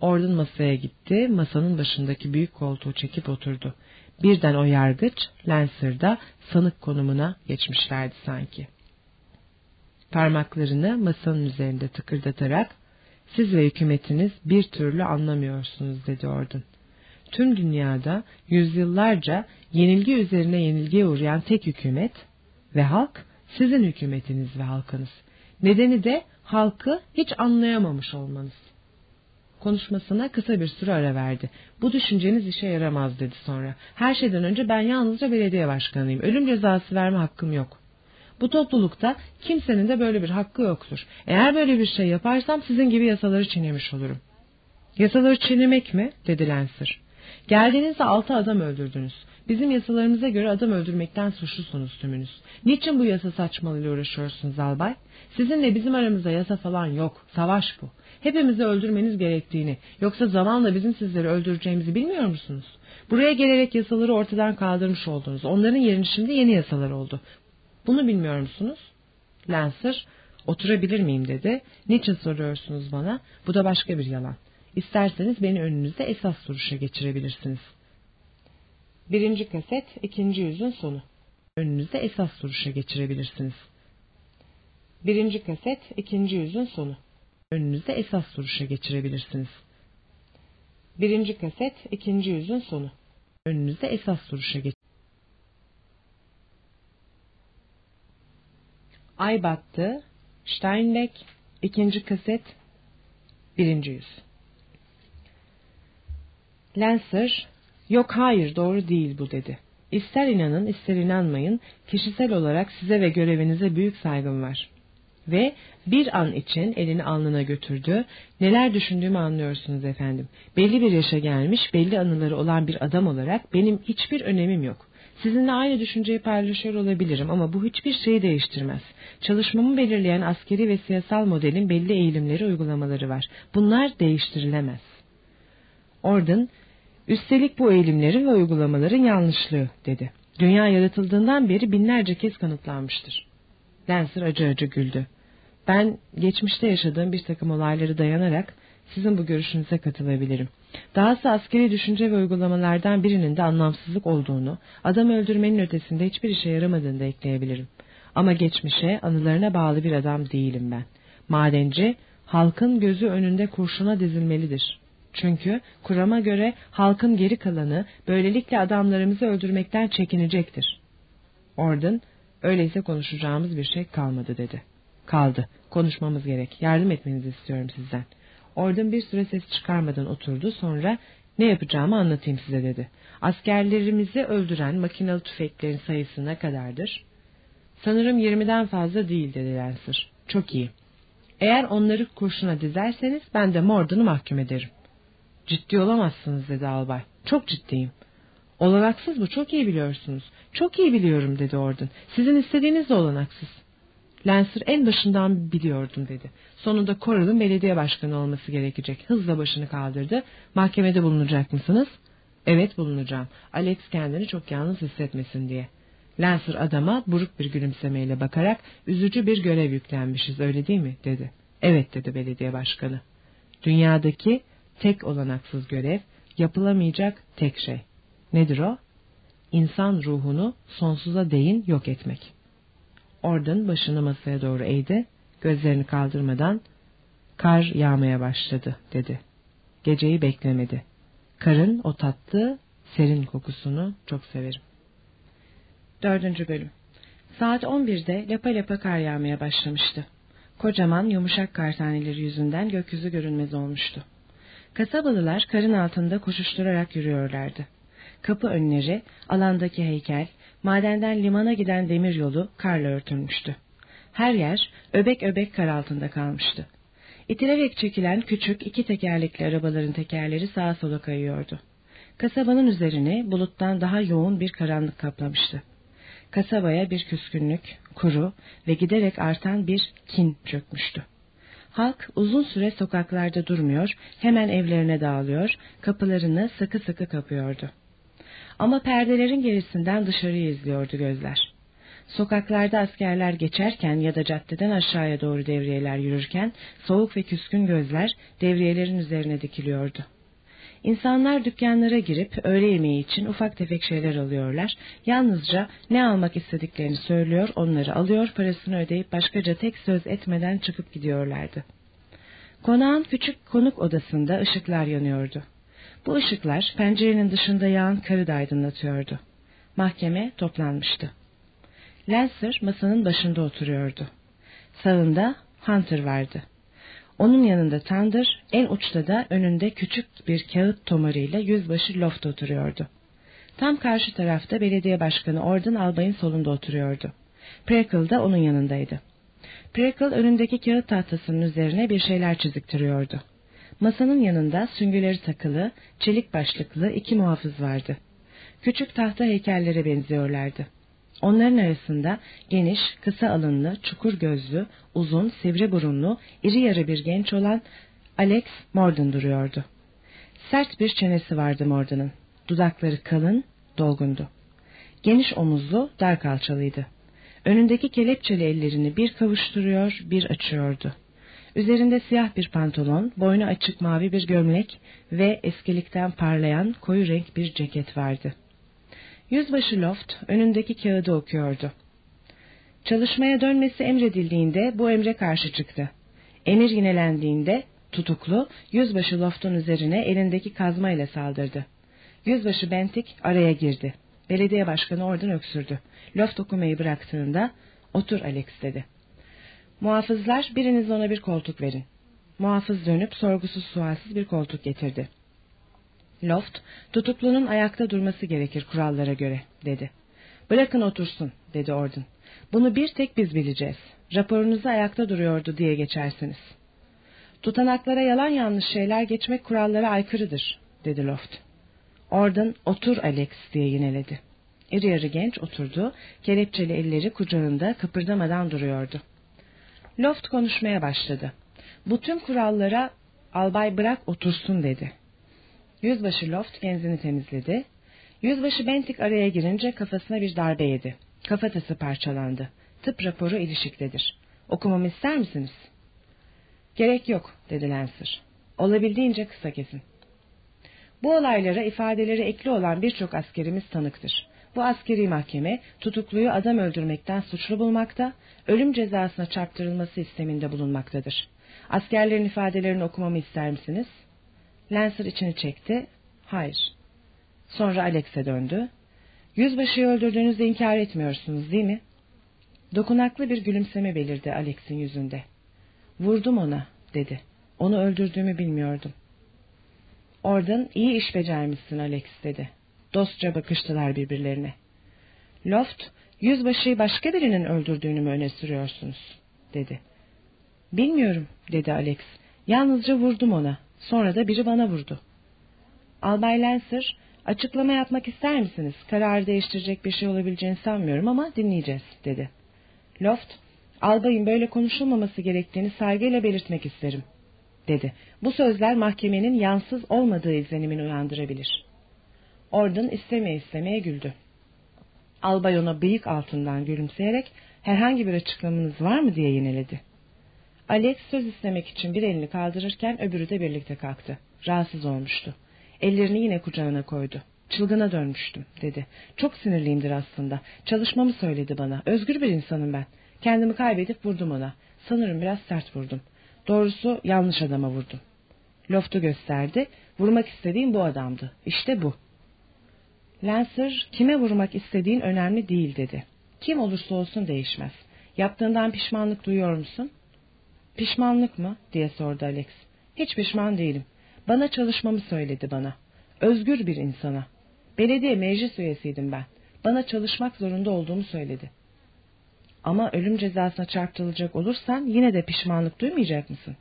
Orden masaya gitti, masanın başındaki büyük koltuğu çekip oturdu. Birden o yargıç, Lancer'da sanık konumuna geçmişlerdi sanki. Parmaklarını masanın üzerinde tıkırdatarak, siz ve hükümetiniz bir türlü anlamıyorsunuz dedi Orden. Tüm dünyada yüzyıllarca yenilgi üzerine yenilgiye uğrayan tek hükümet ve halk sizin hükümetiniz ve halkınız. Nedeni de halkı hiç anlayamamış olmanız. Konuşmasına kısa bir süre ara verdi. Bu düşünceniz işe yaramaz dedi sonra. Her şeyden önce ben yalnızca belediye başkanıyım. Ölüm cezası verme hakkım yok. Bu toplulukta kimsenin de böyle bir hakkı yoktur. Eğer böyle bir şey yaparsam sizin gibi yasaları çiğnemiş olurum. Yasaları çiğnemek mi? dedi Lancer. Geldiğinizde altı adam öldürdünüz. Bizim yasalarımıza göre adam öldürmekten suçlusunuz tümünüz. Niçin bu yasa saçmalığıyla uğraşıyorsunuz albay? Sizinle bizim aramızda yasa falan yok. Savaş bu. Hepimizi öldürmeniz gerektiğini, yoksa zamanla bizim sizleri öldüreceğimizi bilmiyor musunuz? Buraya gelerek yasaları ortadan kaldırmış oldunuz. Onların yerini şimdi yeni yasalar oldu. Bunu bilmiyor musunuz? Lancer, oturabilir miyim dedi. Niçin soruyorsunuz bana? Bu da başka bir yalan. İsterseniz beni önünüzde esas duruşa geçirebilirsiniz. Birinci kaset, ikinci yüzün sonu. Önünüzde esas duruşa geçirebilirsiniz. Birinci kaset, ikinci yüzün sonu. Önünüzde esas duruşa geçirebilirsiniz. Birinci kaset, ikinci yüzün sonu. Önünüzde esas duruşa geç. Ay battı, Steinbeck, ikinci kaset, birinci yüz. Lancer, yok hayır doğru değil bu dedi. İster inanın ister inanmayın kişisel olarak size ve görevinize büyük saygım var. Ve bir an için elini alnına götürdü. Neler düşündüğümü anlıyorsunuz efendim. Belli bir yaşa gelmiş, belli anıları olan bir adam olarak benim hiçbir önemim yok. Sizinle aynı düşünceyi paylaşıyor olabilirim ama bu hiçbir şeyi değiştirmez. Çalışmamı belirleyen askeri ve siyasal modelin belli eğilimleri, uygulamaları var. Bunlar değiştirilemez. Orden, üstelik bu eğilimlerin ve uygulamaların yanlışlığı, dedi. Dünya yaratıldığından beri binlerce kez kanıtlanmıştır. Lancer acı acı güldü. Ben geçmişte yaşadığım bir takım olayları dayanarak sizin bu görüşünüze katılabilirim. Dahası askeri düşünce ve uygulamalardan birinin de anlamsızlık olduğunu, adam öldürmenin ötesinde hiçbir işe yaramadığını da ekleyebilirim. Ama geçmişe, anılarına bağlı bir adam değilim ben. Madenci, halkın gözü önünde kurşuna dizilmelidir. Çünkü kurama göre halkın geri kalanı böylelikle adamlarımızı öldürmekten çekinecektir. Orden, öyleyse konuşacağımız bir şey kalmadı dedi. Kaldı, konuşmamız gerek, yardım etmenizi istiyorum sizden. Orden bir süre ses çıkarmadan oturdu, sonra ne yapacağımı anlatayım size dedi. Askerlerimizi öldüren makinalı tüfeklerin sayısı ne kadardır? Sanırım yirmiden fazla değil dedi Lancer. Çok iyi. Eğer onları kurşuna dizerseniz ben de Morden'ı mahkum ederim. Ciddi olamazsınız dedi albay. Çok ciddiyim. Olanaksız bu çok iyi biliyorsunuz. Çok iyi biliyorum dedi Orden. Sizin istediğiniz de olanaksız. Lancer en başından biliyordum dedi. Sonunda Coral'ın belediye başkanı olması gerekecek. Hızla başını kaldırdı. Mahkemede bulunacak mısınız? Evet bulunacağım. Alex kendini çok yalnız hissetmesin diye. Lancer adama buruk bir gülümsemeyle bakarak üzücü bir görev yüklenmişiz öyle değil mi dedi. Evet dedi belediye başkanı. Dünyadaki tek olanaksız görev yapılamayacak tek şey. Nedir o? İnsan ruhunu sonsuza değin yok etmek. Orden başını masaya doğru eğdi, gözlerini kaldırmadan kar yağmaya başladı dedi. Geceyi beklemedi. Karın o tatlı serin kokusunu çok severim. Dördüncü bölüm. Saat 11'de lapa lapa kar yağmaya başlamıştı. Kocaman yumuşak kar taneleri yüzünden gökyüzü görünmez olmuştu. Kasabalılar karın altında koşuşturarak yürüyorlardı. Kapı önleri, alandaki heykel, madenden limana giden demir yolu karla örtülmüştü. Her yer öbek öbek kar altında kalmıştı. İtilerek çekilen küçük iki tekerlekli arabaların tekerleri sağa sola kayıyordu. Kasabanın üzerini buluttan daha yoğun bir karanlık kaplamıştı. Kasabaya bir küskünlük, kuru ve giderek artan bir kin çökmüştü. Halk uzun süre sokaklarda durmuyor, hemen evlerine dağılıyor, kapılarını sıkı sıkı kapıyordu. Ama perdelerin gerisinden dışarıyı izliyordu gözler. Sokaklarda askerler geçerken ya da caddeden aşağıya doğru devriyeler yürürken soğuk ve küskün gözler devriyelerin üzerine dikiliyordu. İnsanlar dükkanlara girip öğle yemeği için ufak tefek şeyler alıyorlar. Yalnızca ne almak istediklerini söylüyor, onları alıyor, parasını ödeyip başkaca tek söz etmeden çıkıp gidiyorlardı. Konağın küçük konuk odasında ışıklar yanıyordu. Bu ışıklar pencerenin dışında yağan karı da aydınlatıyordu. Mahkeme toplanmıştı. Lancer masanın başında oturuyordu. Sağında Hunter vardı. Onun yanında Tandır, en uçta da önünde küçük bir kağıt tomarıyla yüzbaşı Loft oturuyordu. Tam karşı tarafta belediye başkanı Orden Albay'ın solunda oturuyordu. Preckle da onun yanındaydı. Preckle önündeki kağıt tahtasının üzerine bir şeyler çiziktiriyordu. Masanın yanında süngüleri takılı, çelik başlıklı iki muhafız vardı. Küçük tahta heykellere benziyorlardı. Onların arasında geniş, kısa alınlı, çukur gözlü, uzun, sivri burunlu, iri yarı bir genç olan Alex Morden duruyordu. Sert bir çenesi vardı Morden'ın. Dudakları kalın, dolgundu. Geniş omuzlu, dar kalçalıydı. Önündeki kelepçeli ellerini bir kavuşturuyor, bir açıyordu. Üzerinde siyah bir pantolon, boynu açık mavi bir gömlek ve eskilikten parlayan koyu renk bir ceket vardı. Yüzbaşı Loft önündeki kağıdı okuyordu. Çalışmaya dönmesi emredildiğinde bu emre karşı çıktı. Emir yinelendiğinde tutuklu yüzbaşı Loft'un üzerine elindeki kazmayla saldırdı. Yüzbaşı Bentik araya girdi. Belediye başkanı oradan öksürdü. Loft okumayı bıraktığında otur Alex dedi. Muhafızlar biriniz ona bir koltuk verin. Muhafız dönüp sorgusuz sualsiz bir koltuk getirdi. Loft, tutuklunun ayakta durması gerekir kurallara göre, dedi. Bırakın otursun, dedi Orden. Bunu bir tek biz bileceğiz. Raporunuzu ayakta duruyordu diye geçersiniz. Tutanaklara yalan yanlış şeyler geçmek kurallara aykırıdır, dedi Loft. Orden, otur Alex diye yineledi. İri yarı genç oturdu, kelepçeli elleri kucağında kıpırdamadan duruyordu. Loft konuşmaya başladı. Bu tüm kurallara albay bırak otursun dedi. Yüzbaşı Loft genzini temizledi. Yüzbaşı Bentik araya girince kafasına bir darbe yedi. Kafatası parçalandı. Tıp raporu ilişiktedir. Okumamı ister misiniz? Gerek yok dedi Lancer. Olabildiğince kısa kesin. Bu olaylara ifadeleri ekli olan birçok askerimiz tanıktır. Bu askeri mahkeme tutukluyu adam öldürmekten suçlu bulmakta, ölüm cezasına çarptırılması isteminde bulunmaktadır. Askerlerin ifadelerini okumamı ister misiniz? Lancer içini çekti. Hayır. Sonra Alex'e döndü. Yüzbaşıyı öldürdüğünüzü inkar etmiyorsunuz değil mi? Dokunaklı bir gülümseme belirdi Alex'in yüzünde. Vurdum ona dedi. Onu öldürdüğümü bilmiyordum. Oradan iyi iş becermişsin Alex dedi. Dostça bakıştılar birbirlerine. Loft, yüzbaşıyı başka birinin öldürdüğünü mü öne sürüyorsunuz? dedi. Bilmiyorum dedi Alex. Yalnızca vurdum ona. Sonra da biri bana vurdu. Albay Lancer, açıklama yapmak ister misiniz? Kararı değiştirecek bir şey olabileceğini sanmıyorum ama dinleyeceğiz dedi. Loft, albayın böyle konuşulmaması gerektiğini saygıyla belirtmek isterim dedi. Bu sözler mahkemenin yansız olmadığı izlenimini uyandırabilir. Orden istemeye istemeye güldü. Albay ona bıyık altından gülümseyerek herhangi bir açıklamanız var mı diye yineledi. Alex söz istemek için bir elini kaldırırken öbürü de birlikte kalktı. Rahatsız olmuştu. Ellerini yine kucağına koydu. Çılgına dönmüştüm dedi. Çok sinirliyimdir aslında. Çalışmamı söyledi bana. Özgür bir insanım ben. Kendimi kaybedip vurdum ona. Sanırım biraz sert vurdum. Doğrusu yanlış adama vurdum. Loft'u gösterdi. Vurmak istediğim bu adamdı. İşte bu. Lancer kime vurmak istediğin önemli değil dedi. Kim olursa olsun değişmez. Yaptığından pişmanlık duyuyor musun? Pişmanlık mı? diye sordu Alex. Hiç pişman değilim. Bana çalışmamı söyledi bana. Özgür bir insana. Belediye meclis üyesiydim ben. Bana çalışmak zorunda olduğumu söyledi. Ama ölüm cezasına çarptırılacak olursan yine de pişmanlık duymayacak mısın?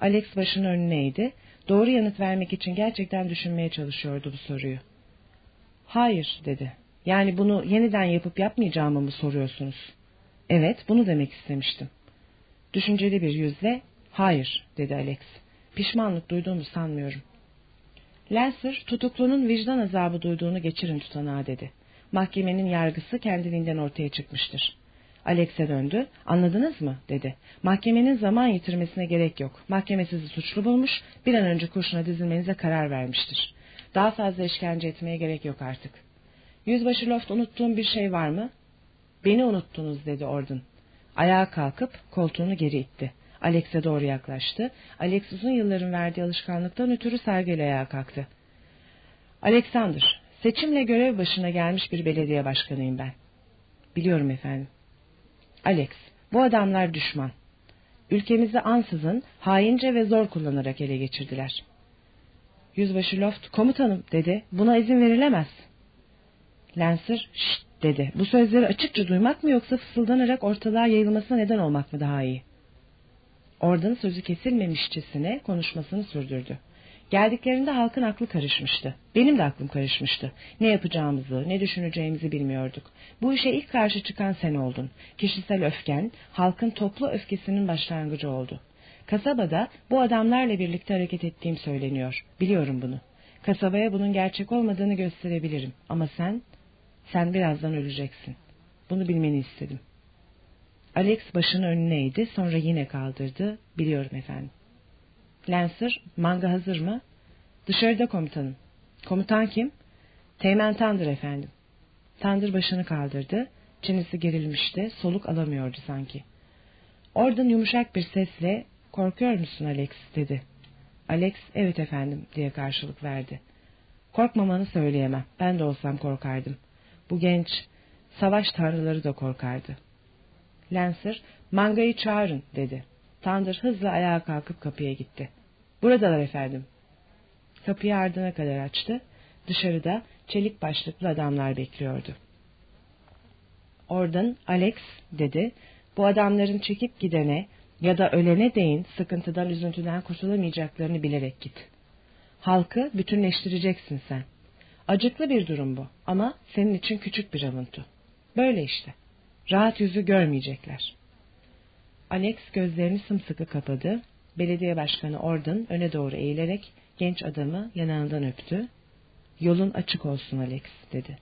Alex başını önüne eğdi. Doğru yanıt vermek için gerçekten düşünmeye çalışıyordu bu soruyu. Hayır dedi. Yani bunu yeniden yapıp yapmayacağımı mı soruyorsunuz? Evet bunu demek istemiştim. Düşünceli bir yüzle hayır dedi Alex. Pişmanlık duyduğumu sanmıyorum. Lancer tutuklunun vicdan azabı duyduğunu geçirin tutanağı dedi. Mahkemenin yargısı kendiliğinden ortaya çıkmıştır. Alex'e döndü. Anladınız mı? dedi. Mahkemenin zaman yitirmesine gerek yok. Mahkeme sizi suçlu bulmuş, bir an önce kurşuna dizilmenize karar vermiştir. Daha fazla işkence etmeye gerek yok artık. Yüzbaşı Loft unuttuğum bir şey var mı? Beni unuttunuz dedi Orden. Ayağa kalkıp koltuğunu geri itti. Alex'e doğru yaklaştı. Alex uzun yılların verdiği alışkanlıktan ötürü saygıyla ayağa kalktı. Alexander, seçimle görev başına gelmiş bir belediye başkanıyım ben. Biliyorum efendim. Alex, bu adamlar düşman. Ülkemizi ansızın haince ve zor kullanarak ele geçirdiler. Yüzbaşı Loft, komutanım dedi, buna izin verilemez. Lancer, şşt dedi, bu sözleri açıkça duymak mı yoksa fısıldanarak ortalığa yayılmasına neden olmak mı daha iyi? Oradan sözü kesilmemişçesine konuşmasını sürdürdü. Geldiklerinde halkın aklı karışmıştı. Benim de aklım karışmıştı. Ne yapacağımızı, ne düşüneceğimizi bilmiyorduk. Bu işe ilk karşı çıkan sen oldun. Kişisel öfken, halkın toplu öfkesinin başlangıcı oldu. Kasabada bu adamlarla birlikte hareket ettiğim söyleniyor. Biliyorum bunu. Kasabaya bunun gerçek olmadığını gösterebilirim. Ama sen, sen birazdan öleceksin. Bunu bilmeni istedim. Alex başını önüne eğdi, sonra yine kaldırdı. Biliyorum efendim. Lancer, manga hazır mı? Dışarıda komutanım. Komutan kim? Teğmen Tandır efendim. Tandır başını kaldırdı. Çenesi gerilmişti, soluk alamıyordu sanki. Oradan yumuşak bir sesle, korkuyor musun Alex dedi. Alex, evet efendim diye karşılık verdi. Korkmamanı söyleyemem, ben de olsam korkardım. Bu genç, savaş tanrıları da korkardı. Lancer, mangayı çağırın dedi. Tandır hızla ayağa kalkıp kapıya gitti. Buradalar efendim. Kapıyı ardına kadar açtı. Dışarıda çelik başlıklı adamlar bekliyordu. Oradan Alex dedi. Bu adamların çekip gidene ya da ölene değin sıkıntıdan üzüntüden kurtulamayacaklarını bilerek git. Halkı bütünleştireceksin sen. Acıklı bir durum bu ama senin için küçük bir avuntu. Böyle işte. Rahat yüzü görmeyecekler. Alex gözlerini sımsıkı kapadı Belediye başkanı Orden öne doğru eğilerek genç adamı yanağından öptü. Yolun açık olsun Alex dedi.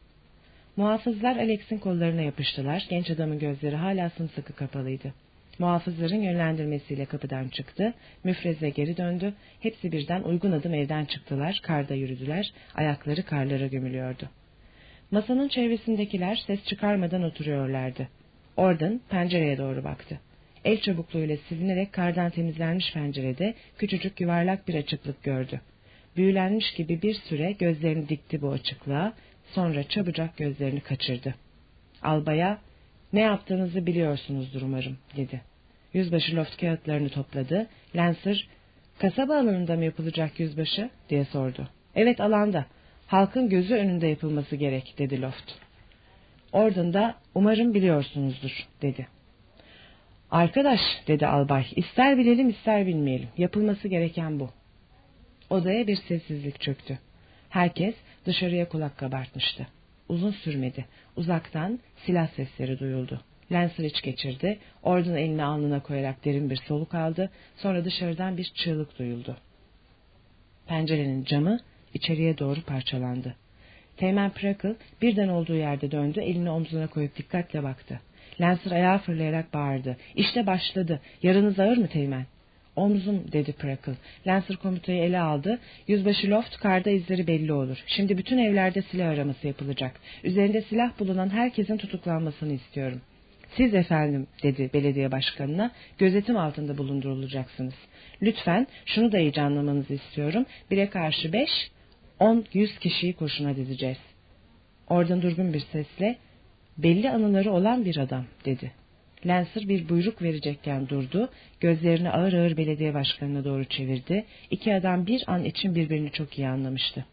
Muhafızlar Alex'in kollarına yapıştılar. Genç adamın gözleri hala sımsıkı kapalıydı. Muhafızların yönlendirmesiyle kapıdan çıktı, müfreze geri döndü, hepsi birden uygun adım evden çıktılar, karda yürüdüler, ayakları karlara gömülüyordu. Masanın çevresindekiler ses çıkarmadan oturuyorlardı. Oradan pencereye doğru baktı. El çabukluğuyla silinerek kardan temizlenmiş pencerede küçücük yuvarlak bir açıklık gördü. Büyülenmiş gibi bir süre gözlerini dikti bu açıklığa, sonra çabucak gözlerini kaçırdı. Albaya, ne yaptığınızı biliyorsunuzdur umarım, dedi. Yüzbaşı loft kağıtlarını topladı. Lancer, kasaba alanında mı yapılacak yüzbaşı, diye sordu. Evet alanda, halkın gözü önünde yapılması gerek, dedi loft. Oradan da umarım biliyorsunuzdur, dedi. Arkadaş, dedi albay, ister bilelim ister bilmeyelim, yapılması gereken bu. Odaya bir sessizlik çöktü. Herkes dışarıya kulak kabartmıştı. Uzun sürmedi. Uzaktan silah sesleri duyuldu. Lancer iç geçirdi. Oradan elini alnına koyarak derin bir soluk aldı. Sonra dışarıdan bir çığlık duyuldu. Pencerenin camı içeriye doğru parçalandı. Teğmen Prackle birden olduğu yerde döndü, elini omzuna koyup dikkatle baktı. Lancer ayağa fırlayarak bağırdı. İşte başladı. Yarınız ağır mı Teğmen? Omzum dedi Prackle. Lancer komutayı ele aldı. Yüzbaşı Loft karda izleri belli olur. Şimdi bütün evlerde silah araması yapılacak. Üzerinde silah bulunan herkesin tutuklanmasını istiyorum. Siz efendim dedi belediye başkanına gözetim altında bulundurulacaksınız. Lütfen şunu da iyice istiyorum. Bire karşı beş, on, yüz kişiyi kurşuna dizeceğiz. Oradan durgun bir sesle belli anıları olan bir adam dedi. Lancer bir buyruk verecekken durdu, gözlerini ağır ağır belediye başkanına doğru çevirdi. İki adam bir an için birbirini çok iyi anlamıştı.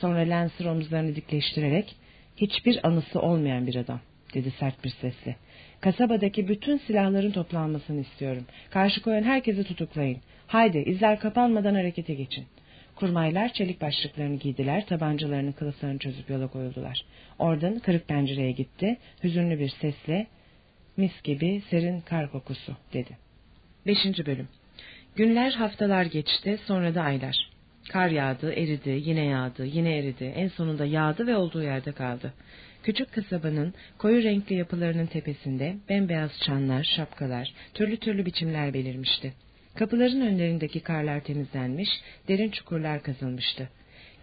Sonra Lancer omuzlarını dikleştirerek, hiçbir anısı olmayan bir adam, dedi sert bir sesle. Kasabadaki bütün silahların toplanmasını istiyorum. Karşı koyan herkesi tutuklayın. Haydi izler kapanmadan harekete geçin. Kurmaylar çelik başlıklarını giydiler, tabancalarının kılıflarını çözüp yola koyuldular. Oradan kırık pencereye gitti, hüzünlü bir sesle mis gibi serin kar kokusu dedi. Beşinci bölüm Günler haftalar geçti sonra da aylar. Kar yağdı, eridi, yine yağdı, yine eridi, en sonunda yağdı ve olduğu yerde kaldı. Küçük kasabanın koyu renkli yapılarının tepesinde bembeyaz çanlar, şapkalar, türlü türlü biçimler belirmişti. Kapıların önlerindeki karlar temizlenmiş, derin çukurlar kazılmıştı.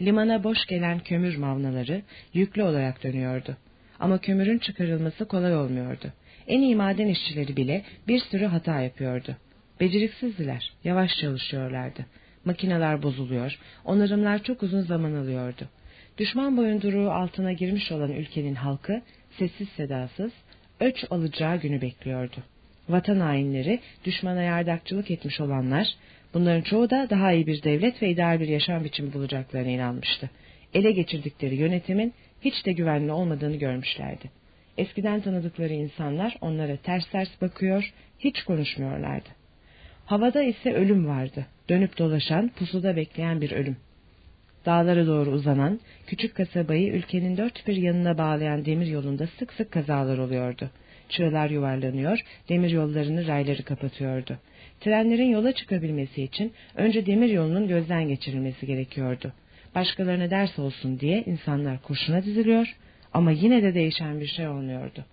Limana boş gelen kömür mavnaları yüklü olarak dönüyordu. Ama kömürün çıkarılması kolay olmuyordu. En iyi maden işçileri bile bir sürü hata yapıyordu. Beceriksizdiler, yavaş çalışıyorlardı. Makineler bozuluyor, onarımlar çok uzun zaman alıyordu. Düşman boyunduruğu altına girmiş olan ülkenin halkı sessiz sedasız, öç alacağı günü bekliyordu. Vatan hainleri, düşmana yardakçılık etmiş olanlar, bunların çoğu da daha iyi bir devlet ve ideal bir yaşam biçimi bulacaklarına inanmıştı. Ele geçirdikleri yönetimin hiç de güvenli olmadığını görmüşlerdi. Eskiden tanıdıkları insanlar onlara ters ters bakıyor, hiç konuşmuyorlardı. Havada ise ölüm vardı. Dönüp dolaşan, pusuda bekleyen bir ölüm. Dağlara doğru uzanan, küçük kasabayı ülkenin dört bir yanına bağlayan demir yolunda sık sık kazalar oluyordu. Çığlar yuvarlanıyor, demir yollarını rayları kapatıyordu. Trenlerin yola çıkabilmesi için önce demir yolunun gözden geçirilmesi gerekiyordu. Başkalarına ders olsun diye insanlar kurşuna diziliyor ama yine de değişen bir şey olmuyordu.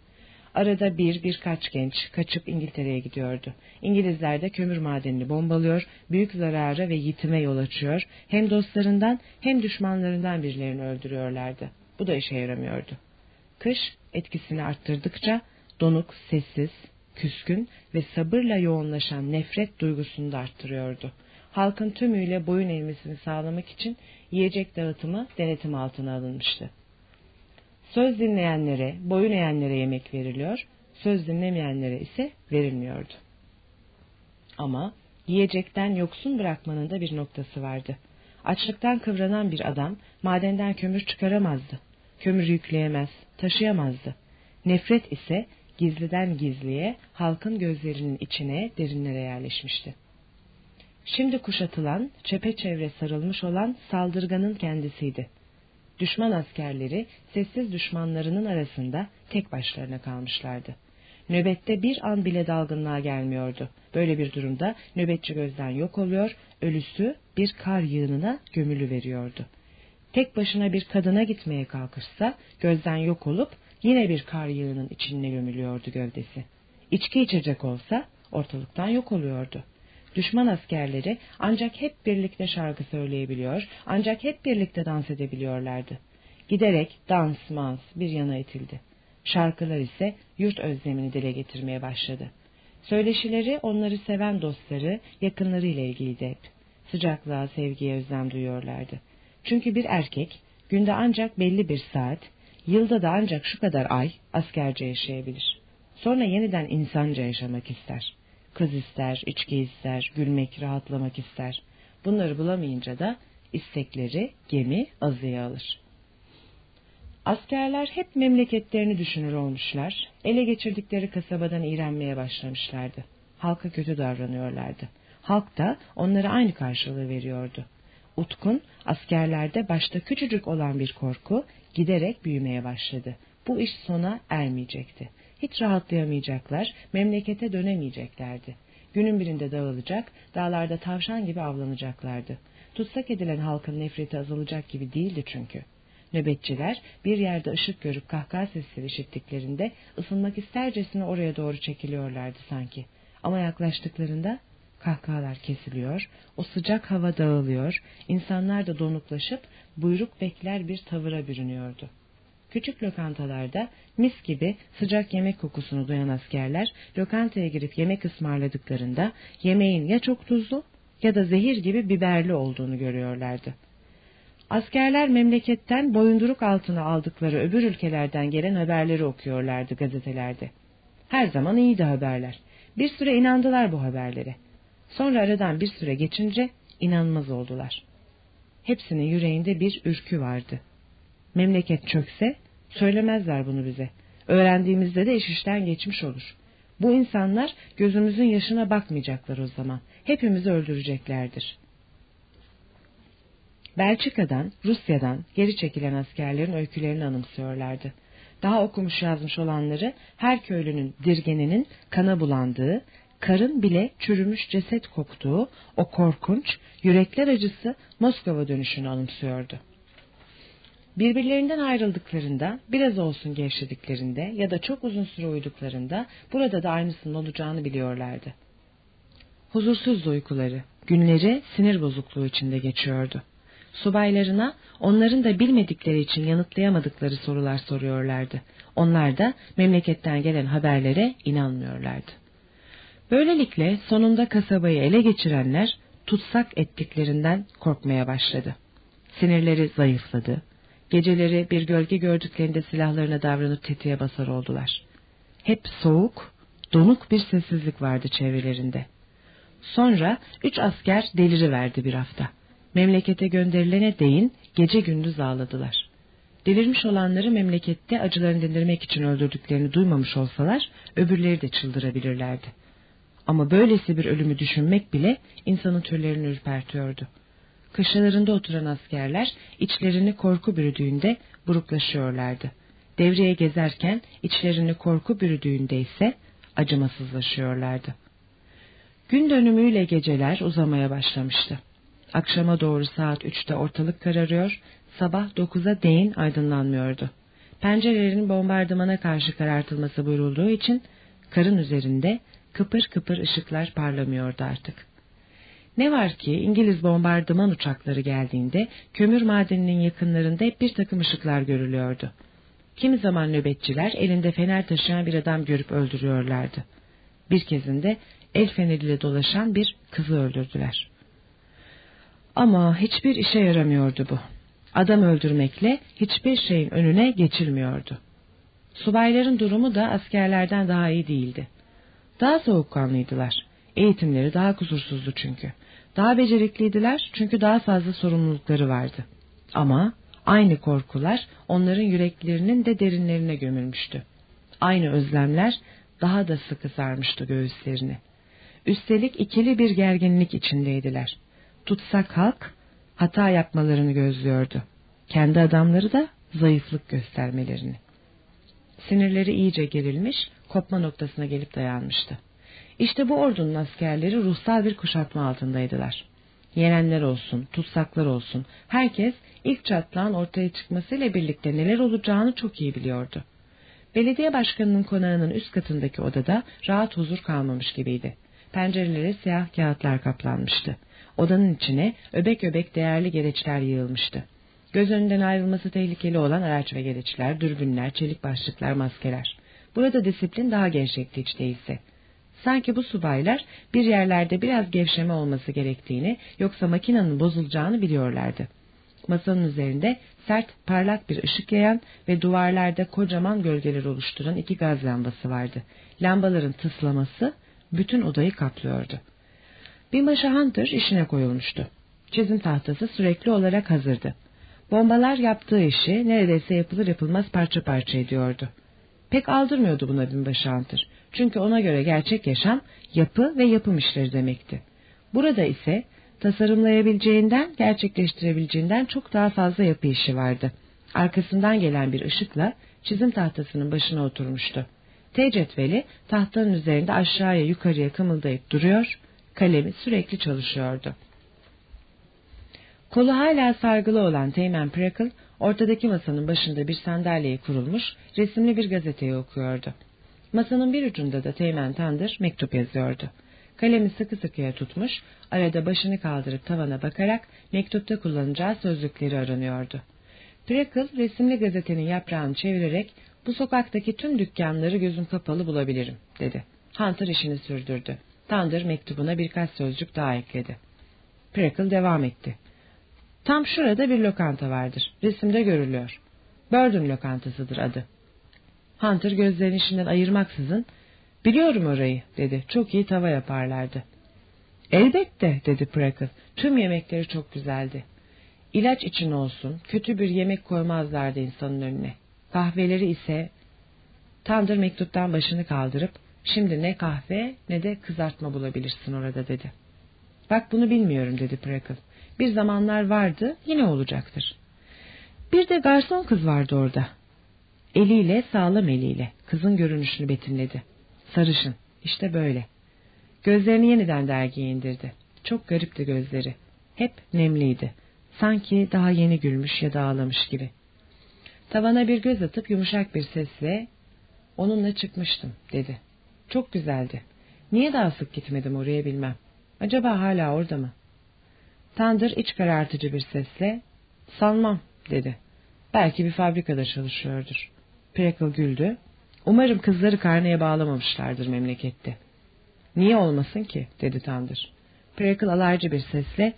Arada bir birkaç genç kaçıp İngiltere'ye gidiyordu. İngilizler de kömür madenini bombalıyor, büyük zarara ve yitime yol açıyor, hem dostlarından hem düşmanlarından birilerini öldürüyorlardı. Bu da işe yaramıyordu. Kış etkisini arttırdıkça donuk, sessiz, küskün ve sabırla yoğunlaşan nefret duygusunu da arttırıyordu. Halkın tümüyle boyun eğmesini sağlamak için yiyecek dağıtımı denetim altına alınmıştı. Söz dinleyenlere, boyun eğenlere yemek veriliyor, söz dinlemeyenlere ise verilmiyordu. Ama yiyecekten yoksun bırakmanın da bir noktası vardı. Açlıktan kıvranan bir adam madenden kömür çıkaramazdı. Kömür yükleyemez, taşıyamazdı. Nefret ise gizliden gizliye halkın gözlerinin içine derinlere yerleşmişti. Şimdi kuşatılan, çepeçevre sarılmış olan saldırganın kendisiydi. Düşman askerleri sessiz düşmanlarının arasında tek başlarına kalmışlardı. Nöbette bir an bile dalgınlığa gelmiyordu. Böyle bir durumda nöbetçi gözden yok oluyor, ölüsü bir kar yığınına gömülü veriyordu. Tek başına bir kadına gitmeye kalkışsa gözden yok olup yine bir kar yığının içine gömülüyordu gövdesi. İçki içecek olsa ortalıktan yok oluyordu. Düşman askerleri ancak hep birlikte şarkı söyleyebiliyor, ancak hep birlikte dans edebiliyorlardı. Giderek dans, mans bir yana itildi. Şarkılar ise yurt özlemini dile getirmeye başladı. Söyleşileri onları seven dostları, yakınları ile ilgiliydi hep. Sıcaklığa, sevgiye özlem duyuyorlardı. Çünkü bir erkek günde ancak belli bir saat, yılda da ancak şu kadar ay askerce yaşayabilir. Sonra yeniden insanca yaşamak ister. Kız ister, içki ister, gülmek, rahatlamak ister. Bunları bulamayınca da istekleri gemi azıya alır. Askerler hep memleketlerini düşünür olmuşlar, ele geçirdikleri kasabadan iğrenmeye başlamışlardı. Halka kötü davranıyorlardı. Halk da onlara aynı karşılığı veriyordu. Utkun, askerlerde başta küçücük olan bir korku giderek büyümeye başladı. Bu iş sona ermeyecekti. Hiç rahatlayamayacaklar, memlekete dönemeyeceklerdi. Günün birinde dağılacak, dağlarda tavşan gibi avlanacaklardı. Tutsak edilen halkın nefreti azalacak gibi değildi çünkü. Nöbetçiler bir yerde ışık görüp kahkaha sesleri işittiklerinde ısınmak istercesine oraya doğru çekiliyorlardı sanki. Ama yaklaştıklarında kahkahalar kesiliyor, o sıcak hava dağılıyor, insanlar da donuklaşıp buyruk bekler bir tavıra bürünüyordu. Küçük lokantalarda mis gibi sıcak yemek kokusunu duyan askerler lokantaya girip yemek ısmarladıklarında yemeğin ya çok tuzlu ya da zehir gibi biberli olduğunu görüyorlardı. Askerler memleketten boyunduruk altına aldıkları öbür ülkelerden gelen haberleri okuyorlardı gazetelerde. Her zaman iyiydi haberler. Bir süre inandılar bu haberlere. Sonra aradan bir süre geçince inanmaz oldular. Hepsinin yüreğinde bir ürkü vardı. Memleket çökse söylemezler bunu bize. Öğrendiğimizde de iş işten geçmiş olur. Bu insanlar gözümüzün yaşına bakmayacaklar o zaman. Hepimizi öldüreceklerdir. Belçika'dan, Rusya'dan geri çekilen askerlerin öykülerini anımsıyorlardı. Daha okumuş yazmış olanları her köylünün dirgeninin kana bulandığı, karın bile çürümüş ceset koktuğu o korkunç, yürekler acısı Moskova dönüşünü anımsıyordu. Birbirlerinden ayrıldıklarında, biraz olsun gevşediklerinde ya da çok uzun süre uyuduklarında burada da aynısının olacağını biliyorlardı. Huzursuz uykuları, günleri sinir bozukluğu içinde geçiyordu. Subaylarına onların da bilmedikleri için yanıtlayamadıkları sorular soruyorlardı. Onlar da memleketten gelen haberlere inanmıyorlardı. Böylelikle sonunda kasabayı ele geçirenler tutsak ettiklerinden korkmaya başladı. Sinirleri zayıfladı. Geceleri bir gölge gördüklerinde silahlarına davranıp tetiğe basar oldular. Hep soğuk, donuk bir sessizlik vardı çevrelerinde. Sonra üç asker deliri verdi bir hafta. Memlekete gönderilene değin gece gündüz ağladılar. Delirmiş olanları memlekette acılarını dindirmek için öldürdüklerini duymamış olsalar öbürleri de çıldırabilirlerdi. Ama böylesi bir ölümü düşünmek bile insanın tüylerini ürpertiyordu. Kışlalarında oturan askerler içlerini korku bürüdüğünde buruklaşıyorlardı. Devreye gezerken içlerini korku bürüdüğünde ise acımasızlaşıyorlardı. Gün dönümüyle geceler uzamaya başlamıştı. Akşama doğru saat üçte ortalık kararıyor, sabah dokuza değin aydınlanmıyordu. Pencerelerin bombardımana karşı karartılması buyurulduğu için karın üzerinde kıpır kıpır ışıklar parlamıyordu artık. Ne var ki İngiliz bombardıman uçakları geldiğinde kömür madeninin yakınlarında hep bir takım ışıklar görülüyordu. Kimi zaman nöbetçiler elinde fener taşıyan bir adam görüp öldürüyorlardı. Bir kezinde el feneriyle dolaşan bir kızı öldürdüler. Ama hiçbir işe yaramıyordu bu. Adam öldürmekle hiçbir şeyin önüne geçilmiyordu. Subayların durumu da askerlerden daha iyi değildi. Daha soğukkanlıydılar. Eğitimleri daha kusursuzdu çünkü. Daha becerikliydiler çünkü daha fazla sorumlulukları vardı. Ama aynı korkular onların yüreklerinin de derinlerine gömülmüştü. Aynı özlemler daha da sıkı sarmıştı göğüslerini. Üstelik ikili bir gerginlik içindeydiler. Tutsak halk hata yapmalarını gözlüyordu. Kendi adamları da zayıflık göstermelerini. Sinirleri iyice gerilmiş, kopma noktasına gelip dayanmıştı. İşte bu ordunun askerleri ruhsal bir kuşatma altındaydılar. Yenenler olsun, tutsaklar olsun, herkes ilk çatlağın ortaya çıkmasıyla birlikte neler olacağını çok iyi biliyordu. Belediye başkanının konağının üst katındaki odada rahat huzur kalmamış gibiydi. Pencereleri siyah kağıtlar kaplanmıştı. Odanın içine öbek öbek değerli gereçler yığılmıştı. Göz önünden ayrılması tehlikeli olan araç ve gereçler, dürbünler, çelik başlıklar, maskeler. Burada disiplin daha gevşekti hiç değilse. Sanki bu subaylar bir yerlerde biraz gevşeme olması gerektiğini yoksa makinenin bozulacağını biliyorlardı. Masanın üzerinde sert parlak bir ışık yayan ve duvarlarda kocaman gölgeler oluşturan iki gaz lambası vardı. Lambaların tıslaması bütün odayı kaplıyordu. Binbaşı Hunter işine koyulmuştu. Çizim tahtası sürekli olarak hazırdı. Bombalar yaptığı işi neredeyse yapılır yapılmaz parça parça ediyordu. Pek aldırmıyordu buna binbaşı Hunter. Çünkü ona göre gerçek yaşam yapı ve yapım işleri demekti. Burada ise tasarımlayabileceğinden, gerçekleştirebileceğinden çok daha fazla yapı işi vardı. Arkasından gelen bir ışıkla çizim tahtasının başına oturmuştu. T cetveli tahtanın üzerinde aşağıya yukarıya kımıldayıp duruyor, kalemi sürekli çalışıyordu. Kolu hala sargılı olan Teğmen Prackle, ortadaki masanın başında bir sandalyeye kurulmuş, resimli bir gazeteyi okuyordu. Masanın bir ucunda da Teğmen Tandır mektup yazıyordu. Kalemi sıkı sıkıya tutmuş, arada başını kaldırıp tavana bakarak mektupta kullanacağı sözlükleri aranıyordu. Prackle resimli gazetenin yaprağını çevirerek bu sokaktaki tüm dükkanları gözüm kapalı bulabilirim dedi. Hunter işini sürdürdü. Tandır mektubuna birkaç sözcük daha ekledi. Prackle devam etti. Tam şurada bir lokanta vardır. Resimde görülüyor. Burden lokantasıdır adı. Hunter gözlerini işinden ayırmaksızın biliyorum orayı dedi. Çok iyi tava yaparlardı. Elbette dedi Prackle. Tüm yemekleri çok güzeldi. İlaç için olsun kötü bir yemek koymazlardı insanın önüne. Kahveleri ise Tandır mektuptan başını kaldırıp şimdi ne kahve ne de kızartma bulabilirsin orada dedi. Bak bunu bilmiyorum dedi Prackle. Bir zamanlar vardı yine olacaktır. Bir de garson kız vardı orada. Eliyle sağlam eliyle kızın görünüşünü betimledi. Sarışın işte böyle. Gözlerini yeniden dergiye indirdi. Çok garipti gözleri. Hep nemliydi. Sanki daha yeni gülmüş ya da ağlamış gibi. Tavana bir göz atıp yumuşak bir sesle onunla çıkmıştım dedi. Çok güzeldi. Niye daha sık gitmedim oraya bilmem. Acaba hala orada mı? Tandır iç karartıcı bir sesle sanmam dedi. Belki bir fabrikada çalışıyordur. Preckle güldü. Umarım kızları karneye bağlamamışlardır memlekette. Niye olmasın ki dedi Tandır. Preckle alaycı bir sesle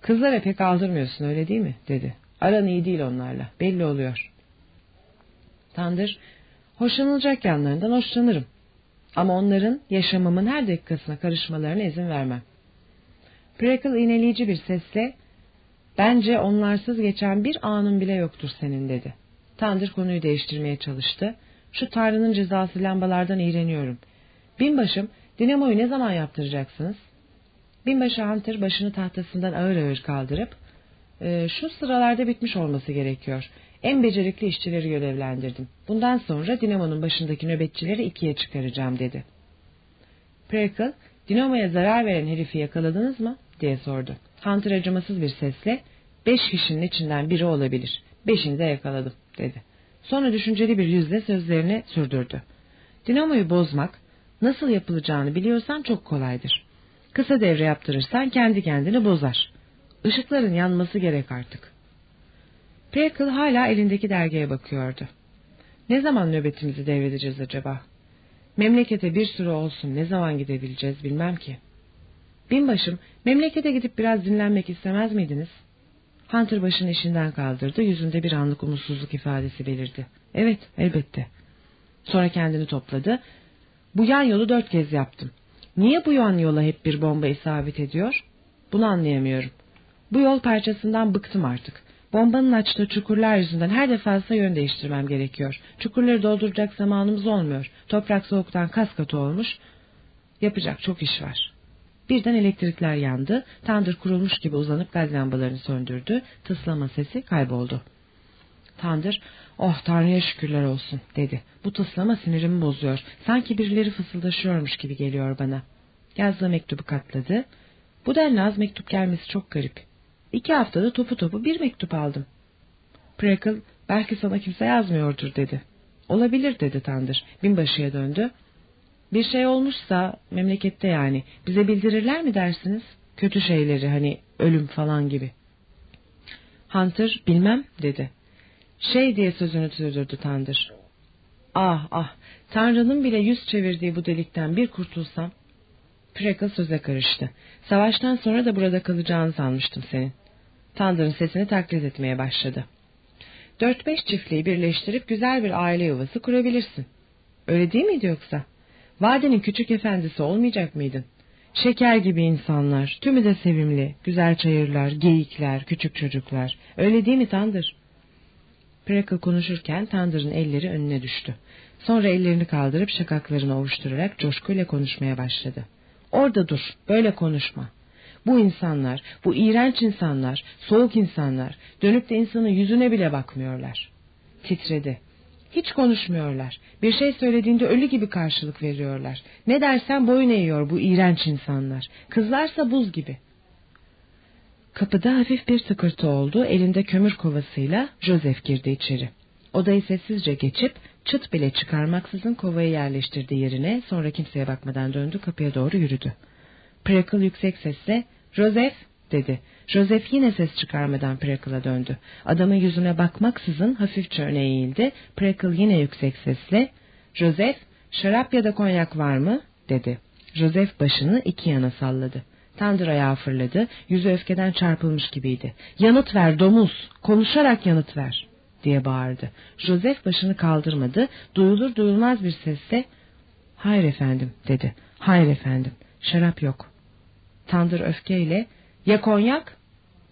kızlara pek aldırmıyorsun öyle değil mi dedi. Aran iyi değil onlarla belli oluyor. Tandır hoşlanılacak yanlarından hoşlanırım. Ama onların yaşamımın her dakikasına karışmalarına izin vermem. Preckle iğneleyici bir sesle bence onlarsız geçen bir anın bile yoktur senin dedi. Tandır konuyu değiştirmeye çalıştı. Şu Tanrı'nın cezası lambalardan iğreniyorum. Binbaşım dinamoyu ne zaman yaptıracaksınız? Binbaşı Hunter başını tahtasından ağır ağır kaldırıp e, şu sıralarda bitmiş olması gerekiyor. En becerikli işçileri görevlendirdim. Bundan sonra dinamonun başındaki nöbetçileri ikiye çıkaracağım dedi. Preckle, dinamoya zarar veren herifi yakaladınız mı? diye sordu. Hunter acımasız bir sesle beş kişinin içinden biri olabilir. Beşini de yakaladım dedi. Sonra düşünceli bir yüzle sözlerini sürdürdü. Dinamoyu bozmak nasıl yapılacağını biliyorsan çok kolaydır. Kısa devre yaptırırsan kendi kendini bozar. Işıkların yanması gerek artık. Preckle hala elindeki dergiye bakıyordu. Ne zaman nöbetimizi devredeceğiz acaba? Memlekete bir sürü olsun ne zaman gidebileceğiz bilmem ki. Binbaşım memlekete gidip biraz dinlenmek istemez miydiniz? Hunter başını işinden kaldırdı yüzünde bir anlık umutsuzluk ifadesi belirdi. Evet elbette. Sonra kendini topladı. Bu yan yolu dört kez yaptım. Niye bu yan yola hep bir bomba isabet ediyor? Bunu anlayamıyorum. Bu yol parçasından bıktım artık. Bombanın açtığı çukurlar yüzünden her defasında yön değiştirmem gerekiyor. Çukurları dolduracak zamanımız olmuyor. Toprak soğuktan kas katı olmuş. Yapacak çok iş var. Birden elektrikler yandı. Tandır kurulmuş gibi uzanıp gaz lambalarını söndürdü. Tıslama sesi kayboldu. Tandır, oh Tanrı'ya şükürler olsun dedi. Bu tıslama sinirimi bozuyor. Sanki birileri fısıldaşıyormuş gibi geliyor bana. Yazdığı mektubu katladı. Bu denli az mektup gelmesi çok garip. İki haftada topu topu bir mektup aldım. Preckle, belki sana kimse yazmıyordur dedi. Olabilir dedi Tandır. Binbaşıya döndü. Bir şey olmuşsa memlekette yani bize bildirirler mi dersiniz? Kötü şeyleri hani ölüm falan gibi. Hunter bilmem dedi. Şey diye sözünü sürdürdü Tandır. Ah ah Tanrı'nın bile yüz çevirdiği bu delikten bir kurtulsam. Preckle söze karıştı. Savaştan sonra da burada kalacağını sanmıştım senin. Tandır'ın sesini taklit etmeye başladı. Dört beş çiftliği birleştirip güzel bir aile yuvası kurabilirsin. Öyle değil miydi yoksa? Vadenin küçük efendisi olmayacak mıydın? Şeker gibi insanlar, tümü de sevimli, güzel çayırlar, geyikler, küçük çocuklar. Öyle değil mi Tandır? Preckle konuşurken Tandır'ın elleri önüne düştü. Sonra ellerini kaldırıp şakaklarını ovuşturarak coşkuyla konuşmaya başladı. Orada dur, böyle konuşma. Bu insanlar, bu iğrenç insanlar, soğuk insanlar, dönüp de insanın yüzüne bile bakmıyorlar. Titredi. Hiç konuşmuyorlar. Bir şey söylediğinde ölü gibi karşılık veriyorlar. Ne dersen boyun eğiyor bu iğrenç insanlar. Kızlarsa buz gibi. Kapıda hafif bir tıkırtı oldu. Elinde kömür kovasıyla Joseph girdi içeri. Odayı sessizce geçip çıt bile çıkarmaksızın kovayı yerleştirdi yerine sonra kimseye bakmadan döndü kapıya doğru yürüdü. Preckle yüksek sesle Joseph dedi. Joseph yine ses çıkarmadan Preckle'a döndü. Adamın yüzüne bakmaksızın hafifçe öne eğildi. Preckle yine yüksek sesle Joseph şarap ya da konyak var mı dedi. Joseph başını iki yana salladı. Tandır ayağı fırladı. Yüzü öfkeden çarpılmış gibiydi. Yanıt ver domuz. Konuşarak yanıt ver diye bağırdı. Joseph başını kaldırmadı. Duyulur duyulmaz bir sesle hayır efendim dedi. Hayır efendim şarap yok. Tandır öfkeyle ya konyak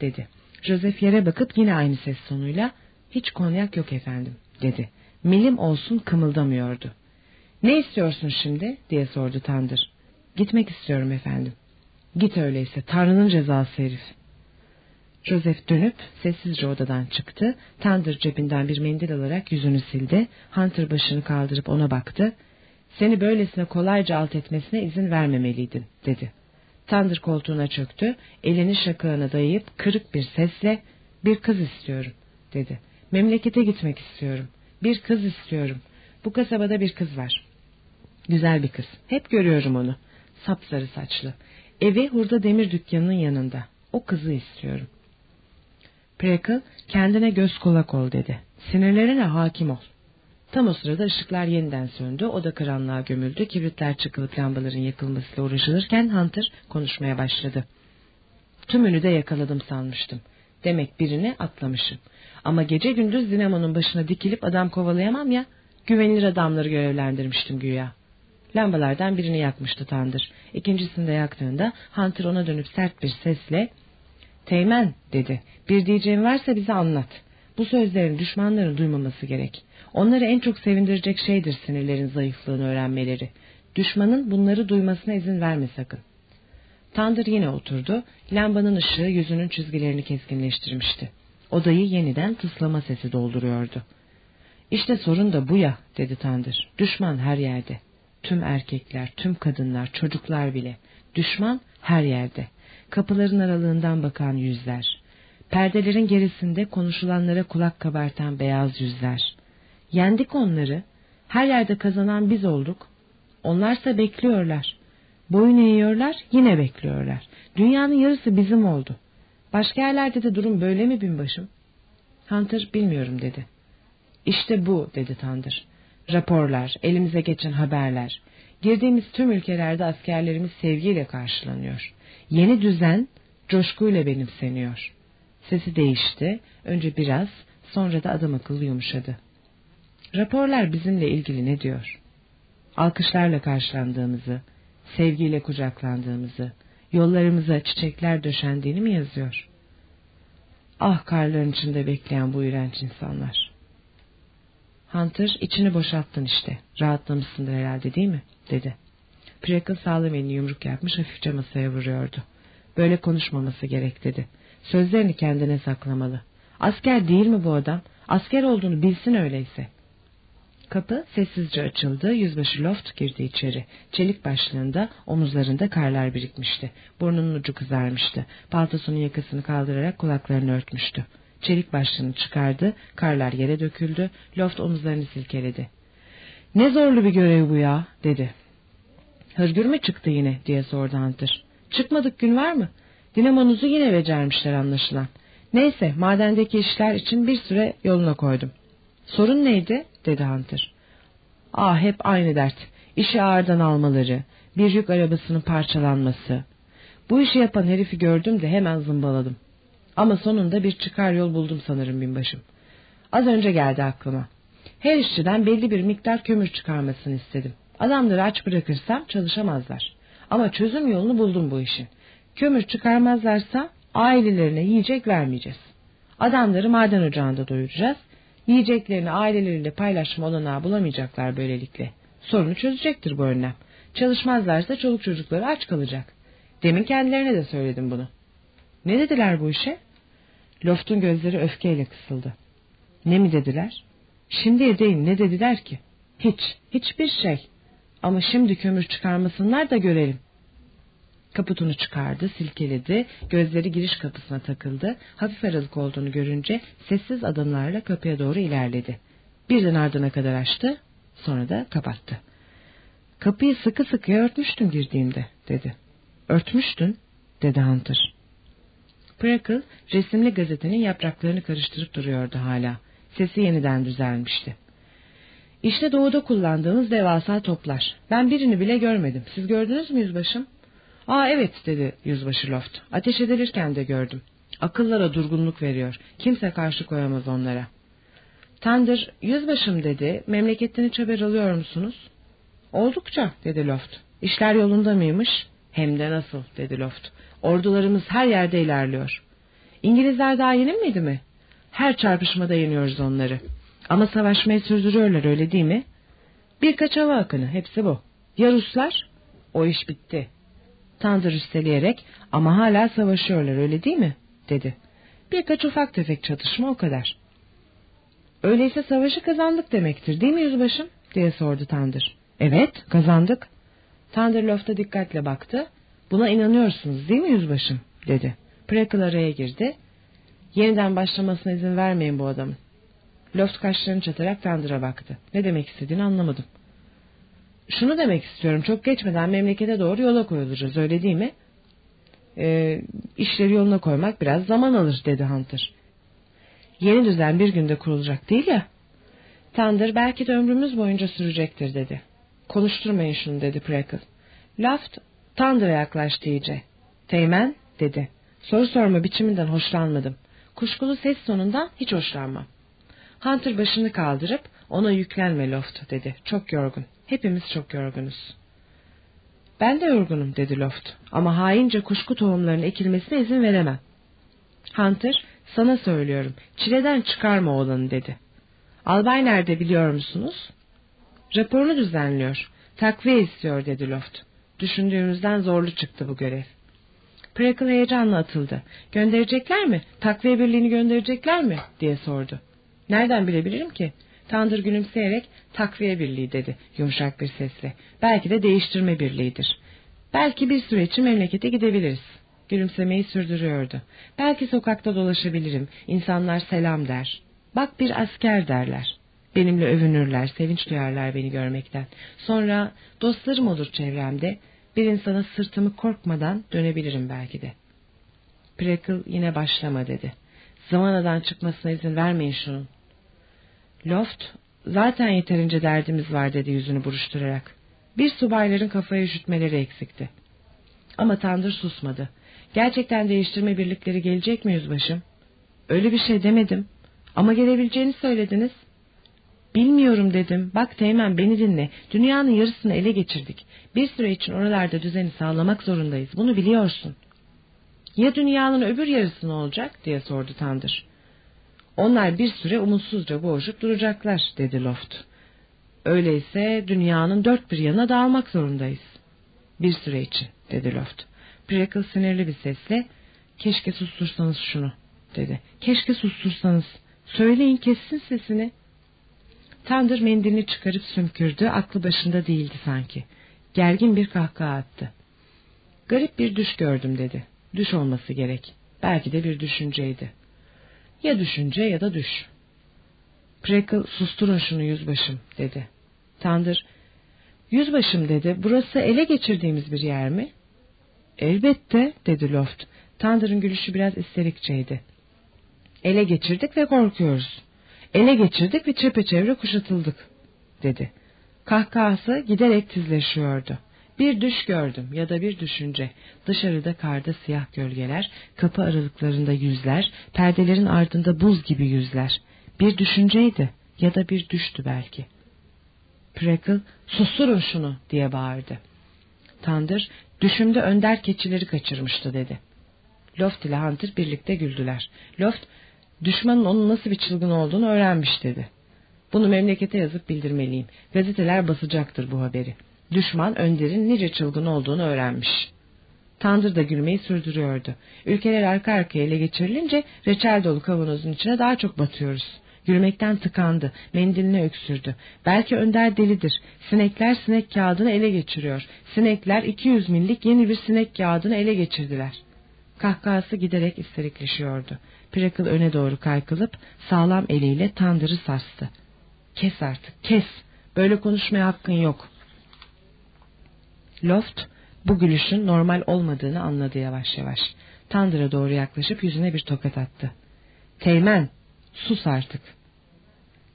dedi. Joseph yere bakıp yine aynı ses sonuyla hiç konyak yok efendim dedi. Milim olsun kımıldamıyordu. Ne istiyorsun şimdi diye sordu Tandır. Gitmek istiyorum efendim. Git öyleyse Tanrı'nın cezası herif. Joseph dönüp sessizce odadan çıktı. Tandır cebinden bir mendil alarak yüzünü sildi. Hunter başını kaldırıp ona baktı. Seni böylesine kolayca alt etmesine izin vermemeliydin dedi. Tandır koltuğuna çöktü. Elini şakağına dayayıp kırık bir sesle bir kız istiyorum dedi. Memlekete gitmek istiyorum. Bir kız istiyorum. Bu kasabada bir kız var. Güzel bir kız. Hep görüyorum onu. Sapsarı saçlı. Evi hurda demir dükkanının yanında. O kızı istiyorum. Preckle kendine göz kulak ol dedi. Sinirlerine hakim ol. Tam o sırada ışıklar yeniden söndü. Oda karanlığa gömüldü. Kibritler çıkılıp lambaların yakılmasıyla uğraşılırken Hunter konuşmaya başladı. Tümünü de yakaladım sanmıştım. Demek birini atlamışım. Ama gece gündüz dinamonun başına dikilip adam kovalayamam ya. Güvenilir adamları görevlendirmiştim güya. Lambalardan birini yakmıştı Tandır. İkincisini de yaktığında Hunter ona dönüp sert bir sesle Teğmen dedi. Bir diyeceğin varsa bize anlat. Bu sözlerin düşmanların duymaması gerek. Onları en çok sevindirecek şeydir sinirlerin zayıflığını öğrenmeleri. Düşmanın bunları duymasına izin verme sakın. Tandır yine oturdu. Lambanın ışığı yüzünün çizgilerini keskinleştirmişti. Odayı yeniden tıslama sesi dolduruyordu. İşte sorun da bu ya dedi Tandır. Düşman her yerde. Tüm erkekler, tüm kadınlar, çocuklar bile. Düşman her yerde. Kapıların aralığından bakan yüzler. Perdelerin gerisinde konuşulanlara kulak kabartan beyaz yüzler. Yendik onları. Her yerde kazanan biz olduk. Onlarsa bekliyorlar. Boyun eğiyorlar, yine bekliyorlar. Dünyanın yarısı bizim oldu. Başka yerlerde de durum böyle mi binbaşım? Hunter bilmiyorum dedi. İşte bu dedi Tandır. Raporlar, elimize geçen haberler. Girdiğimiz tüm ülkelerde askerlerimiz sevgiyle karşılanıyor. Yeni düzen coşkuyla benimseniyor. Sesi değişti. Önce biraz, sonra da adam akıllı yumuşadı. Raporlar bizimle ilgili ne diyor? Alkışlarla karşılandığımızı, sevgiyle kucaklandığımızı, yollarımıza çiçekler döşendiğini mi yazıyor? Ah karların içinde bekleyen bu iğrenç insanlar. Hunter içini boşalttın işte. Rahatlamışsındır herhalde değil mi? dedi. Preckle sağlam elini yumruk yapmış hafifçe masaya vuruyordu. Böyle konuşmaması gerek dedi. Sözlerini kendine saklamalı. Asker değil mi bu adam? Asker olduğunu bilsin öyleyse. Kapı sessizce açıldı. Yüzbaşı Loft girdi içeri. Çelik başlığında, omuzlarında karlar birikmişti. Burnunun ucu kızarmıştı. Paltosunun yakasını kaldırarak kulaklarını örtmüştü. Çelik başlığını çıkardı. Karlar yere döküldü. Loft omuzlarını silkeledi. Ne zorlu bir görev bu ya, dedi. Hırgür mü çıktı yine diye sordu Hunter. Çıkmadık gün var mı? Dinamonuzu yine becermişler anlaşılan. Neyse madendeki işler için bir süre yoluna koydum. Sorun neydi? Dedi Hunter. Ah hep aynı dert. İşi ağırdan almaları, bir yük arabasının parçalanması. Bu işi yapan herifi gördüm de hemen zımbaladım. Ama sonunda bir çıkar yol buldum sanırım binbaşım. Az önce geldi aklıma. Her işçiden belli bir miktar kömür çıkarmasını istedim. Adamları aç bırakırsam çalışamazlar. Ama çözüm yolunu buldum bu işin. Kömür çıkarmazlarsa ailelerine yiyecek vermeyeceğiz. Adamları maden ocağında doyuracağız. Yiyeceklerini aileleriyle paylaşma olanağı bulamayacaklar böylelikle. Sorunu çözecektir bu önlem. Çalışmazlarsa çoluk çocukları aç kalacak. Demin kendilerine de söyledim bunu. Ne dediler bu işe? Loft'un gözleri öfkeyle kısıldı. Ne mi dediler? Şimdiye değil ne dediler ki? Hiç, hiçbir şey. Ama şimdi kömür çıkarmasınlar da görelim. Kaputunu çıkardı, silkeledi, gözleri giriş kapısına takıldı. Hafif aralık olduğunu görünce sessiz adımlarla kapıya doğru ilerledi. Birden ardına kadar açtı, sonra da kapattı. Kapıyı sıkı sıkıya örtmüştün girdiğimde, dedi. Örtmüştün, dedi Hunter. Prickle resimli gazetenin yapraklarını karıştırıp duruyordu hala. Sesi yeniden düzelmişti. İşte doğuda kullandığımız devasa toplar. Ben birini bile görmedim. Siz gördünüz mü yüzbaşım? Aa evet dedi yüzbaşı Loft. Ateş edilirken de gördüm. Akıllara durgunluk veriyor. Kimse karşı koyamaz onlara. Tandır yüzbaşım dedi. Memleketten hiç haber alıyor musunuz? Oldukça dedi Loft. İşler yolunda mıymış? Hem de nasıl dedi Loft. Ordularımız her yerde ilerliyor. İngilizler daha yenilmedi mi? Her çarpışmada yeniyoruz onları. Ama savaşmayı sürdürüyorlar öyle değil mi? Birkaç hava akını hepsi bu. Ya Ruslar? O iş bitti. Tandır üsteleyerek ama hala savaşıyorlar öyle değil mi? dedi. Birkaç ufak tefek çatışma o kadar. Öyleyse savaşı kazandık demektir değil mi yüzbaşım? diye sordu Tandır. Evet kazandık. Tandır lofta dikkatle baktı. Buna inanıyorsunuz değil mi yüzbaşım? dedi. Preckle araya girdi. Yeniden başlamasına izin vermeyin bu adamın. Loft kaşlarını çatarak Tandır'a baktı. Ne demek istediğini anlamadım. Şunu demek istiyorum. Çok geçmeden memlekete doğru yola koyulacağız öyle değil mi? Ee, işleri yoluna koymak biraz zaman alır dedi Hunter. Yeni düzen bir günde kurulacak değil ya. Tandır belki de ömrümüz boyunca sürecektir dedi. Konuşturmayın şunu dedi Preckle. Loft Tandır'a yaklaştı iyice. Teğmen dedi. Soru sorma biçiminden hoşlanmadım. Kuşkulu ses sonundan hiç hoşlanmam. Hunter başını kaldırıp ona yüklenme Loft dedi. Çok yorgun. Hepimiz çok yorgunuz. Ben de yorgunum dedi Loft ama haince kuşku tohumlarının ekilmesine izin veremem. Hunter sana söylüyorum çileden çıkarma oğlanı dedi. Albay nerede biliyor musunuz? Raporunu düzenliyor. Takviye istiyor dedi Loft. Düşündüğümüzden zorlu çıktı bu görev. Prickle heyecanla atıldı. Gönderecekler mi? Takviye birliğini gönderecekler mi? diye sordu. Nereden bilebilirim ki? Tandır gülümseyerek takviye birliği dedi yumuşak bir sesle. Belki de değiştirme birliğidir. Belki bir süre için memlekete gidebiliriz. Gülümsemeyi sürdürüyordu. Belki sokakta dolaşabilirim. İnsanlar selam der. Bak bir asker derler. Benimle övünürler, sevinç duyarlar beni görmekten. Sonra dostlarım olur çevremde. Bir insana sırtımı korkmadan dönebilirim belki de. Prickle yine başlama dedi. Zamanadan çıkmasına izin vermeyin şunun. Loft, zaten yeterince derdimiz var dedi yüzünü buruşturarak. Bir subayların kafayı üşütmeleri eksikti. Ama Tandır susmadı. Gerçekten değiştirme birlikleri gelecek mi yüzbaşım? Öyle bir şey demedim. Ama gelebileceğini söylediniz. Bilmiyorum dedim. Bak Teğmen beni dinle. Dünyanın yarısını ele geçirdik. Bir süre için oralarda düzeni sağlamak zorundayız. Bunu biliyorsun. Ya dünyanın öbür yarısı ne olacak diye sordu Tandır. Onlar bir süre umutsuzca boğuşup duracaklar dedi Loft. Öyleyse dünyanın dört bir yanına dağılmak zorundayız. Bir süre için dedi Loft. Prickle sinirli bir sesle keşke sustursanız şunu dedi. Keşke sustursanız. Söyleyin kessin sesini. Tandır mendilini çıkarıp sümkürdü. Aklı başında değildi sanki. Gergin bir kahkaha attı. Garip bir düş gördüm dedi. Düş olması gerek. Belki de bir düşünceydi. Ya düşünce ya da düş. Preckle susturun şunu yüzbaşım dedi. Tandır Yüzbaşım dedi, burası ele geçirdiğimiz bir yer mi? Elbette dedi Loft. Tandır'ın gülüşü biraz isterikçeydi. Ele geçirdik ve korkuyoruz. Ele geçirdik ve çepeçevre kuşatıldık dedi. Kahkahası giderek tizleşiyordu. Bir düş gördüm ya da bir düşünce. Dışarıda karda siyah gölgeler, kapı aralıklarında yüzler, perdelerin ardında buz gibi yüzler. Bir düşünceydi ya da bir düştü belki. Preckle, susturun şunu diye bağırdı. Tandır, düşümde önder keçileri kaçırmıştı dedi. Loft ile Hunter birlikte güldüler. Loft, düşmanın onun nasıl bir çılgın olduğunu öğrenmiş dedi. Bunu memlekete yazıp bildirmeliyim. Gazeteler basacaktır bu haberi. Düşman Önder'in nice çılgın olduğunu öğrenmiş. Tandır da gülmeyi sürdürüyordu. Ülkeler arka arkaya ele geçirilince reçel dolu kavanozun içine daha çok batıyoruz. Gülmekten tıkandı, mendiline öksürdü. Belki Önder delidir. Sinekler sinek kağıdını ele geçiriyor. Sinekler 200 millik yeni bir sinek kağıdını ele geçirdiler. Kahkahası giderek isterikleşiyordu. Pirakıl öne doğru kaykılıp sağlam eliyle tandırı sarstı. Kes artık, kes. Böyle konuşmaya hakkın yok. Loft bu gülüşün normal olmadığını anladı yavaş yavaş. Tandır'a doğru yaklaşıp yüzüne bir tokat attı. Teğmen, sus artık.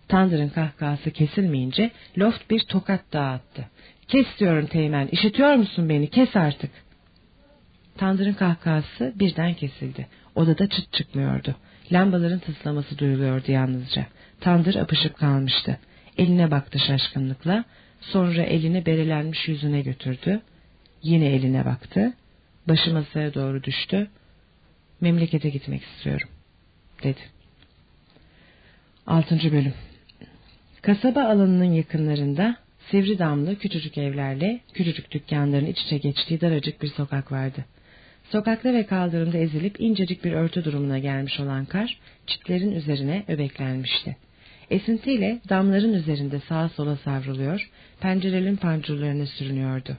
Tandır'ın kahkahası kesilmeyince Loft bir tokat daha attı. Kes diyorum Teğmen, işitiyor musun beni, kes artık. Tandır'ın kahkahası birden kesildi. Odada çıt çıkmıyordu. Lambaların tıslaması duyuluyordu yalnızca. Tandır apışıp kalmıştı. Eline baktı şaşkınlıkla, sonra elini berelenmiş yüzüne götürdü. Yine eline baktı, başı masaya doğru düştü. Memlekete gitmek istiyorum, dedi. Altıncı bölüm Kasaba alanının yakınlarında sivri damlı küçücük evlerle küçücük dükkanların iç içe geçtiği daracık bir sokak vardı. Sokakta ve kaldırımda ezilip incecik bir örtü durumuna gelmiş olan kar, çitlerin üzerine öbeklenmişti. Esintiyle damların üzerinde sağa sola savruluyor, pencerelerin pancurlarına sürünüyordu.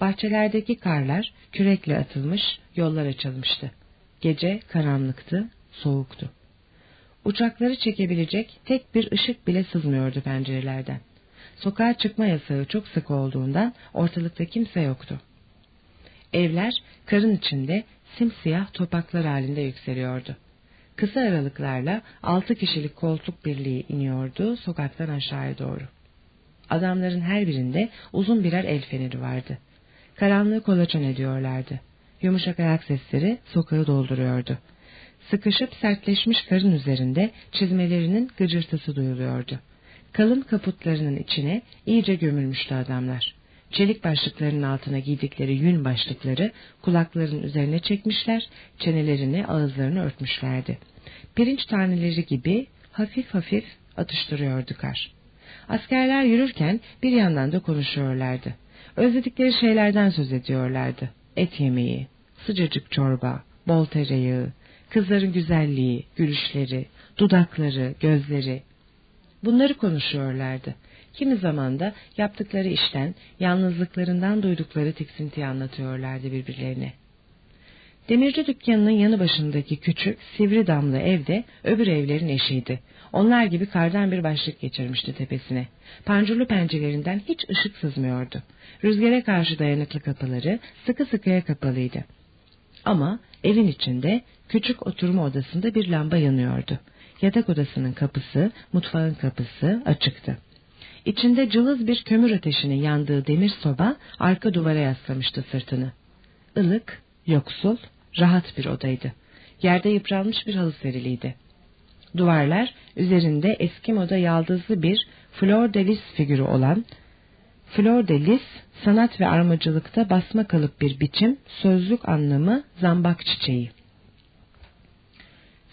Bahçelerdeki karlar kürekle atılmış, yollar açılmıştı. Gece karanlıktı, soğuktu. Uçakları çekebilecek tek bir ışık bile sızmıyordu pencerelerden. Sokağa çıkma yasağı çok sık olduğundan ortalıkta kimse yoktu. Evler karın içinde simsiyah topaklar halinde yükseliyordu. Kısa aralıklarla altı kişilik koltuk birliği iniyordu sokaktan aşağıya doğru. Adamların her birinde uzun birer el feneri vardı. Karanlığı kolaçan ediyorlardı. Yumuşak ayak sesleri sokağı dolduruyordu. Sıkışıp sertleşmiş karın üzerinde çizmelerinin gıcırtısı duyuluyordu. Kalın kaputlarının içine iyice gömülmüştü adamlar. Çelik başlıklarının altına giydikleri yün başlıkları kulaklarının üzerine çekmişler, çenelerini ağızlarını örtmüşlerdi. Pirinç taneleri gibi hafif hafif atıştırıyordu kar. Askerler yürürken bir yandan da konuşuyorlardı. Özledikleri şeylerden söz ediyorlardı. Et yemeği, sıcacık çorba, bol tereyağı, kızların güzelliği, gülüşleri, dudakları, gözleri. Bunları konuşuyorlardı. Kimi zaman da yaptıkları işten, yalnızlıklarından duydukları tiksintiyi anlatıyorlardı birbirlerine. Demirci dükkanının yanı başındaki küçük, sivri damlı evde öbür evlerin eşiydi. Onlar gibi kardan bir başlık geçirmişti tepesine. Pancurlu pencerelerinden hiç ışık sızmıyordu. Rüzgara karşı dayanıklı kapıları sıkı sıkıya kapalıydı. Ama evin içinde küçük oturma odasında bir lamba yanıyordu. Yatak odasının kapısı, mutfağın kapısı açıktı. İçinde cılız bir kömür ateşinin yandığı demir soba arka duvara yaslamıştı sırtını. Ilık, yoksul, rahat bir odaydı. Yerde yıpranmış bir halı seriliydi. Duvarlar üzerinde eski moda yaldızlı bir flor de lis figürü olan Flor de lis, sanat ve armacılıkta basma kalıp bir biçim, sözlük anlamı zambak çiçeği.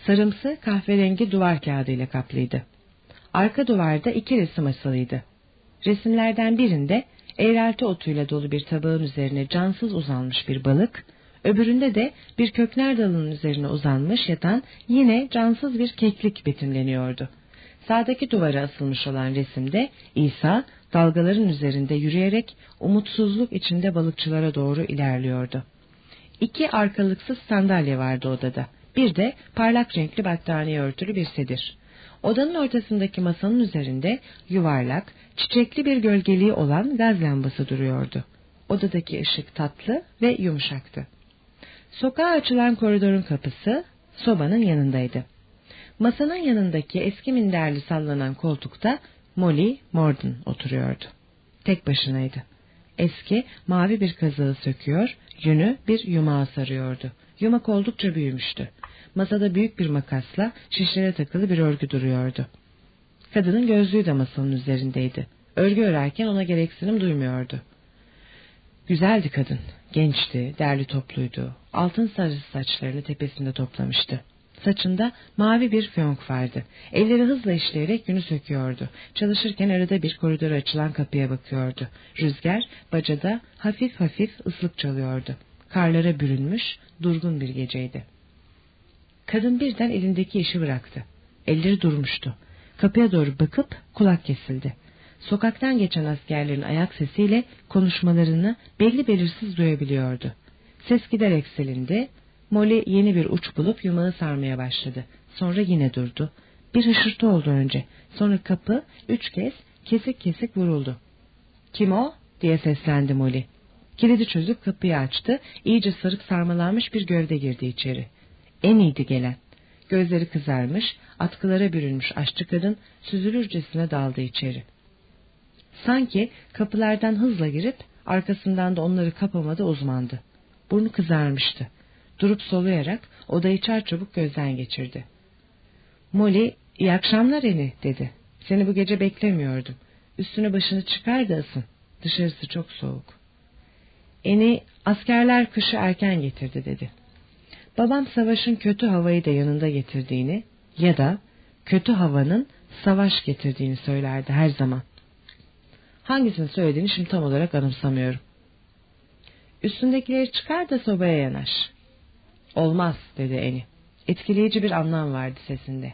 Sarımsı kahverengi duvar kağıdı ile kaplıydı. Arka duvarda iki resim asılıydı. Resimlerden birinde eğrelti otuyla dolu bir tabağın üzerine cansız uzanmış bir balık, öbüründe de bir kökner dalının üzerine uzanmış yatan yine cansız bir keklik betimleniyordu. Sağdaki duvara asılmış olan resimde İsa dalgaların üzerinde yürüyerek umutsuzluk içinde balıkçılara doğru ilerliyordu. İki arkalıksız sandalye vardı odada. Bir de parlak renkli battaniye örtülü bir sedir. Odanın ortasındaki masanın üzerinde yuvarlak, çiçekli bir gölgeliği olan gaz lambası duruyordu. Odadaki ışık tatlı ve yumuşaktı. Sokağa açılan koridorun kapısı sobanın yanındaydı. Masanın yanındaki eski minderli sallanan koltukta Molly Morden oturuyordu. Tek başınaydı. Eski, mavi bir kazığı söküyor, yünü bir yumağa sarıyordu. Yumak oldukça büyümüştü. Masada büyük bir makasla şişlere takılı bir örgü duruyordu. Kadının gözlüğü de masanın üzerindeydi. Örgü örerken ona gereksinim duymuyordu. Güzeldi kadın. Gençti, derli topluydu. Altın sarısı saçlarını tepesinde toplamıştı. Saçında mavi bir fiyonk vardı. Elleri hızla işleyerek yünü söküyordu. Çalışırken arada bir koridora açılan kapıya bakıyordu. Rüzgar bacada hafif hafif ıslık çalıyordu. Karlara bürünmüş, durgun bir geceydi. Kadın birden elindeki işi bıraktı. Elleri durmuştu. Kapıya doğru bakıp kulak kesildi. Sokaktan geçen askerlerin ayak sesiyle konuşmalarını belli belirsiz duyabiliyordu. Ses giderek silindi. Molly yeni bir uç bulup yumağı sarmaya başladı. Sonra yine durdu. Bir hışırtı oldu önce. Sonra kapı üç kez kesik kesik vuruldu. Kim o? diye seslendi Molly. Kilidi çözüp kapıyı açtı. İyice sarıp sarmalanmış bir gövde girdi içeri. En iyiydi gelen. Gözleri kızarmış, atkılara bürünmüş aşçı kadın süzülürcesine daldı içeri. Sanki kapılardan hızla girip arkasından da onları kapamada uzmandı. Burnu kızarmıştı. Durup soluyarak odayı çarçabuk gözden geçirdi. Molly, iyi akşamlar Eni dedi. Seni bu gece beklemiyordum. Üstünü başını çıkar da ısın. Dışarısı çok soğuk. Eni, askerler kışı erken getirdi dedi. Babam savaşın kötü havayı da yanında getirdiğini ya da kötü havanın savaş getirdiğini söylerdi her zaman. Hangisini söylediğini şimdi tam olarak anımsamıyorum. Üstündekileri çıkar da sobaya yanaş. Olmaz dedi Eni. Etkileyici bir anlam vardı sesinde.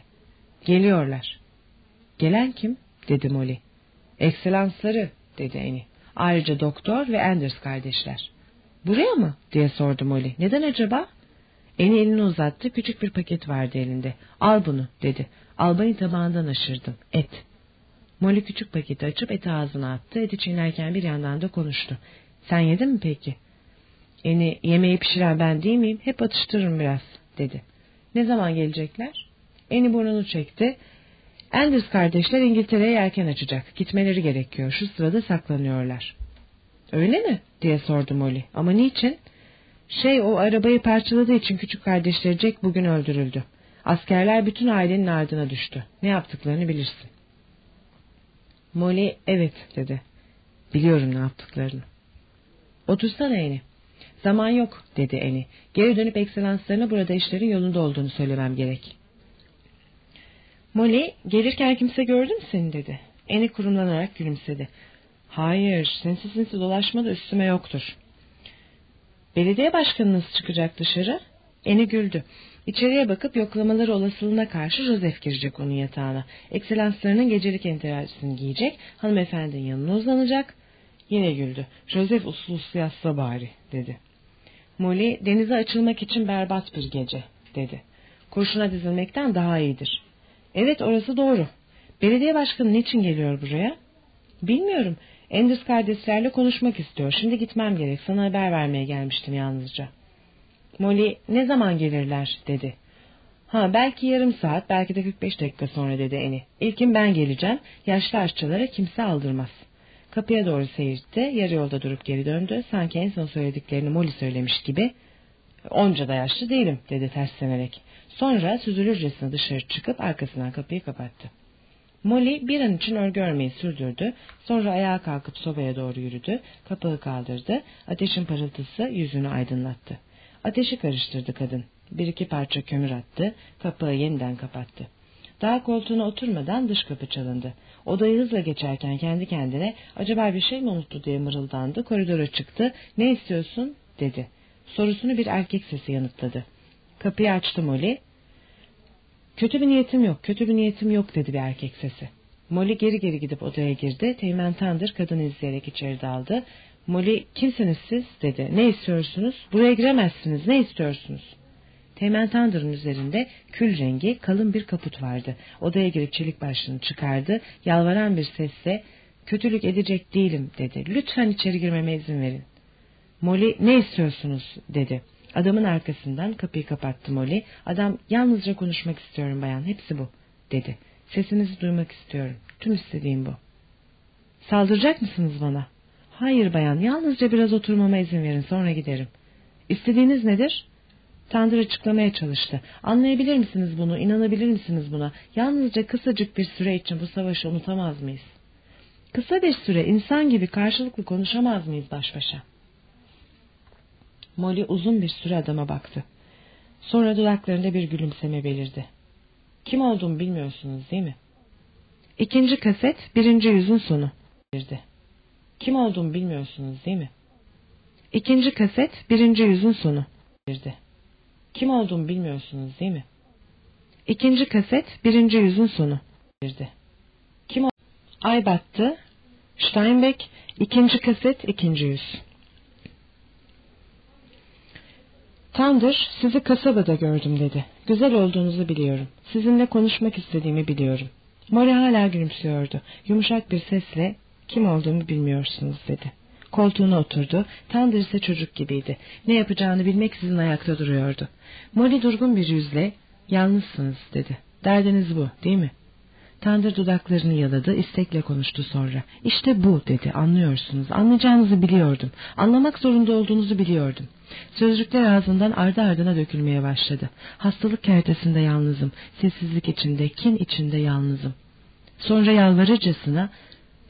Geliyorlar. Gelen kim? dedi Molly. Ekselansları dedi Eni. Ayrıca doktor ve Anders kardeşler. Buraya mı? diye sordu Molly. Neden acaba? Eni elini uzattı. Küçük bir paket vardı elinde. Al bunu dedi. Albayın tabağından aşırdım. Et. Molly küçük paketi açıp eti ağzına attı. Eti çiğnerken bir yandan da konuştu. Sen yedin mi peki? Eni yemeği pişiren ben değil miyim? Hep atıştırırım biraz dedi. Ne zaman gelecekler? Eni burnunu çekti. Anders kardeşler İngiltere'ye erken açacak. Gitmeleri gerekiyor. Şu sırada saklanıyorlar. Öyle mi? diye sordu Molly. Ama niçin? Şey o arabayı parçaladığı için küçük kardeşleri Jack bugün öldürüldü. Askerler bütün ailenin ardına düştü. Ne yaptıklarını bilirsin. Molly evet dedi. Biliyorum ne yaptıklarını. Otursana Eni. Zaman yok dedi Eni. Geri dönüp ekselanslarına burada işlerin yolunda olduğunu söylemem gerek. Molly gelirken kimse gördü mü seni dedi. Eni kurumlanarak gülümsedi. Hayır sinsi sinsi dolaşma da üstüme yoktur. Belediye başkanınız çıkacak dışarı. Eni güldü. İçeriye bakıp yoklamaları olasılığına karşı Joseph girecek onun yatağına. Ekselanslarının gecelik enterajisini giyecek. Hanımefendinin yanına uzanacak. Yine güldü. Joseph uslu uslu yatsa bari dedi. Molly denize açılmak için berbat bir gece dedi. Kurşuna dizilmekten daha iyidir. Evet orası doğru. Belediye başkanı niçin geliyor buraya? Bilmiyorum. Enders kardeşlerle konuşmak istiyor. Şimdi gitmem gerek. Sana haber vermeye gelmiştim yalnızca. Molly ne zaman gelirler dedi. Ha belki yarım saat belki de 45 dakika sonra dedi Eni. İlkin ben geleceğim. Yaşlı aşçılara kimse aldırmaz. Kapıya doğru seyirtti. Yarı yolda durup geri döndü. Sanki en son söylediklerini Molly söylemiş gibi. Onca da yaşlı değilim dedi terslenerek. Sonra süzülürcesine dışarı çıkıp arkasından kapıyı kapattı. Molly bir an için örgü örmeyi sürdürdü. Sonra ayağa kalkıp sobaya doğru yürüdü. Kapağı kaldırdı. Ateşin parıltısı yüzünü aydınlattı. Ateşi karıştırdı kadın. Bir iki parça kömür attı. Kapağı yeniden kapattı. Daha koltuğuna oturmadan dış kapı çalındı. Odayı hızla geçerken kendi kendine acaba bir şey mi unuttu diye mırıldandı. Koridora çıktı. Ne istiyorsun dedi. Sorusunu bir erkek sesi yanıtladı. Kapıyı açtı Molly. Kötü bir niyetim yok, kötü bir niyetim yok dedi bir erkek sesi. Molly geri geri gidip odaya girdi. Teğmen Tandır kadını izleyerek içeri daldı. Molly kimsiniz siz dedi. Ne istiyorsunuz? Buraya giremezsiniz. Ne istiyorsunuz? Teğmen Tandır'ın üzerinde kül rengi kalın bir kaput vardı. Odaya girip çelik başlığını çıkardı. Yalvaran bir sesle kötülük edecek değilim dedi. Lütfen içeri girmeme izin verin. Molly ne istiyorsunuz dedi. Adamın arkasından kapıyı kapattı Molly. Adam yalnızca konuşmak istiyorum bayan hepsi bu dedi. Sesinizi duymak istiyorum. Tüm istediğim bu. Saldıracak mısınız bana? Hayır bayan yalnızca biraz oturmama izin verin sonra giderim. İstediğiniz nedir? Tanrı açıklamaya çalıştı. Anlayabilir misiniz bunu? İnanabilir misiniz buna? Yalnızca kısacık bir süre için bu savaşı unutamaz mıyız? Kısa bir süre insan gibi karşılıklı konuşamaz mıyız baş başa? Molly uzun bir süre adama baktı. Sonra dudaklarında bir gülümseme belirdi. Kim olduğumu bilmiyorsunuz değil mi? İkinci kaset birinci yüzün sonu. Belirdi. Kim olduğumu bilmiyorsunuz değil mi? İkinci kaset birinci yüzün sonu. Belirdi. Kim olduğumu bilmiyorsunuz değil mi? İkinci kaset birinci yüzün sonu. Belirdi. Kim Ay battı. Steinbeck ikinci kaset ikinci yüz. Tandır sizi kasabada gördüm dedi. Güzel olduğunuzu biliyorum. Sizinle konuşmak istediğimi biliyorum. Mori hala gülümsüyordu. Yumuşak bir sesle kim olduğumu bilmiyorsunuz dedi. Koltuğuna oturdu. Tandır ise çocuk gibiydi. Ne yapacağını bilmek sizin ayakta duruyordu. Molly durgun bir yüzle yalnızsınız dedi. Derdiniz bu değil mi? Tandır dudaklarını yaladı, istekle konuştu sonra. İşte bu dedi, anlıyorsunuz. Anlayacağınızı biliyordum. Anlamak zorunda olduğunuzu biliyordum. Sözcükler ağzından ardı ardına dökülmeye başladı. Hastalık kertesinde yalnızım, sessizlik içinde, kin içinde yalnızım. Sonra yalvarırcasına,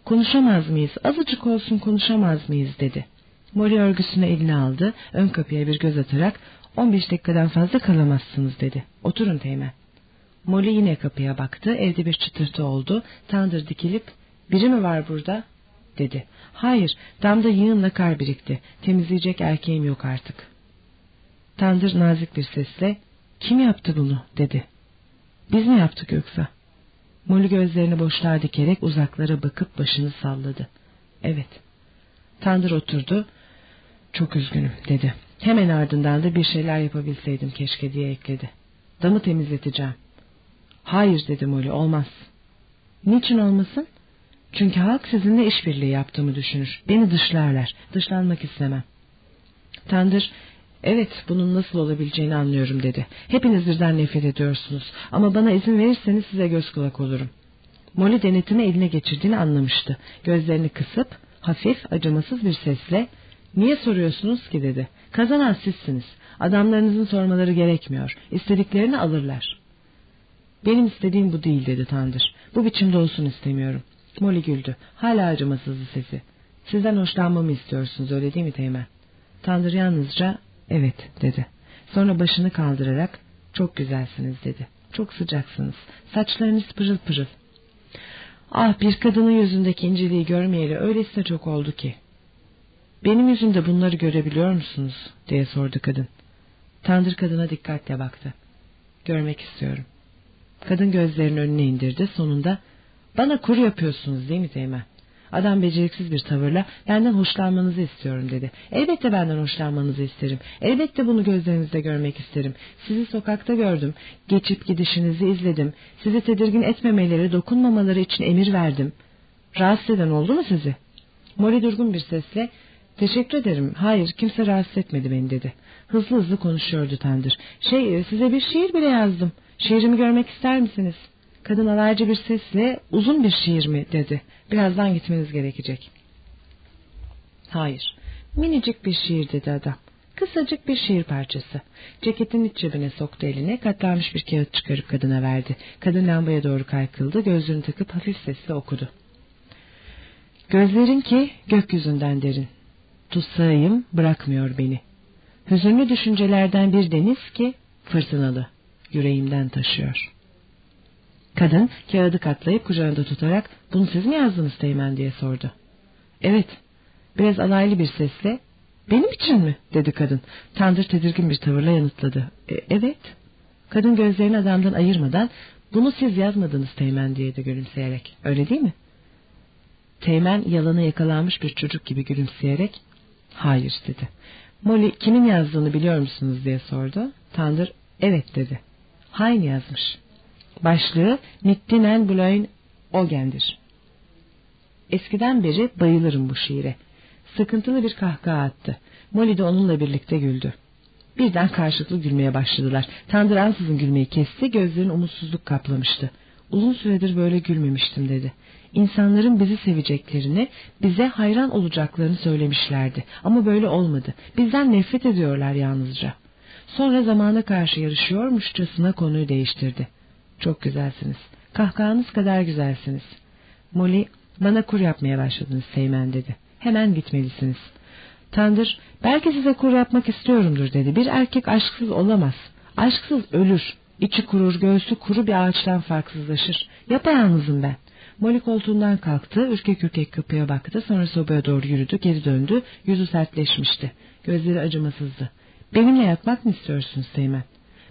konuşamaz mıyız, azıcık olsun konuşamaz mıyız dedi. Mori örgüsünü eline aldı, ön kapıya bir göz atarak, on beş dakikadan fazla kalamazsınız dedi. Oturun Teğmen. Molly yine kapıya baktı. Evde bir çıtırtı oldu. Tandır dikilip biri mi var burada? dedi. Hayır damda yığınla kar birikti. Temizleyecek erkeğim yok artık. Tandır nazik bir sesle kim yaptı bunu dedi. Biz mi yaptık yoksa? Molly gözlerini boşluğa dikerek uzaklara bakıp başını salladı. Evet. Tandır oturdu. Çok üzgünüm dedi. Hemen ardından da bir şeyler yapabilseydim keşke diye ekledi. Damı temizleteceğim. Hayır dedi Molly olmaz. Niçin olmasın? Çünkü halk sizinle işbirliği yaptığımı düşünür. Beni dışlarlar. Dışlanmak istemem. Tandır evet bunun nasıl olabileceğini anlıyorum dedi. Hepiniz birden nefret ediyorsunuz. Ama bana izin verirseniz size göz kulak olurum. Molly denetimi eline geçirdiğini anlamıştı. Gözlerini kısıp hafif acımasız bir sesle Niye soruyorsunuz ki dedi. Kazanan sizsiniz. Adamlarınızın sormaları gerekmiyor. İstediklerini alırlar. Benim istediğim bu değil dedi Tandır. Bu biçimde olsun istemiyorum. Molly güldü. Hala acımasızdı sesi. Sizden hoşlanmamı istiyorsunuz öyle değil mi Teğmen? Tandır yalnızca evet dedi. Sonra başını kaldırarak çok güzelsiniz dedi. Çok sıcaksınız. Saçlarınız pırıl pırıl. Ah bir kadının yüzündeki inceliği görmeyeli öylesine çok oldu ki. Benim yüzümde bunları görebiliyor musunuz? diye sordu kadın. Tandır kadına dikkatle baktı. Görmek istiyorum. Kadın gözlerini önüne indirdi. Sonunda bana kuru yapıyorsunuz değil mi Teğmen? Adam beceriksiz bir tavırla benden hoşlanmanızı istiyorum dedi. Elbette benden hoşlanmanızı isterim. Elbette bunu gözlerinizde görmek isterim. Sizi sokakta gördüm. Geçip gidişinizi izledim. Sizi tedirgin etmemeleri, dokunmamaları için emir verdim. Rahatsız eden oldu mu sizi? Molly durgun bir sesle Teşekkür ederim. Hayır kimse rahatsız etmedi beni dedi. Hızlı hızlı konuşuyordu Tandır. Şey size bir şiir bile yazdım. Şiirimi görmek ister misiniz? Kadın alaycı bir sesle uzun bir şiir mi dedi. Birazdan gitmeniz gerekecek. Hayır. Minicik bir şiir dedi adam. Kısacık bir şiir parçası. Ceketin iç cebine soktu eline, katlanmış bir kağıt çıkarıp kadına verdi. Kadın lambaya doğru kaykıldı, gözlüğünü takıp hafif sesle okudu. Gözlerin ki gökyüzünden derin. Tutsağıyım, bırakmıyor beni. Hüzünlü düşüncelerden bir deniz ki fırtınalı yüreğimden taşıyor. Kadın kağıdı katlayıp kucağında tutarak bunu siz mi yazdınız Teğmen diye sordu. Evet biraz alaylı bir sesle benim için mi dedi kadın. Tandır tedirgin bir tavırla yanıtladı. E, evet. Kadın gözlerini adamdan ayırmadan bunu siz yazmadınız Teğmen diye de gülümseyerek öyle değil mi? Teğmen yalana yakalanmış bir çocuk gibi gülümseyerek hayır dedi. Molly kimin yazdığını biliyor musunuz diye sordu. Tandır Evet dedi. Hain yazmış. Başlığı Nittinen Bloin Ogen'dir. Eskiden beri bayılırım bu şiire. Sıkıntılı bir kahkaha attı. Molly de onunla birlikte güldü. Birden karşılıklı gülmeye başladılar. Tanrı ansızın gülmeyi kesti, gözlerin umutsuzluk kaplamıştı. Uzun süredir böyle gülmemiştim dedi. İnsanların bizi seveceklerini, bize hayran olacaklarını söylemişlerdi. Ama böyle olmadı. Bizden nefret ediyorlar yalnızca. Sonra zamana karşı yarışıyormuşçasına konuyu değiştirdi. Çok güzelsiniz. Kahkahanız kadar güzelsiniz. Molly, bana kur yapmaya başladınız Seymen dedi. Hemen gitmelisiniz. Tandır, belki size kur yapmak istiyorumdur dedi. Bir erkek aşksız olamaz. Aşksız ölür. İçi kurur, göğsü kuru bir ağaçtan farksızlaşır. Yapayalnızım ben. Molly koltuğundan kalktı, ürkek ürkek kapıya baktı, sonra sobaya doğru yürüdü, geri döndü, yüzü sertleşmişti. Gözleri acımasızdı. Benimle yatmak mı istiyorsunuz Seymen?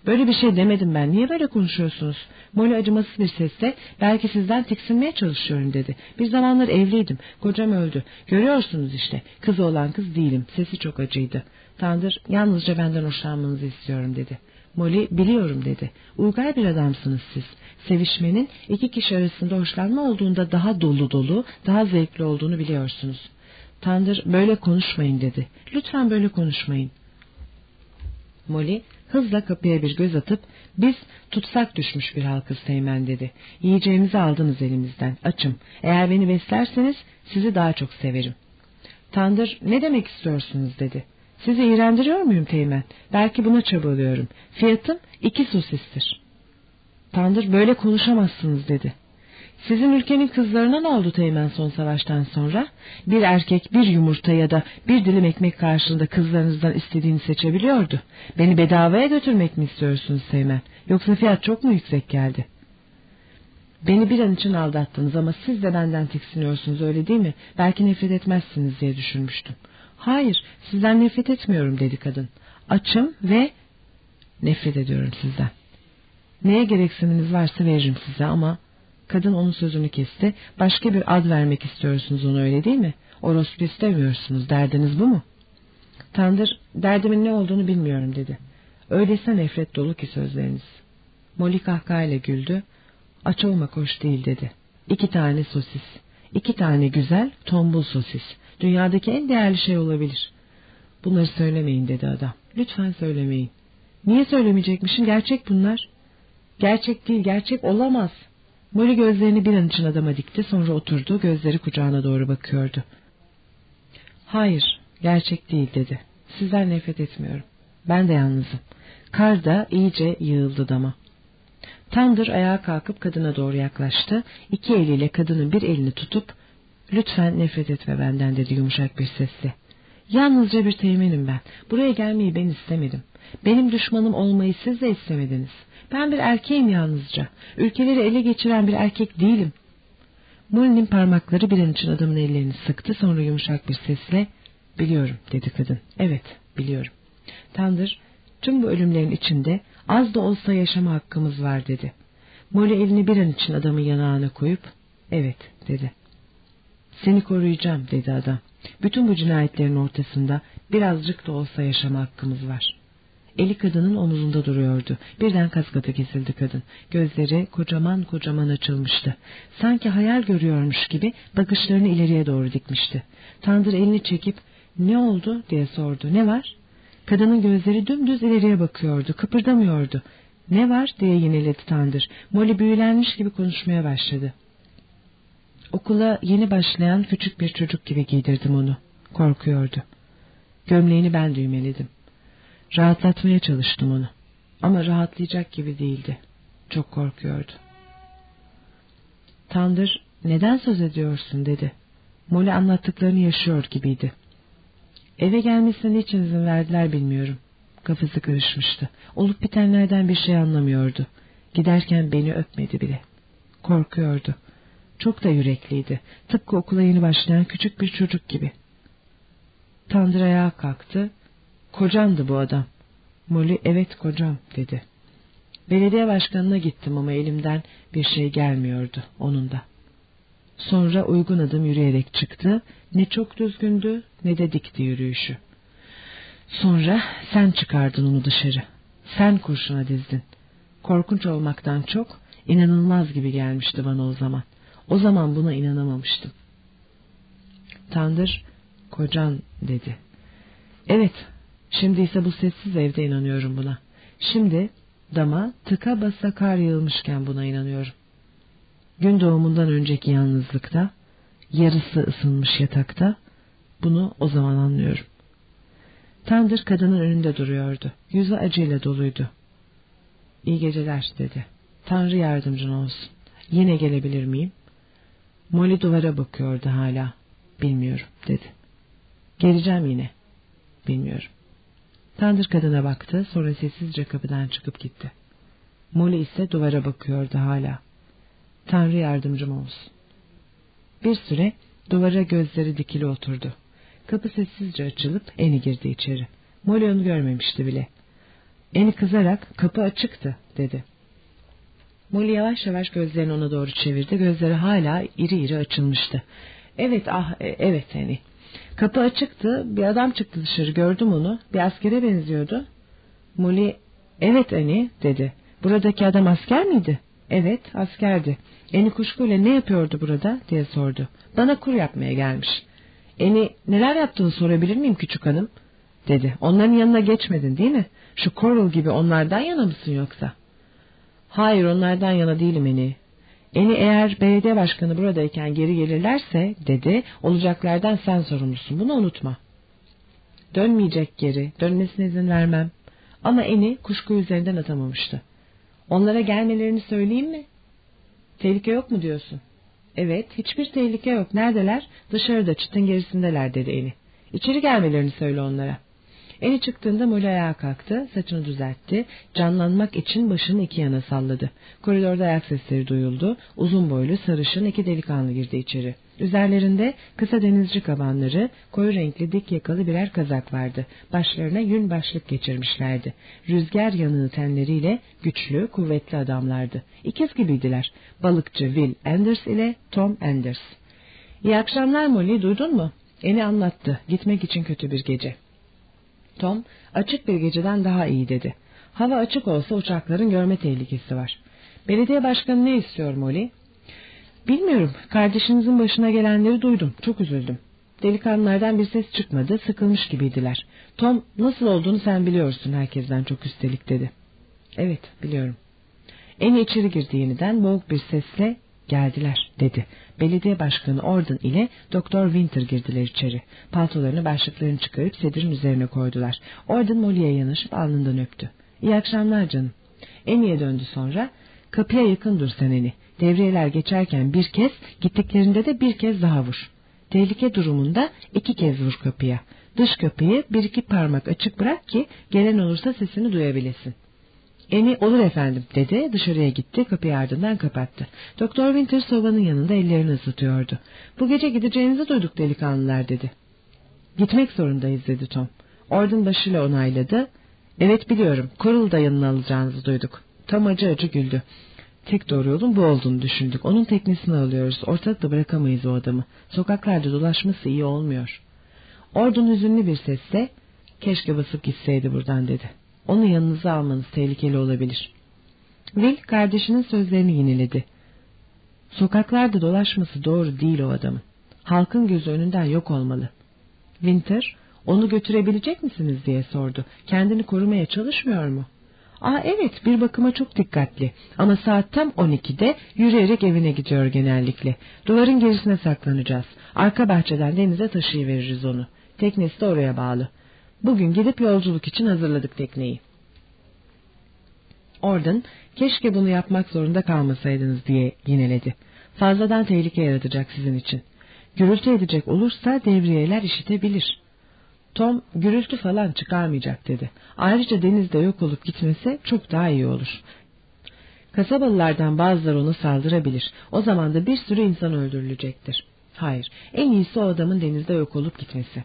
Böyle bir şey demedim ben. Niye böyle konuşuyorsunuz? Molly acımasız bir sesle belki sizden tiksinmeye çalışıyorum dedi. Bir zamanlar evliydim. Kocam öldü. Görüyorsunuz işte. Kızı olan kız değilim. Sesi çok acıydı. Tanrı yalnızca benden hoşlanmanızı istiyorum dedi. Molly biliyorum dedi. Uygar bir adamsınız siz. Sevişmenin iki kişi arasında hoşlanma olduğunda daha dolu dolu, daha zevkli olduğunu biliyorsunuz. Tanrı böyle konuşmayın dedi. Lütfen böyle konuşmayın. Molly hızla kapıya bir göz atıp biz tutsak düşmüş bir halkız Teğmen dedi. Yiyeceğimizi aldınız elimizden açım. Eğer beni beslerseniz sizi daha çok severim. Tandır ne demek istiyorsunuz dedi. Sizi iğrendiriyor muyum Teğmen? Belki buna çabalıyorum. Fiyatım iki sosistir. Tandır böyle konuşamazsınız dedi. Sizin ülkenin kızlarına ne oldu Teğmen son savaştan sonra? Bir erkek bir yumurta ya da bir dilim ekmek karşılığında kızlarınızdan istediğini seçebiliyordu. Beni bedavaya götürmek mi istiyorsunuz Teğmen? Yoksa fiyat çok mu yüksek geldi? Beni bir an için aldattınız ama siz de benden tiksiniyorsunuz öyle değil mi? Belki nefret etmezsiniz diye düşünmüştüm. Hayır sizden nefret etmiyorum dedi kadın. Açım ve nefret ediyorum sizden. Neye gereksinimiz varsa veririm size ama Kadın onun sözünü kesti. Başka bir ad vermek istiyorsunuz onu öyle değil mi? Orospu istemiyorsunuz. Derdiniz bu mu? Tandır, derdimin ne olduğunu bilmiyorum dedi. Öyleyse nefret dolu ki sözleriniz. Molly kahkahayla güldü. Aç olmak hoş değil dedi. İki tane sosis. İki tane güzel, tombul sosis. Dünyadaki en değerli şey olabilir. Bunları söylemeyin dedi adam. Lütfen söylemeyin. Niye söylemeyecekmişim? Gerçek bunlar. Gerçek değil, gerçek olamaz. Molly gözlerini bir an için adama dikti sonra oturdu gözleri kucağına doğru bakıyordu. Hayır gerçek değil dedi. Sizden nefret etmiyorum. Ben de yalnızım. Kar da iyice yığıldı dama. Tandır ayağa kalkıp kadına doğru yaklaştı. İki eliyle kadının bir elini tutup lütfen nefret etme benden dedi yumuşak bir sesle. Yalnızca bir teğmenim ben. Buraya gelmeyi ben istemedim. Benim düşmanım olmayı siz de istemediniz. Ben bir erkeğim yalnızca. Ülkeleri ele geçiren bir erkek değilim. Molly'nin parmakları bir an için adamın ellerini sıktı sonra yumuşak bir sesle biliyorum dedi kadın. Evet biliyorum. Tandır tüm bu ölümlerin içinde az da olsa yaşama hakkımız var dedi. Molly elini bir an için adamın yanağına koyup evet dedi. Seni koruyacağım dedi adam. Bütün bu cinayetlerin ortasında birazcık da olsa yaşama hakkımız var. Eli kadının omuzunda duruyordu. Birden kaskata kesildi kadın. Gözleri kocaman kocaman açılmıştı. Sanki hayal görüyormuş gibi bakışlarını ileriye doğru dikmişti. Tandır elini çekip ne oldu diye sordu. Ne var? Kadının gözleri dümdüz ileriye bakıyordu. Kıpırdamıyordu. Ne var diye yineledi Tandır. Molly büyülenmiş gibi konuşmaya başladı. Okula yeni başlayan küçük bir çocuk gibi giydirdim onu. Korkuyordu. Gömleğini ben düğmeledim. Rahatlatmaya çalıştım onu. Ama rahatlayacak gibi değildi. Çok korkuyordu. Tandır neden söz ediyorsun dedi. Molly anlattıklarını yaşıyor gibiydi. Eve gelmesine niçin izin verdiler bilmiyorum. Kafası karışmıştı. Olup bitenlerden bir şey anlamıyordu. Giderken beni öpmedi bile. Korkuyordu. Çok da yürekliydi. Tıpkı okula yeni başlayan küçük bir çocuk gibi. Tandır ayağa kalktı Kocandı bu adam. Molly evet kocam dedi. Belediye başkanına gittim ama elimden bir şey gelmiyordu onun da. Sonra uygun adım yürüyerek çıktı. Ne çok düzgündü ne de dikti yürüyüşü. Sonra sen çıkardın onu dışarı. Sen kurşuna dizdin. Korkunç olmaktan çok inanılmaz gibi gelmişti bana o zaman. O zaman buna inanamamıştım. Tandır, kocan dedi. Evet, şimdi ise bu sessiz evde inanıyorum buna. Şimdi dama tıka basa kar yığılmışken buna inanıyorum. Gün doğumundan önceki yalnızlıkta, yarısı ısınmış yatakta, bunu o zaman anlıyorum. Tandır kadının önünde duruyordu. Yüzü acıyla doluydu. İyi geceler dedi. Tanrı yardımcın olsun. Yine gelebilir miyim? Molly duvara bakıyordu hala. Bilmiyorum dedi. Geleceğim yine. Bilmiyorum. Tandır kadına baktı sonra sessizce kapıdan çıkıp gitti. Molly ise duvara bakıyordu hala. Tanrı yardımcım olsun. Bir süre duvara gözleri dikili oturdu. Kapı sessizce açılıp Eni girdi içeri. Molly onu görmemişti bile. Eni kızarak kapı açıktı dedi. Molly yavaş yavaş gözlerini ona doğru çevirdi. Gözleri hala iri iri açılmıştı. Evet ah e, evet Eni. Kapı açıktı. Bir adam çıktı dışarı gördüm onu. Bir askere benziyordu. Molly evet Eni dedi. Buradaki adam asker miydi? Evet askerdi. Eni kuşkuyla ne yapıyordu burada diye sordu. Bana kur yapmaya gelmiş. Eni neler yaptığını sorabilir miyim küçük hanım? Dedi. Onların yanına geçmedin değil mi? Şu Coral gibi onlardan yana mısın yoksa? Hayır onlardan yana değilim Eni. Eni eğer belediye başkanı buradayken geri gelirlerse dedi olacaklardan sen sorumlusun bunu unutma. Dönmeyecek geri dönmesine izin vermem. Ama Eni kuşku üzerinden atamamıştı. Onlara gelmelerini söyleyeyim mi? Tehlike yok mu diyorsun? Evet, hiçbir tehlike yok. Neredeler? Dışarıda, çitin gerisindeler dedi Eni. İçeri gelmelerini söyle onlara. Eni çıktığında Molly ayağa kalktı, saçını düzeltti, canlanmak için başını iki yana salladı. Koridorda ayak sesleri duyuldu, uzun boylu, sarışın iki delikanlı girdi içeri. Üzerlerinde kısa denizci kabanları, koyu renkli dik yakalı birer kazak vardı. Başlarına yün başlık geçirmişlerdi. Rüzgar yanığı tenleriyle güçlü, kuvvetli adamlardı. İkiz gibiydiler. Balıkçı Will Anders ile Tom Anders. İyi akşamlar Molly, duydun mu? Eni anlattı. Gitmek için kötü bir gece. Tom, açık bir geceden daha iyi dedi. Hava açık olsa uçakların görme tehlikesi var. Belediye başkanı ne istiyor Molly? Bilmiyorum. Kardeşinizin başına gelenleri duydum. Çok üzüldüm. Delikanlılardan bir ses çıkmadı. Sıkılmış gibiydiler. Tom nasıl olduğunu sen biliyorsun herkesten çok üstelik dedi. Evet biliyorum. En içeri girdi yeniden boğuk bir sesle geldiler dedi. Belediye başkanı Orden ile Doktor Winter girdiler içeri. Paltolarını başlıklarını çıkarıp sedirin üzerine koydular. Orden Molly'e yanaşıp alnından öptü. İyi akşamlar canım. Eni'ye döndü sonra. Kapıya yakın dur sen Eni. Devriyeler geçerken bir kez, gittiklerinde de bir kez daha vur. Tehlike durumunda iki kez vur kapıya. Dış kapıyı bir iki parmak açık bırak ki gelen olursa sesini duyabilesin. Eni olur efendim dedi dışarıya gitti kapıyı ardından kapattı. Doktor Winter sobanın yanında ellerini ısıtıyordu. Bu gece gideceğinizi duyduk delikanlılar dedi. Gitmek zorundayız dedi Tom. Orden başıyla onayladı. Evet biliyorum Coral da yanına alacağınızı duyduk. Tom acı acı güldü. Tek doğru yolun bu olduğunu düşündük. Onun teknesini alıyoruz. Ortalıkta bırakamayız o adamı. Sokaklarda dolaşması iyi olmuyor. Ordun hüzünlü bir sesle keşke basıp gitseydi buradan dedi. Onu yanınıza almanız tehlikeli olabilir. Will kardeşinin sözlerini yineledi. Sokaklarda dolaşması doğru değil o adamın. Halkın gözü önünden yok olmalı. Winter, onu götürebilecek misiniz diye sordu. Kendini korumaya çalışmıyor mu? Aa evet bir bakıma çok dikkatli ama saat tam 12'de yürüyerek evine gidiyor genellikle. Duvarın gerisine saklanacağız. Arka bahçeden denize taşıyıveririz onu. Teknesi de oraya bağlı. Bugün gidip yolculuk için hazırladık tekneyi. Oradan keşke bunu yapmak zorunda kalmasaydınız diye yineledi. Fazladan tehlike yaratacak sizin için. Gürültü edecek olursa devriyeler işitebilir. Tom gürültü falan çıkarmayacak dedi. Ayrıca denizde yok olup gitmesi çok daha iyi olur. Kasabalılardan bazıları onu saldırabilir. O zaman da bir sürü insan öldürülecektir. Hayır, en iyisi o adamın denizde yok olup gitmesi.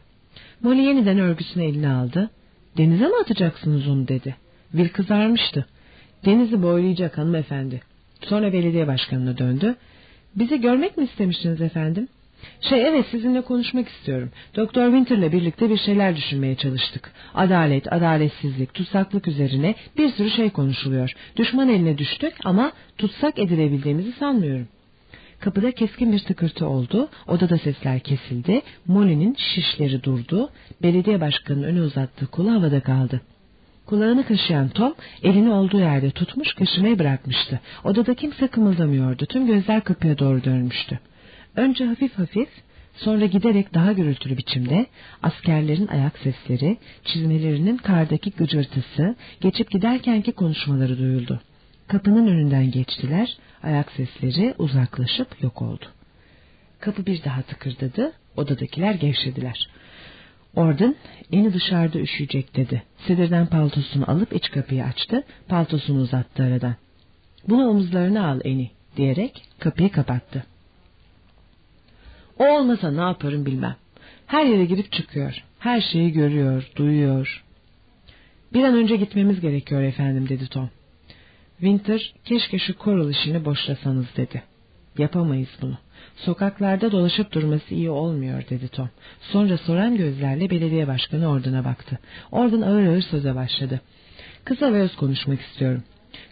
Molly yeniden örgüsünü eline aldı. Denize mi atacaksınız onu dedi. Will kızarmıştı. Denizi boylayacak hanımefendi. Sonra belediye başkanına döndü. Bizi görmek mi istemiştiniz efendim? Şey evet sizinle konuşmak istiyorum. Doktor Winter'la birlikte bir şeyler düşünmeye çalıştık. Adalet, adaletsizlik, tutsaklık üzerine bir sürü şey konuşuluyor. Düşman eline düştük ama tutsak edilebildiğimizi sanmıyorum. Kapıda keskin bir tıkırtı oldu. Odada sesler kesildi. Molly'nin şişleri durdu. Belediye başkanının önü uzattığı kolu havada kaldı. Kulağını kaşıyan Tom elini olduğu yerde tutmuş kaşımayı bırakmıştı. Odada kimse kımıldamıyordu. Tüm gözler kapıya doğru dönmüştü. Önce hafif hafif sonra giderek daha gürültülü biçimde askerlerin ayak sesleri, çizmelerinin kardaki gıcırtısı, geçip giderkenki konuşmaları duyuldu. Kapının önünden geçtiler, ayak sesleri uzaklaşıp yok oldu. Kapı bir daha tıkırdadı, odadakiler gevşediler. Orden, eni dışarıda üşüyecek dedi. Sedirden paltosunu alıp iç kapıyı açtı, paltosunu uzattı aradan. Bunu omuzlarına al eni, diyerek kapıyı kapattı. O olmasa ne yaparım bilmem. Her yere girip çıkıyor. Her şeyi görüyor, duyuyor. Bir an önce gitmemiz gerekiyor efendim dedi Tom. Winter keşke şu Coral işini boşlasanız dedi. Yapamayız bunu. Sokaklarda dolaşıp durması iyi olmuyor dedi Tom. Sonra soran gözlerle belediye başkanı Ordun'a baktı. Ordun ağır ağır söze başladı. Kısa ve öz konuşmak istiyorum.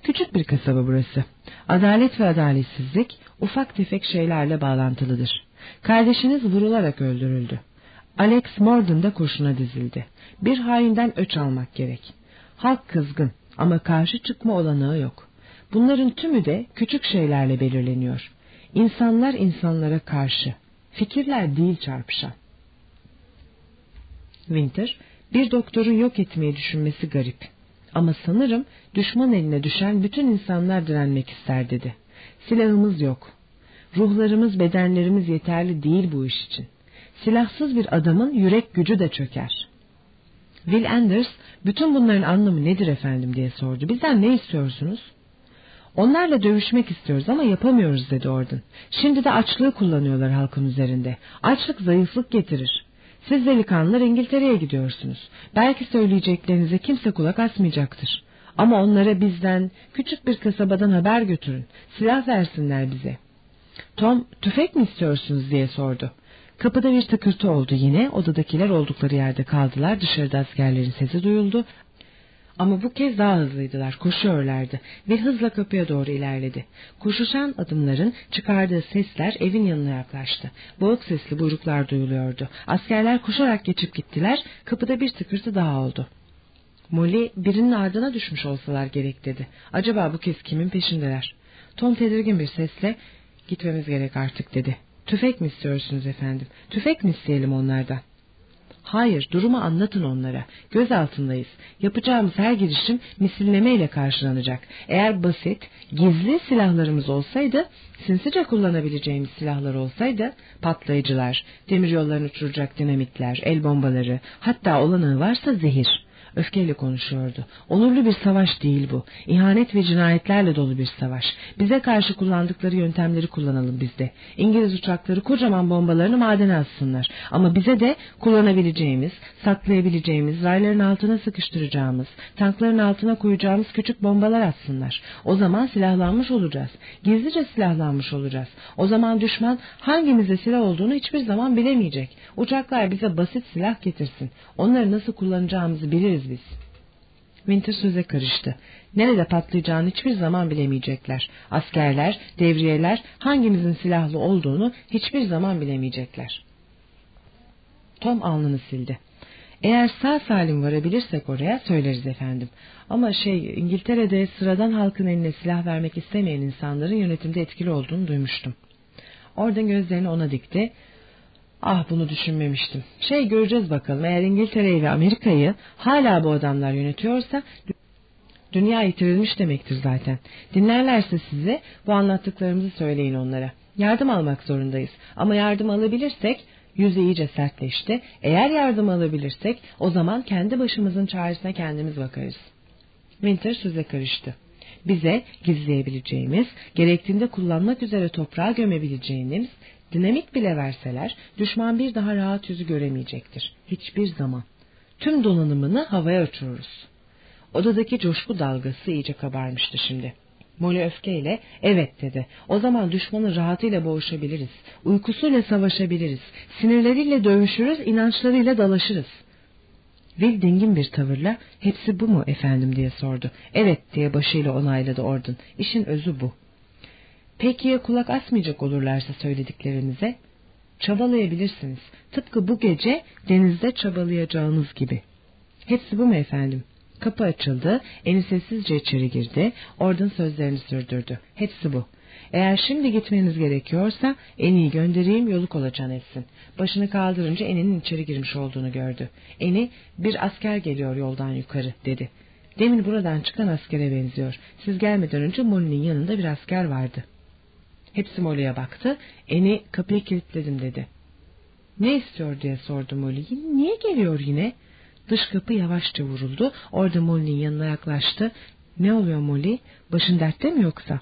Küçük bir kasaba burası. Adalet ve adaletsizlik ufak tefek şeylerle bağlantılıdır. Kardeşiniz vurularak öldürüldü. Alex Morden da kurşuna dizildi. Bir hainden öç almak gerek. Halk kızgın ama karşı çıkma olanağı yok. Bunların tümü de küçük şeylerle belirleniyor. İnsanlar insanlara karşı. Fikirler değil çarpışan. Winter, bir doktorun yok etmeyi düşünmesi garip. Ama sanırım düşman eline düşen bütün insanlar direnmek ister dedi. Silahımız yok. Ruhlarımız, bedenlerimiz yeterli değil bu iş için. Silahsız bir adamın yürek gücü de çöker. Will Anders, bütün bunların anlamı nedir efendim diye sordu. Bizden ne istiyorsunuz? Onlarla dövüşmek istiyoruz ama yapamıyoruz dedi Orden. Şimdi de açlığı kullanıyorlar halkın üzerinde. Açlık zayıflık getirir. Siz delikanlılar İngiltere'ye gidiyorsunuz. Belki söyleyeceklerinize kimse kulak asmayacaktır. Ama onlara bizden, küçük bir kasabadan haber götürün. Silah versinler bize. Tom, tüfek mi istiyorsunuz diye sordu. Kapıda bir tıkırtı oldu yine. Odadakiler oldukları yerde kaldılar. Dışarıda askerlerin sesi duyuldu. Ama bu kez daha hızlıydılar, koşuyorlardı ve hızla kapıya doğru ilerledi. Koşuşan adımların çıkardığı sesler evin yanına yaklaştı. Boğuk sesli buyruklar duyuluyordu. Askerler koşarak geçip gittiler, kapıda bir tıkırtı daha oldu. Molly birinin ardına düşmüş olsalar gerek dedi. Acaba bu kez kimin peşindeler? Tom tedirgin bir sesle gitmemiz gerek artık dedi. Tüfek mi istiyorsunuz efendim? Tüfek mi isteyelim onlardan? Hayır, durumu anlatın onlara. Göz altındayız. Yapacağımız her girişim misillemeyle karşılanacak. Eğer basit, gizli silahlarımız olsaydı, sinsice kullanabileceğimiz silahlar olsaydı, patlayıcılar, demir yollarını uçuracak dinamitler, el bombaları, hatta olanağı varsa zehir. Öfkeyle konuşuyordu. Onurlu bir savaş değil bu. İhanet ve cinayetlerle dolu bir savaş. Bize karşı kullandıkları yöntemleri kullanalım biz de. İngiliz uçakları kocaman bombalarını madene atsınlar. Ama bize de kullanabileceğimiz, saklayabileceğimiz, rayların altına sıkıştıracağımız, tankların altına koyacağımız küçük bombalar atsınlar. O zaman silahlanmış olacağız. Gizlice silahlanmış olacağız. O zaman düşman hangimize silah olduğunu hiçbir zaman bilemeyecek. Uçaklar bize basit silah getirsin. Onları nasıl kullanacağımızı biliriz biz. Winter söze karıştı. Nerede patlayacağını hiçbir zaman bilemeyecekler. Askerler, devriyeler hangimizin silahlı olduğunu hiçbir zaman bilemeyecekler. Tom alnını sildi. Eğer sağ salim varabilirsek oraya söyleriz efendim. Ama şey İngiltere'de sıradan halkın eline silah vermek istemeyen insanların yönetimde etkili olduğunu duymuştum. Oradan gözlerini ona dikti. Ah bunu düşünmemiştim. Şey göreceğiz bakalım eğer İngiltere'yi ve Amerika'yı hala bu adamlar yönetiyorsa dünya yitirilmiş demektir zaten. Dinlerlerse size bu anlattıklarımızı söyleyin onlara. Yardım almak zorundayız ama yardım alabilirsek yüzü iyice sertleşti. Eğer yardım alabilirsek o zaman kendi başımızın çaresine kendimiz bakarız. Winter söze karıştı bize gizleyebileceğimiz, gerektiğinde kullanmak üzere toprağa gömebileceğimiz Dinamit bile verseler düşman bir daha rahat yüzü göremeyecektir. Hiçbir zaman. Tüm donanımını havaya uçururuz. Odadaki coşku dalgası iyice kabarmıştı şimdi. Molly öfkeyle evet dedi. O zaman düşmanın rahatıyla boğuşabiliriz. Uykusuyla savaşabiliriz. Sinirleriyle dövüşürüz, inançlarıyla dalaşırız. Will dingin bir tavırla hepsi bu mu efendim diye sordu. Evet diye başıyla onayladı Ordun. İşin özü bu. Peki ya kulak asmayacak olurlarsa söylediklerinize? Çabalayabilirsiniz. Tıpkı bu gece denizde çabalayacağınız gibi. Hepsi bu mu efendim? Kapı açıldı, Eni sessizce içeri girdi, Ordun sözlerini sürdürdü. Hepsi bu. Eğer şimdi gitmeniz gerekiyorsa Eni'yi göndereyim yolu kolaçan etsin. Başını kaldırınca Eni'nin içeri girmiş olduğunu gördü. Eni bir asker geliyor yoldan yukarı dedi. Demin buradan çıkan askere benziyor. Siz gelmeden önce Molly'nin yanında bir asker vardı. Hepsi Molly'e baktı. Eni kapıyı kilitledim dedi. Ne istiyor diye sordu Molly. Niye geliyor yine? Dış kapı yavaşça vuruldu. Orada Molly'nin yanına yaklaştı. Ne oluyor Molly? Başın dertte mi yoksa?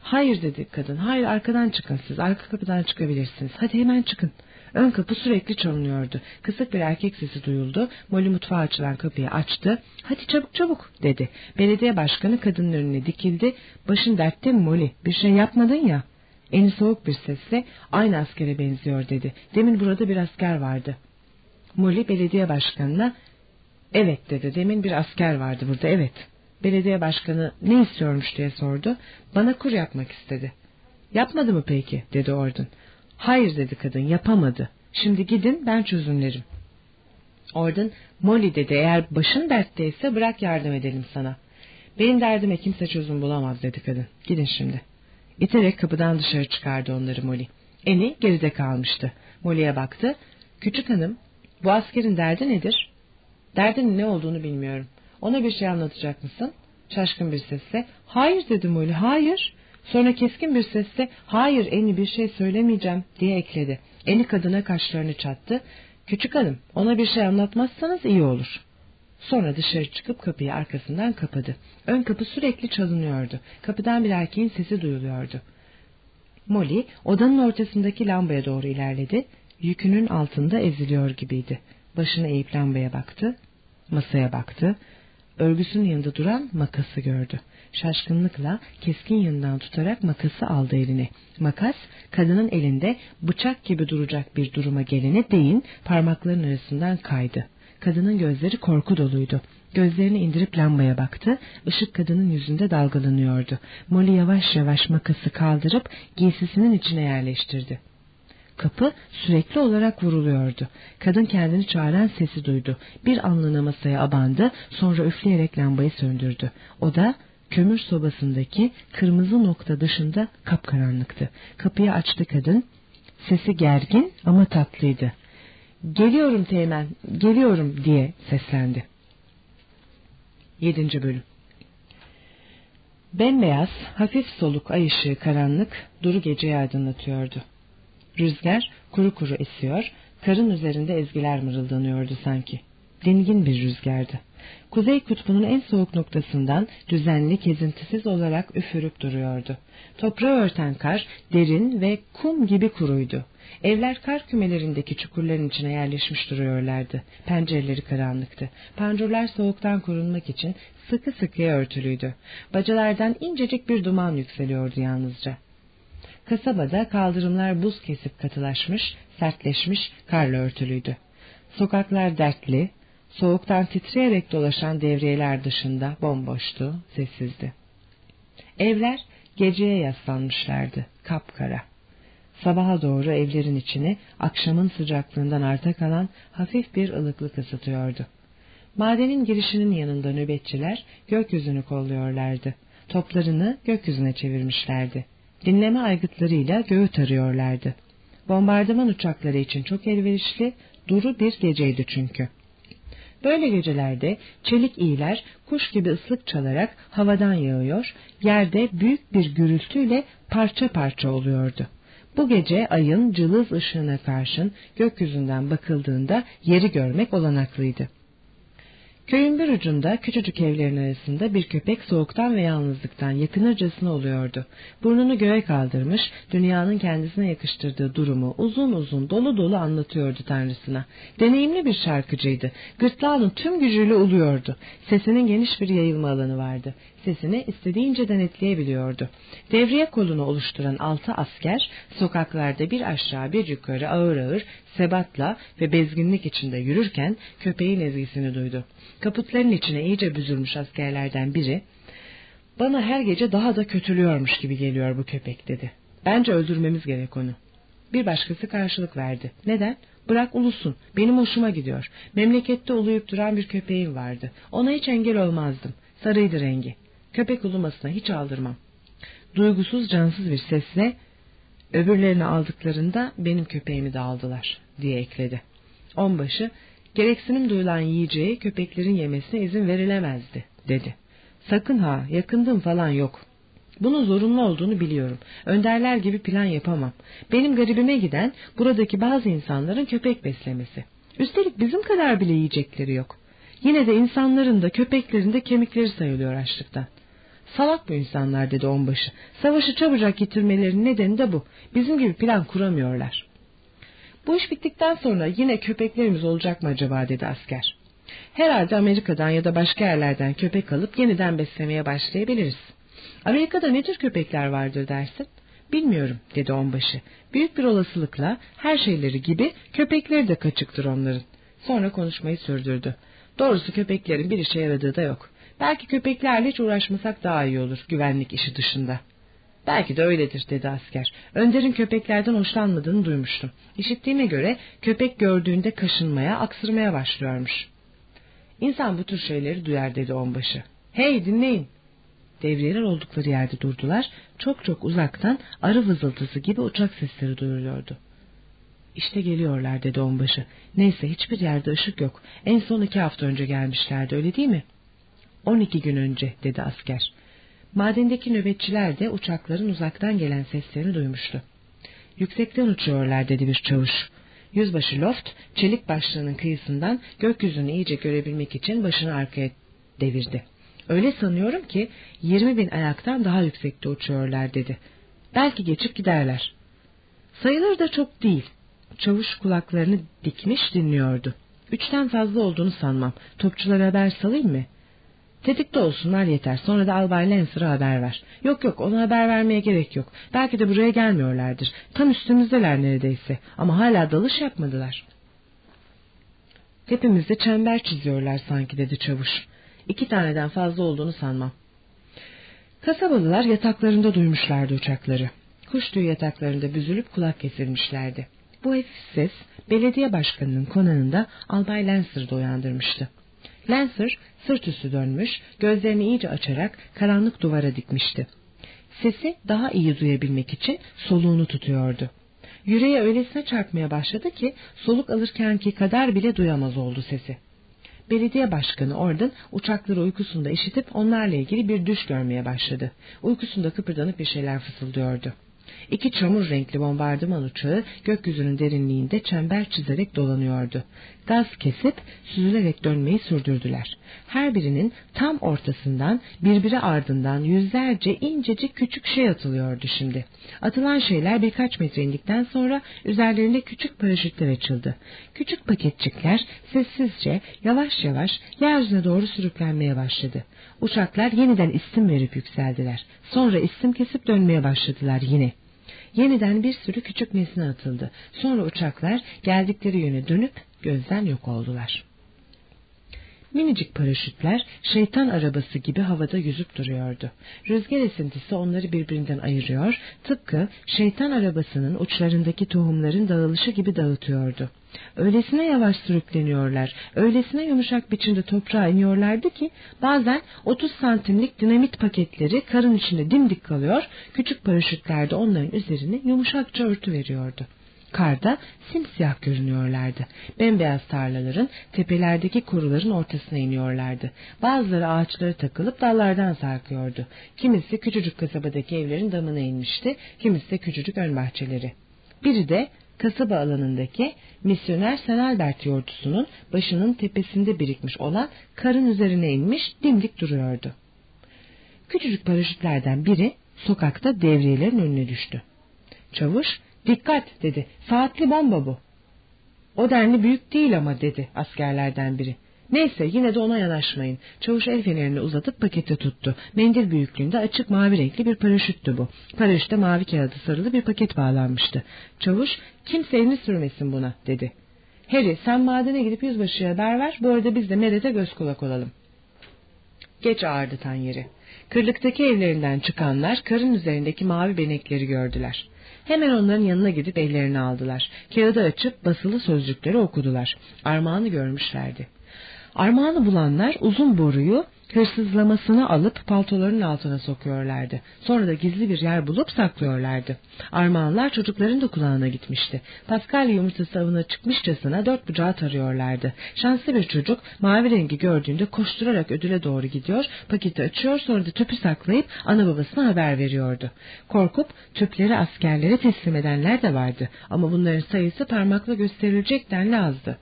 Hayır dedi kadın. Hayır arkadan çıkın siz. Arka kapıdan çıkabilirsiniz. Hadi hemen çıkın. Ön kapı sürekli çalınıyordu. Kısık bir erkek sesi duyuldu. Molly mutfağa açılan kapıyı açtı. Hadi çabuk çabuk dedi. Belediye başkanı kadının önüne dikildi. Başın dertte mi Molly? Bir şey yapmadın ya. Eni soğuk bir sesle aynı askere benziyor dedi. Demin burada bir asker vardı. Molly belediye başkanına evet dedi. Demin bir asker vardı burada evet. Belediye başkanı ne istiyormuş diye sordu. Bana kur yapmak istedi. Yapmadı mı peki dedi Ordun. Hayır dedi kadın yapamadı. Şimdi gidin ben çözümlerim. Ordun Molly dedi eğer başın dertteyse bırak yardım edelim sana. Benim derdime kimse çözüm bulamaz dedi kadın. Gidin şimdi. İterek kapıdan dışarı çıkardı onları Molly. Eni geride kalmıştı. Molly'e baktı. Küçük hanım bu askerin derdi nedir? Derdinin ne olduğunu bilmiyorum. Ona bir şey anlatacak mısın? Şaşkın bir sesle. Hayır dedi Molly hayır. Sonra keskin bir sesle hayır Eni bir şey söylemeyeceğim diye ekledi. Eni kadına kaşlarını çattı. Küçük hanım ona bir şey anlatmazsanız iyi olur. Sonra dışarı çıkıp kapıyı arkasından kapadı. Ön kapı sürekli çalınıyordu. Kapıdan bir erkeğin sesi duyuluyordu. Molly odanın ortasındaki lambaya doğru ilerledi. Yükünün altında eziliyor gibiydi. Başını eğip lambaya baktı. Masaya baktı. Örgüsünün yanında duran makası gördü. Şaşkınlıkla keskin yanından tutarak makası aldı eline. Makas kadının elinde bıçak gibi duracak bir duruma gelene değin parmakların arasından kaydı. Kadının gözleri korku doluydu. Gözlerini indirip lambaya baktı. Işık kadının yüzünde dalgalanıyordu. Molly yavaş yavaş makası kaldırıp giysisinin içine yerleştirdi. Kapı sürekli olarak vuruluyordu. Kadın kendini çağıran sesi duydu. Bir anlığına masaya abandı, sonra üfleyerek lambayı söndürdü. O da kömür sobasındaki kırmızı nokta dışında kapkaranlıktı. Kapıyı açtı kadın. Sesi gergin ama tatlıydı. Geliyorum Teğmen, geliyorum diye seslendi. Yedinci bölüm Bembeyaz, hafif soluk ay ışığı karanlık, duru geceyi aydınlatıyordu. Rüzgar kuru kuru esiyor, karın üzerinde ezgiler mırıldanıyordu sanki. Dingin bir rüzgardı. Kuzey kutbunun en soğuk noktasından düzenli kesintisiz olarak üfürüp duruyordu. Toprağı örten kar derin ve kum gibi kuruydu. Evler kar kümelerindeki çukurların içine yerleşmiş duruyorlardı. Pencereleri karanlıktı. Pancurlar soğuktan korunmak için sıkı sıkıya örtülüydü. Bacalardan incecik bir duman yükseliyordu yalnızca. Kasabada kaldırımlar buz kesip katılaşmış, sertleşmiş, karla örtülüydü. Sokaklar dertli, soğuktan titreyerek dolaşan devriyeler dışında bomboştu, sessizdi. Evler geceye yaslanmışlardı, kapkara. Sabaha doğru evlerin içini akşamın sıcaklığından arta kalan hafif bir ılıklık ısıtıyordu. Madenin girişinin yanında nöbetçiler gökyüzünü kolluyorlardı. Toplarını gökyüzüne çevirmişlerdi dinleme aygıtlarıyla göğü tarıyorlardı. Bombardıman uçakları için çok elverişli, duru bir geceydi çünkü. Böyle gecelerde çelik iğler kuş gibi ıslık çalarak havadan yağıyor, yerde büyük bir gürültüyle parça parça oluyordu. Bu gece ayın cılız ışığına karşın gökyüzünden bakıldığında yeri görmek olanaklıydı. Köyün bir ucunda küçücük evlerin arasında bir köpek soğuktan ve yalnızlıktan yakınırcasına oluyordu. Burnunu göğe kaldırmış, dünyanın kendisine yakıştırdığı durumu uzun uzun dolu dolu anlatıyordu Tanrısına. Deneyimli bir şarkıcıydı. Gırtlağının tüm gücüyle uluyordu. Sesinin geniş bir yayılma alanı vardı. Sesini istediğince denetleyebiliyordu. Devriye kolunu oluşturan altı asker sokaklarda bir aşağı bir yukarı ağır ağır sebatla ve bezginlik içinde yürürken köpeğin ezgisini duydu. Kaputların içine iyice büzülmüş askerlerden biri bana her gece daha da kötülüyormuş gibi geliyor bu köpek dedi. Bence öldürmemiz gerek onu. Bir başkası karşılık verdi. Neden? Bırak ulusun. Benim hoşuma gidiyor. Memlekette uluyup duran bir köpeğim vardı. Ona hiç engel olmazdım. Sarıydı rengi. Köpek ulumasına hiç aldırmam. Duygusuz cansız bir sesle öbürlerini aldıklarında benim köpeğimi de aldılar diye ekledi. Onbaşı gereksinim duyulan yiyeceği köpeklerin yemesine izin verilemezdi dedi. Sakın ha yakındım falan yok. Bunun zorunlu olduğunu biliyorum. Önderler gibi plan yapamam. Benim garibime giden buradaki bazı insanların köpek beslemesi. Üstelik bizim kadar bile yiyecekleri yok. Yine de insanların da köpeklerin de kemikleri sayılıyor açlıktan. Salak bu insanlar dedi onbaşı. Savaşı çabucak getirmelerinin nedeni de bu. Bizim gibi plan kuramıyorlar. Bu iş bittikten sonra yine köpeklerimiz olacak mı acaba dedi asker. Herhalde Amerika'dan ya da başka yerlerden köpek alıp yeniden beslemeye başlayabiliriz. Amerika'da ne tür köpekler vardır dersin? Bilmiyorum dedi onbaşı. Büyük bir olasılıkla her şeyleri gibi köpekleri de kaçıktır onların. Sonra konuşmayı sürdürdü. Doğrusu köpeklerin bir işe yaradığı da yok. Belki köpeklerle hiç uğraşmasak daha iyi olur güvenlik işi dışında. Belki de öyledir dedi asker. Önder'in köpeklerden hoşlanmadığını duymuştum. İşittiğime göre köpek gördüğünde kaşınmaya, aksırmaya başlıyormuş. İnsan bu tür şeyleri duyar dedi onbaşı. Hey dinleyin. Devriyeler oldukları yerde durdular. Çok çok uzaktan arı vızıltısı gibi uçak sesleri duyuluyordu. İşte geliyorlar dedi onbaşı. Neyse hiçbir yerde ışık yok. En son iki hafta önce gelmişlerdi öyle değil mi? On iki gün önce dedi asker. Madendeki nöbetçiler de uçakların uzaktan gelen seslerini duymuştu. Yüksekten uçuyorlar dedi bir çavuş. Yüzbaşı Loft, çelik başlığının kıyısından gökyüzünü iyice görebilmek için başını arkaya devirdi. Öyle sanıyorum ki yirmi bin ayaktan daha yüksekte uçuyorlar dedi. Belki geçip giderler. Sayıları da çok değil. Çavuş kulaklarını dikmiş dinliyordu. Üçten fazla olduğunu sanmam. Topçulara haber salayım mı? Tetikte olsunlar yeter. Sonra da Albay Lancer'a haber ver. Yok yok ona haber vermeye gerek yok. Belki de buraya gelmiyorlardır. Tam üstümüzdeler neredeyse. Ama hala dalış yapmadılar. Hepimizde çember çiziyorlar sanki dedi çavuş. İki taneden fazla olduğunu sanmam. Kasabalılar yataklarında duymuşlardı uçakları. Kuş tüyü yataklarında büzülüp kulak kesilmişlerdi. Bu hafif ses belediye başkanının konağında Albay Lancer'da uyandırmıştı. Lancer sırt üstü dönmüş, gözlerini iyice açarak karanlık duvara dikmişti. Sesi daha iyi duyabilmek için soluğunu tutuyordu. Yüreğe öylesine çarpmaya başladı ki soluk alırkenki kadar bile duyamaz oldu sesi. Belediye başkanı Orden uçakları uykusunda işitip onlarla ilgili bir düş görmeye başladı. Uykusunda kıpırdanıp bir şeyler fısıldıyordu. İki çamur renkli bombardıman uçağı gökyüzünün derinliğinde çember çizerek dolanıyordu. Gaz kesip süzülerek dönmeyi sürdürdüler. Her birinin tam ortasından birbiri ardından yüzlerce incecik küçük şey atılıyordu şimdi. Atılan şeyler birkaç metre indikten sonra üzerlerinde küçük paraşütler açıldı. Küçük paketçikler sessizce yavaş yavaş yeryüzüne doğru sürüklenmeye başladı. Uçaklar yeniden isim verip yükseldiler. Sonra isim kesip dönmeye başladılar yine. Yeniden bir sürü küçük nesne atıldı. Sonra uçaklar geldikleri yöne dönüp gözden yok oldular. Minicik paraşütler şeytan arabası gibi havada yüzüp duruyordu. Rüzgar esintisi onları birbirinden ayırıyor, tıpkı şeytan arabasının uçlarındaki tohumların dağılışı gibi dağıtıyordu. Öylesine yavaş sürükleniyorlar, öylesine yumuşak biçimde toprağa iniyorlardı ki bazen 30 santimlik dinamit paketleri karın içinde dimdik kalıyor, küçük paraşütler de onların üzerini yumuşakça örtü veriyordu. Karda simsiyah görünüyorlardı. Bembeyaz tarlaların tepelerdeki koruların ortasına iniyorlardı. Bazıları ağaçlara takılıp dallardan sarkıyordu. Kimisi küçücük kasabadaki evlerin damına inmişti, kimisi de küçücük ön bahçeleri. Biri de kasaba alanındaki misyoner Sen Albert yortusunun başının tepesinde birikmiş olan karın üzerine inmiş dimdik duruyordu. Küçücük paraşütlerden biri sokakta devriyelerin önüne düştü. Çavuş dikkat dedi saatli bomba bu. O denli büyük değil ama dedi askerlerden biri. Neyse yine de ona yanaşmayın. Çavuş el fenerini uzatıp paketi tuttu. Mendil büyüklüğünde açık mavi renkli bir paraşüttü bu. Paraşütte mavi kağıdı sarılı bir paket bağlanmıştı. Çavuş kimse elini sürmesin buna dedi. Harry sen madene gidip yüzbaşıya haber ver. Bu arada biz de Mered'e göz kulak olalım. Geç ağırdı tan. Kırlıktaki evlerinden çıkanlar karın üzerindeki mavi benekleri gördüler. Hemen onların yanına gidip ellerini aldılar. Kağıdı açıp basılı sözcükleri okudular. Armağanı görmüşlerdi. Armağanı bulanlar uzun boruyu hırsızlamasını alıp paltoların altına sokuyorlardı. Sonra da gizli bir yer bulup saklıyorlardı. Armağanlar çocukların da kulağına gitmişti. Pascal yumurtası avına çıkmışçasına dört bucağı tarıyorlardı. Şanslı bir çocuk mavi rengi gördüğünde koşturarak ödüle doğru gidiyor, paketi açıyor sonra da tüpü saklayıp ana babasına haber veriyordu. Korkup tüpleri askerlere teslim edenler de vardı ama bunların sayısı parmakla gösterilecek denli azdı.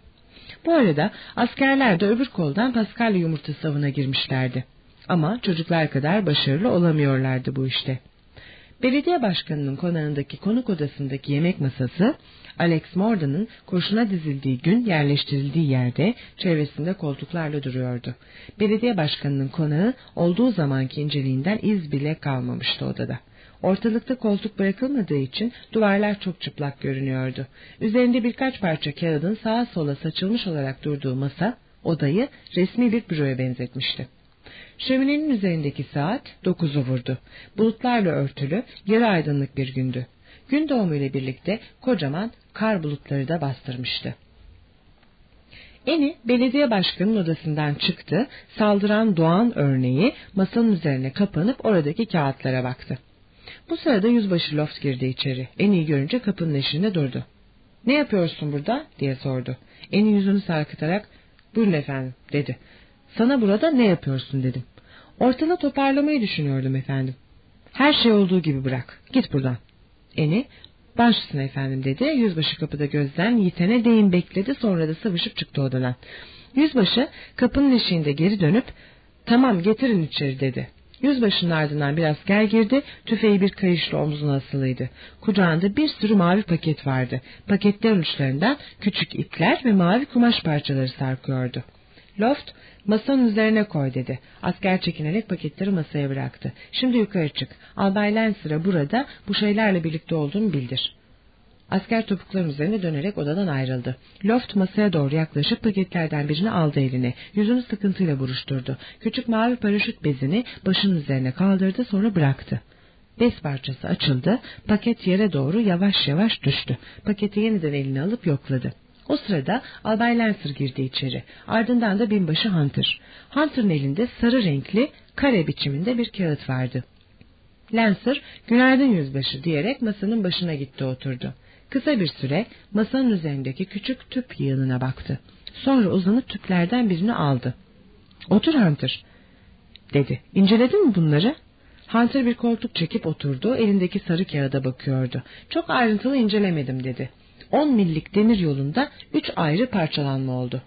Bu arada askerler de öbür koldan Paskalya yumurtası avına girmişlerdi. Ama çocuklar kadar başarılı olamıyorlardı bu işte. Belediye başkanının konağındaki konuk odasındaki yemek masası, Alex Mordan'ın kurşuna dizildiği gün yerleştirildiği yerde çevresinde koltuklarla duruyordu. Belediye başkanının konağı olduğu zamanki inceliğinden iz bile kalmamıştı odada. Ortalıkta koltuk bırakılmadığı için duvarlar çok çıplak görünüyordu. Üzerinde birkaç parça kağıdın sağa sola saçılmış olarak durduğu masa odayı resmi bir büroya benzetmişti. Şöminenin üzerindeki saat dokuzu vurdu. Bulutlarla örtülü, yarı aydınlık bir gündü. Gün doğumuyla birlikte kocaman kar bulutları da bastırmıştı. Eni belediye başkanının odasından çıktı, saldıran Doğan örneği masanın üzerine kapanıp oradaki kağıtlara baktı. Bu sırada yüzbaşı Loft girdi içeri. En görünce kapının eşiğinde durdu. Ne yapıyorsun burada diye sordu. Eni yüzünü sarkıtarak buyurun efendim dedi. Sana burada ne yapıyorsun dedim. Ortalığı toparlamayı düşünüyordum efendim. Her şey olduğu gibi bırak. Git buradan. Eni başsın efendim dedi. Yüzbaşı kapıda gözden yitene değin bekledi sonra da sıvışıp çıktı odadan. Yüzbaşı kapının eşiğinde geri dönüp tamam getirin içeri dedi. Yüzbaşının ardından bir asker girdi, tüfeği bir kayışla omzuna asılıydı. Kucağında bir sürü mavi paket vardı. Paketlerin uçlarından küçük ipler ve mavi kumaş parçaları sarkıyordu. Loft, masanın üzerine koy dedi. Asker çekinerek paketleri masaya bıraktı. Şimdi yukarı çık. Albay Lancer'a burada bu şeylerle birlikte olduğunu bildir. Asker topukların üzerine dönerek odadan ayrıldı. Loft masaya doğru yaklaşıp paketlerden birini aldı eline. Yüzünü sıkıntıyla buruşturdu. Küçük mavi paraşüt bezini başının üzerine kaldırdı sonra bıraktı. Bez parçası açıldı. Paket yere doğru yavaş yavaş düştü. Paketi yeniden eline alıp yokladı. O sırada Albay Lancer girdi içeri. Ardından da binbaşı Hunter. Hunter'ın elinde sarı renkli kare biçiminde bir kağıt vardı. Lancer, günaydın yüzbaşı diyerek masanın başına gitti oturdu. Kısa bir süre masanın üzerindeki küçük tüp yığınına baktı. Sonra uzanıp tüplerden birini aldı. Otur Hunter, dedi. İnceledin mi bunları? Hunter bir koltuk çekip oturdu, elindeki sarı kağıda bakıyordu. Çok ayrıntılı incelemedim dedi. On millik demir yolunda üç ayrı parçalanma oldu.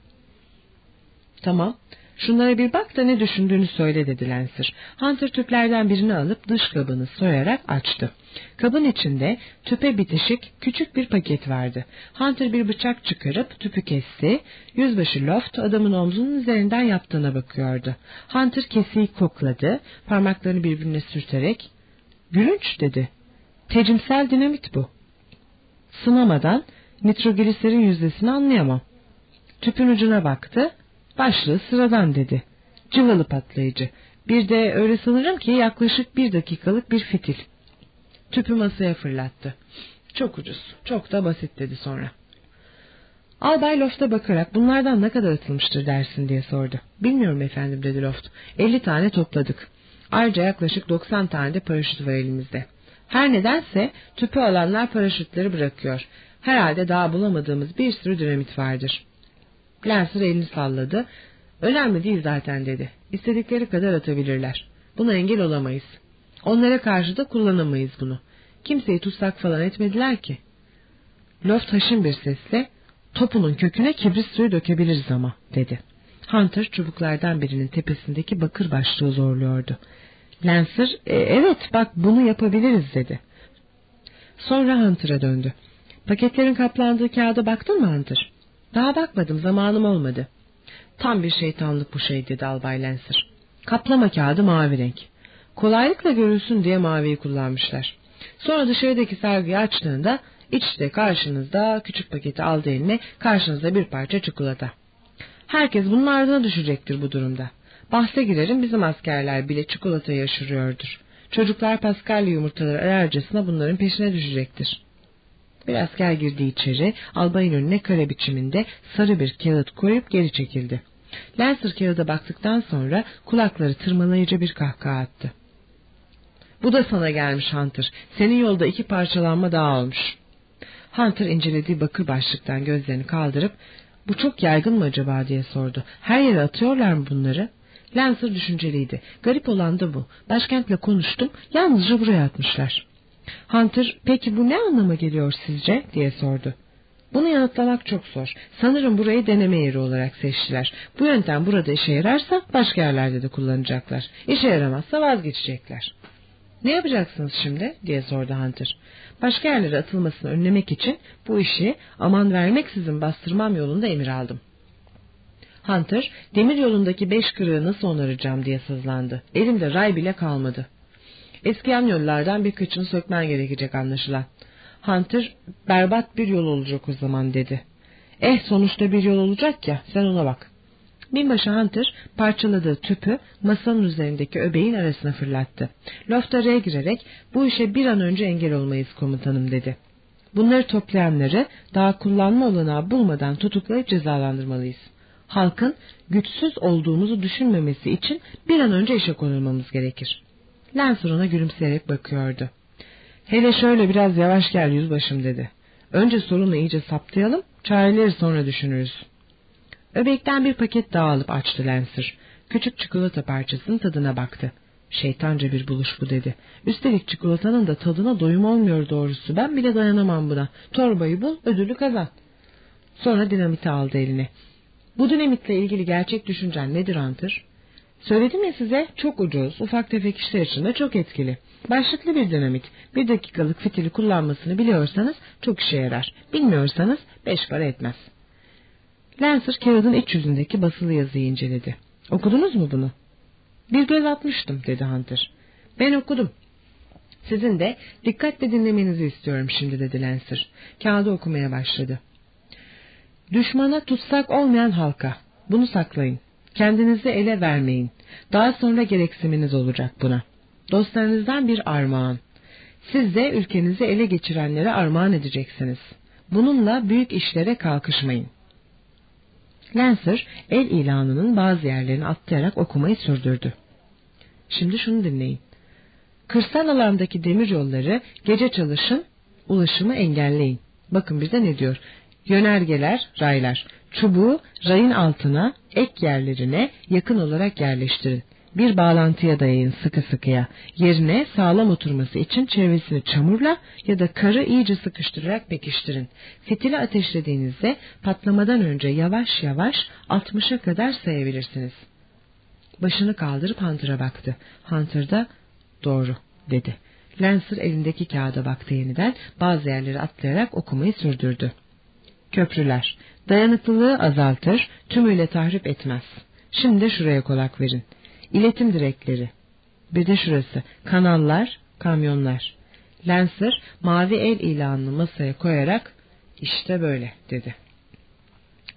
Tamam, Şunlara bir bak da ne düşündüğünü söyle dedi Lancer. Hunter tüplerden birini alıp dış kabını soyarak açtı. Kabın içinde tüpe bitişik küçük bir paket vardı. Hunter bir bıçak çıkarıp tüpü kesti. Yüzbaşı Loft adamın omzunun üzerinden yaptığına bakıyordu. Hunter kesiyi kokladı. Parmaklarını birbirine sürterek ''Gülünç'' dedi. ''Tecimsel dinamit bu.'' Sınamadan nitrogliserin yüzdesini anlayamam. Tüpün ucuna baktı. Başlığı sıradan dedi. Cıvalı patlayıcı. Bir de öyle sanırım ki yaklaşık bir dakikalık bir fitil. Tüpü masaya fırlattı. Çok ucuz, çok da basit dedi sonra. Albay Loft'a bakarak bunlardan ne kadar atılmıştır dersin diye sordu. Bilmiyorum efendim dedi Loft. Elli tane topladık. Ayrıca yaklaşık doksan tane de paraşüt var elimizde. Her nedense tüpü alanlar paraşütleri bırakıyor. Herhalde daha bulamadığımız bir sürü dinamit vardır. Lancer elini salladı. Önemli değil zaten dedi. İstedikleri kadar atabilirler. Buna engel olamayız. Onlara karşı da kullanamayız bunu. Kimseyi tutsak falan etmediler ki. Loft haşin bir sesle topunun köküne kibrit suyu dökebiliriz ama dedi. Hunter çubuklardan birinin tepesindeki bakır başlığı zorluyordu. Lancer e, evet bak bunu yapabiliriz dedi. Sonra Hunter'a döndü. Paketlerin kaplandığı kağıda baktın mı Hunter? Daha bakmadım zamanım olmadı. Tam bir şeytanlık bu şey dedi Albay Lancer. Kaplama kağıdı mavi renk. Kolaylıkla görülsün diye maviyi kullanmışlar. Sonra dışarıdaki sergiyi açtığında içte karşınızda küçük paketi aldı eline karşınızda bir parça çikolata. Herkes bunun ardına düşecektir bu durumda. Bahse girerim bizim askerler bile çikolatayı aşırıyordur. Çocuklar paskalya yumurtaları ararcasına bunların peşine düşecektir. Bir asker girdi içeri, albayın önüne kare biçiminde sarı bir kağıt koyup geri çekildi. Lancer kağıda baktıktan sonra kulakları tırmalayıcı bir kahkaha attı. Bu da sana gelmiş Hunter. Senin yolda iki parçalanma daha olmuş. Hunter incelediği bakır başlıktan gözlerini kaldırıp bu çok yaygın mı acaba diye sordu. Her yere atıyorlar mı bunları? Lancer düşünceliydi. Garip olan da bu. Başkentle konuştum. Yalnızca buraya atmışlar. Hunter peki bu ne anlama geliyor sizce diye sordu. Bunu yanıtlamak çok zor. Sanırım burayı deneme yeri olarak seçtiler. Bu yöntem burada işe yararsa başka yerlerde de kullanacaklar. İşe yaramazsa vazgeçecekler. Ne yapacaksınız şimdi diye sordu Hunter. Başka yerlere atılmasını önlemek için bu işi aman vermeksizin bastırmam yolunda emir aldım. Hunter demir yolundaki beş kırığı nasıl onaracağım diye sızlandı. Elimde ray bile kalmadı. Eski yan yollardan birkaçını sökmen gerekecek anlaşılan. Hunter berbat bir yol olacak o zaman dedi. Eh sonuçta bir yol olacak ya sen ona bak. Binbaşı Hunter parçaladığı tüpü masanın üzerindeki öbeğin arasına fırlattı. Loft araya girerek bu işe bir an önce engel olmayız komutanım dedi. Bunları toplayanları daha kullanma olanağı bulmadan tutuklayıp cezalandırmalıyız. Halkın güçsüz olduğumuzu düşünmemesi için bir an önce işe konulmamız gerekir. Lancer ona gülümseyerek bakıyordu. Hele şöyle biraz yavaş gel yüzbaşım dedi. Önce sorunu iyice saptayalım, çareleri sonra düşünürüz. Öbekten bir paket daha alıp açtı Lancer. Küçük çikolata parçasının tadına baktı. Şeytanca bir buluş bu dedi. Üstelik çikolatanın da tadına doyum olmuyor doğrusu. Ben bile dayanamam buna. Torbayı bul, ödülü kazan. Sonra dinamiti aldı eline. Bu dinamitle ilgili gerçek düşüncen nedir Hunter? Söyledim ya size çok ucuz, ufak tefek işler için de çok etkili. Başlıklı bir dinamit. Bir dakikalık fitili kullanmasını biliyorsanız çok işe yarar. Bilmiyorsanız beş para etmez. Lancer kağıdın iç yüzündeki basılı yazıyı inceledi. Okudunuz mu bunu? Bir göz atmıştım dedi Hunter. Ben okudum. Sizin de dikkatle dinlemenizi istiyorum şimdi dedi Lancer. Kağıdı okumaya başladı. Düşmana tutsak olmayan halka. Bunu saklayın. Kendinizi ele vermeyin. Daha sonra gereksiminiz olacak buna. Dostlarınızdan bir armağan. Siz de ülkenizi ele geçirenlere armağan edeceksiniz. Bununla büyük işlere kalkışmayın. Lancer el ilanının bazı yerlerini atlayarak okumayı sürdürdü. Şimdi şunu dinleyin. Kırsal alandaki demir yolları gece çalışın, ulaşımı engelleyin. Bakın bize ne diyor? Yönergeler, raylar. Çubuğu rayın altına, ek yerlerine yakın olarak yerleştirin. Bir bağlantıya dayayın sıkı sıkıya. Yerine sağlam oturması için çevresini çamurla ya da karı iyice sıkıştırarak pekiştirin. Fitili ateşlediğinizde patlamadan önce yavaş yavaş 60'a kadar sayabilirsiniz. Başını kaldırıp Hunter'a baktı. Hunter da doğru dedi. Lancer elindeki kağıda baktı yeniden bazı yerleri atlayarak okumayı sürdürdü. Köprüler. Dayanıklılığı azaltır, tümüyle tahrip etmez. Şimdi şuraya kulak verin. İletim direkleri. Bir de şurası. Kanallar, kamyonlar. Lancer mavi el ilanını masaya koyarak işte böyle dedi.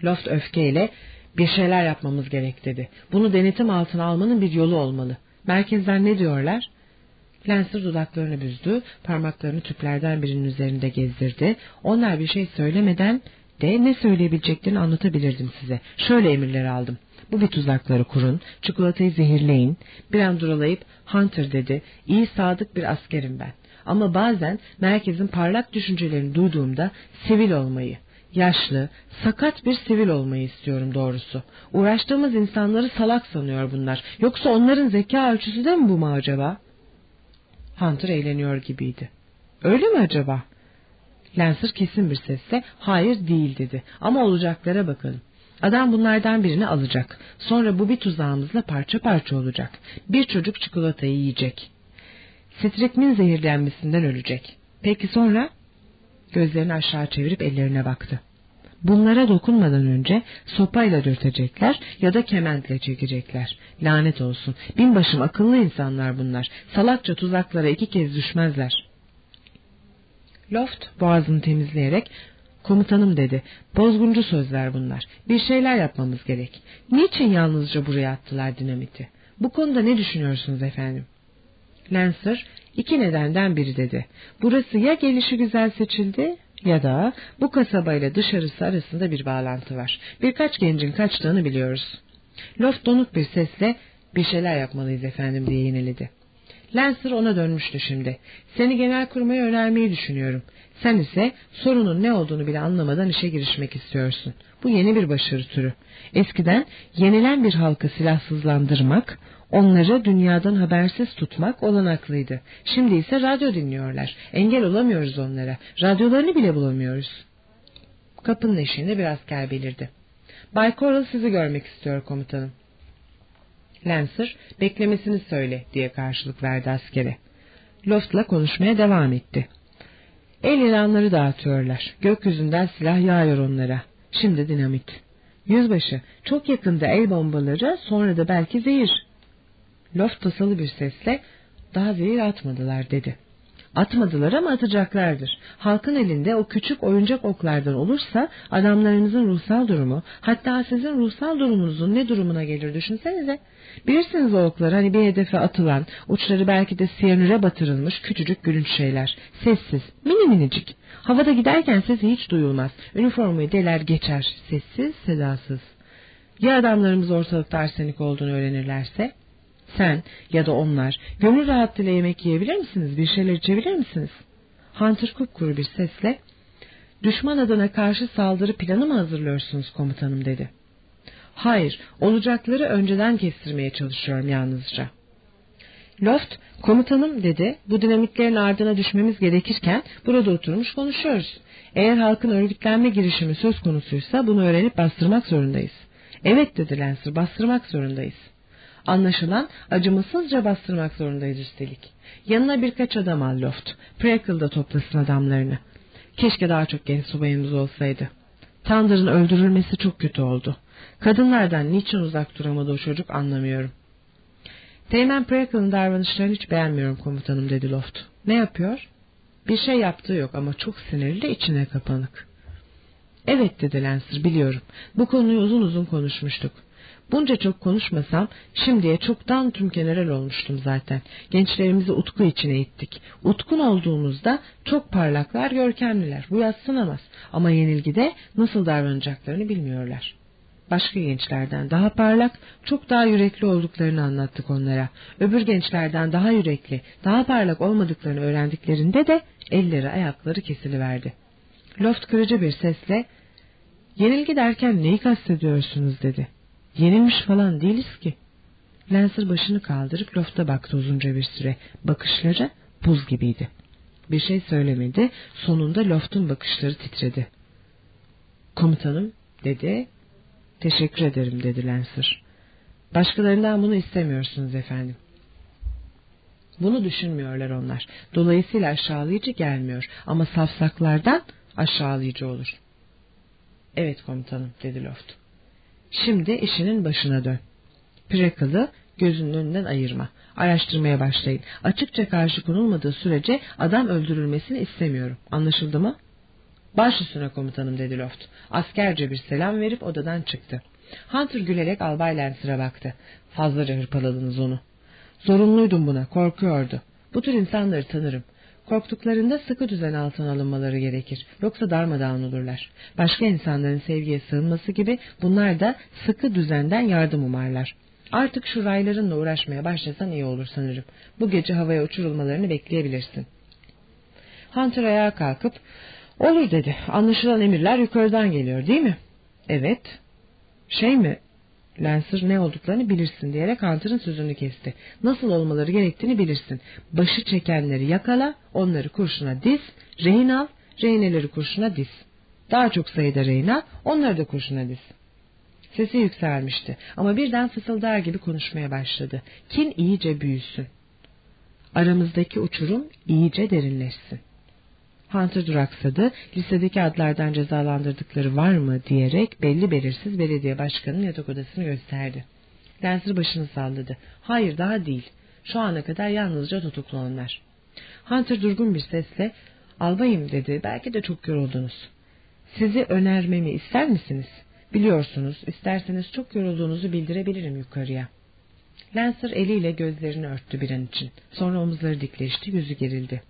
Loft öfkeyle bir şeyler yapmamız gerek dedi. Bunu denetim altına almanın bir yolu olmalı. Merkezler ne diyorlar? Lancer dudaklarını büzdü, parmaklarını tüplerden birinin üzerinde gezdirdi. Onlar bir şey söylemeden de ne söyleyebileceklerini anlatabilirdim size. Şöyle emirler aldım. Bu bir tuzakları kurun, çikolatayı zehirleyin. Bir an duralayıp Hunter dedi, iyi sadık bir askerim ben. Ama bazen merkezin parlak düşüncelerini duyduğumda sivil olmayı, yaşlı, sakat bir sivil olmayı istiyorum doğrusu. Uğraştığımız insanları salak sanıyor bunlar. Yoksa onların zeka ölçüsü de mi bu mu acaba? Hunter eğleniyor gibiydi. Öyle mi acaba? Lancer kesin bir sesle hayır değil dedi. Ama olacaklara bakalım. Adam bunlardan birini alacak. Sonra bu bir tuzağımızla parça parça olacak. Bir çocuk çikolatayı yiyecek. Stritmin zehirlenmesinden ölecek. Peki sonra? Gözlerini aşağı çevirip ellerine baktı. Bunlara dokunmadan önce sopayla dürtecekler ya da kementle çekecekler. Lanet olsun. Binbaşım akıllı insanlar bunlar. Salakça tuzaklara iki kez düşmezler. Loft boğazını temizleyerek komutanım dedi. Bozguncu sözler bunlar. Bir şeyler yapmamız gerek. Niçin yalnızca buraya attılar dinamiti? Bu konuda ne düşünüyorsunuz efendim? Lancer iki nedenden biri dedi. Burası ya gelişi güzel seçildi ya da bu kasabayla dışarısı arasında bir bağlantı var. Birkaç gencin kaçtığını biliyoruz. Loft donuk bir sesle bir şeyler yapmalıyız efendim diye yeniledi. Lancer ona dönmüştü şimdi. Seni genel kurmaya önermeyi düşünüyorum. Sen ise sorunun ne olduğunu bile anlamadan işe girişmek istiyorsun. Bu yeni bir başarı türü. Eskiden yenilen bir halkı silahsızlandırmak, onları dünyadan habersiz tutmak olanaklıydı. Şimdi ise radyo dinliyorlar. Engel olamıyoruz onlara. Radyolarını bile bulamıyoruz. Kapının eşiğinde bir asker belirdi. Bay Coral sizi görmek istiyor komutanım. Lancer beklemesini söyle diye karşılık verdi askere. Loft'la konuşmaya devam etti. El ilanları dağıtıyorlar. Gökyüzünden silah yağıyor onlara. Şimdi dinamit. Yüzbaşı çok yakında el bombaları sonra da belki zehir. Loft tasalı bir sesle daha zehir atmadılar dedi. Atmadılar ama atacaklardır. Halkın elinde o küçük oyuncak oklardan olursa adamlarınızın ruhsal durumu hatta sizin ruhsal durumunuzun ne durumuna gelir düşünsenize. Bilirsiniz o oklar hani bir hedefe atılan uçları belki de siyanüre batırılmış küçücük gülünç şeyler. Sessiz mini minicik. Havada giderken sesi hiç duyulmaz. Üniformayı deler geçer. Sessiz sedasız. Ya adamlarımız ortalıkta arsenik olduğunu öğrenirlerse? Sen ya da onlar gönül rahatlığıyla yemek yiyebilir misiniz? Bir şeyler içebilir misiniz? Hunter kupkuru bir sesle düşman adına karşı saldırı planı mı hazırlıyorsunuz komutanım dedi. Hayır olacakları önceden kestirmeye çalışıyorum yalnızca. Loft komutanım dedi bu dinamitlerin ardına düşmemiz gerekirken burada oturmuş konuşuyoruz. Eğer halkın örgütlenme girişimi söz konusuysa bunu öğrenip bastırmak zorundayız. Evet dedi Lancer bastırmak zorundayız. Anlaşılan acımasızca bastırmak zorundayız üstelik. Yanına birkaç adam al Loft. Preckle'da toplasın adamlarını. Keşke daha çok genç subayımız olsaydı. Thunder'ın öldürülmesi çok kötü oldu. Kadınlardan niçin uzak duramadı o çocuk anlamıyorum. Teğmen Preckle'ın davranışlarını hiç beğenmiyorum komutanım dedi Loft. Ne yapıyor? Bir şey yaptığı yok ama çok sinirli içine kapanık. Evet dedi Lancer biliyorum. Bu konuyu uzun uzun konuşmuştuk. Bunca çok konuşmasam şimdiye çoktan tüm general olmuştum zaten. Gençlerimizi utku içine ittik. Utkun olduğumuzda çok parlaklar, görkemliler. Bu yatsınamaz. Ama yenilgide nasıl davranacaklarını bilmiyorlar. Başka gençlerden daha parlak, çok daha yürekli olduklarını anlattık onlara. Öbür gençlerden daha yürekli, daha parlak olmadıklarını öğrendiklerinde de elleri ayakları kesiliverdi. Loft kırıcı bir sesle, yenilgi derken neyi kastediyorsunuz dedi. Yenilmiş falan değiliz ki. Lancer başını kaldırıp lofta baktı uzunca bir süre. Bakışları buz gibiydi. Bir şey söylemedi. Sonunda loftun bakışları titredi. Komutanım dedi. Teşekkür ederim dedi Lancer. Başkalarından bunu istemiyorsunuz efendim. Bunu düşünmüyorlar onlar. Dolayısıyla aşağılayıcı gelmiyor. Ama safsaklardan aşağılayıcı olur. Evet komutanım dedi Loft. Şimdi işinin başına dön. Pirekıl'ı gözünün önünden ayırma. Araştırmaya başlayın. Açıkça karşı konulmadığı sürece adam öldürülmesini istemiyorum. Anlaşıldı mı? Baş üstüne komutanım dedi Loft. Askerce bir selam verip odadan çıktı. Hunter gülerek Albay Lancer'a baktı. Fazlaca hırpaladınız onu. Zorunluydum buna, korkuyordu. Bu tür insanları tanırım. Korktuklarında sıkı düzen altına alınmaları gerekir. Yoksa darmadağın olurlar. Başka insanların sevgiye sığınması gibi bunlar da sıkı düzenden yardım umarlar. Artık şu raylarınla uğraşmaya başlasan iyi olur sanırım. Bu gece havaya uçurulmalarını bekleyebilirsin. Hunter ayağa kalkıp olur dedi. Anlaşılan emirler yukarıdan geliyor değil mi? Evet. Şey mi Lancer ne olduklarını bilirsin diyerek Hunter'ın sözünü kesti. Nasıl olmaları gerektiğini bilirsin. Başı çekenleri yakala, onları kurşuna diz, rehin al, rehineleri kurşuna diz. Daha çok sayıda rehin al, onları da kurşuna diz. Sesi yükselmişti ama birden fısıldar gibi konuşmaya başladı. Kin iyice büyüsün. Aramızdaki uçurum iyice derinleşsin. Hunter duraksadı, lisedeki adlardan cezalandırdıkları var mı diyerek belli belirsiz belediye başkanının yatak odasını gösterdi. Lancer başını salladı. Hayır daha değil. Şu ana kadar yalnızca tutuklu onlar. Hunter durgun bir sesle albayım dedi. Belki de çok yoruldunuz. Sizi önermemi ister misiniz? Biliyorsunuz isterseniz çok yorulduğunuzu bildirebilirim yukarıya. Lancer eliyle gözlerini örttü bir an için. Sonra omuzları dikleşti, yüzü gerildi.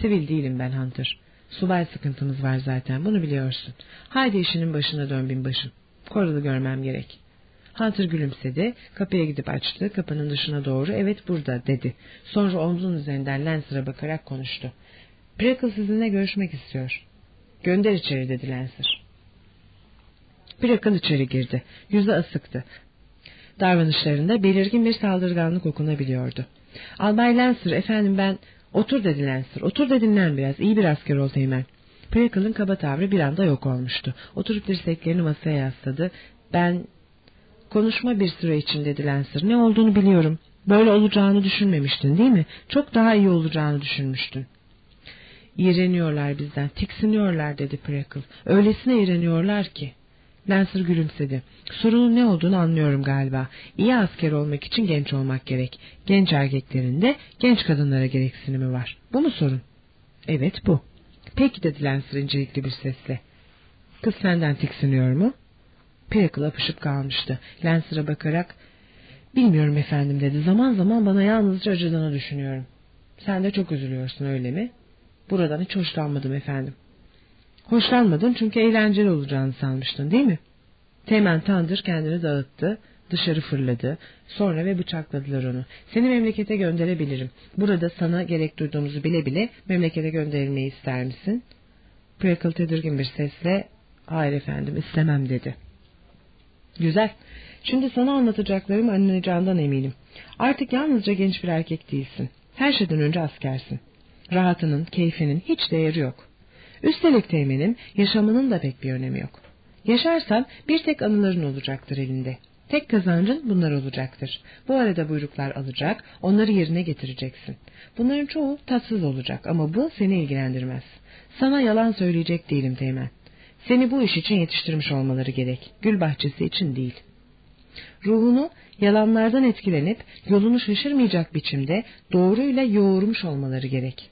Sivil değilim ben Hunter. Subay sıkıntımız var zaten bunu biliyorsun. Haydi işinin başına dön binbaşım. Koralı görmem gerek. Hunter gülümsedi, kapıya gidip açtı, kapının dışına doğru evet burada dedi. Sonra omzun üzerinden Lancer'a bakarak konuştu. Prickle sizinle görüşmek istiyor. Gönder içeri dedi Lancer. Prickle içeri girdi. Yüzü asıktı. Davranışlarında belirgin bir saldırganlık okunabiliyordu. Albay Lancer efendim ben Otur dedi Lancer. Otur da dinlen biraz. İyi bir asker ol Teğmen. Prickle'ın kaba tavrı bir anda yok olmuştu. Oturup dirseklerini masaya yasladı. Ben... Konuşma bir süre için dedi Lancer. Ne olduğunu biliyorum. Böyle olacağını düşünmemiştin değil mi? Çok daha iyi olacağını düşünmüştün. İğreniyorlar bizden, tiksiniyorlar dedi Prickle. Öylesine iğreniyorlar ki. Lancer gülümsedi. Sorunun ne olduğunu anlıyorum galiba. İyi asker olmak için genç olmak gerek. Genç erkeklerin de genç kadınlara gereksinimi var. Bu mu sorun? Evet bu. Peki dedi Lancer incelikli bir sesle. Kız senden tiksiniyor mu? Pericle apışıp kalmıştı. Lancer'a bakarak bilmiyorum efendim dedi. Zaman zaman bana yalnızca acıdığını düşünüyorum. Sen de çok üzülüyorsun öyle mi? Buradan hiç hoşlanmadım efendim. Hoşlanmadın çünkü eğlenceli olacağını sanmıştın değil mi? Teğmen Tandır kendini dağıttı, dışarı fırladı. Sonra ve bıçakladılar onu. Seni memlekete gönderebilirim. Burada sana gerek duyduğumuzu bile bile memlekete gönderilmeyi ister misin? Prickle tedirgin bir sesle hayır efendim istemem dedi. Güzel. Şimdi sana anlatacaklarım anlayacağından eminim. Artık yalnızca genç bir erkek değilsin. Her şeyden önce askersin. Rahatının, keyfinin hiç değeri yok. Üstelik teğmenim yaşamının da pek bir önemi yok. Yaşarsan bir tek anıların olacaktır elinde. Tek kazancın bunlar olacaktır. Bu arada buyruklar alacak, onları yerine getireceksin. Bunların çoğu tatsız olacak ama bu seni ilgilendirmez. Sana yalan söyleyecek değilim Teğmen. Seni bu iş için yetiştirmiş olmaları gerek. Gül bahçesi için değil. Ruhunu yalanlardan etkilenip yolunu şaşırmayacak biçimde doğruyla yoğurmuş olmaları gerek.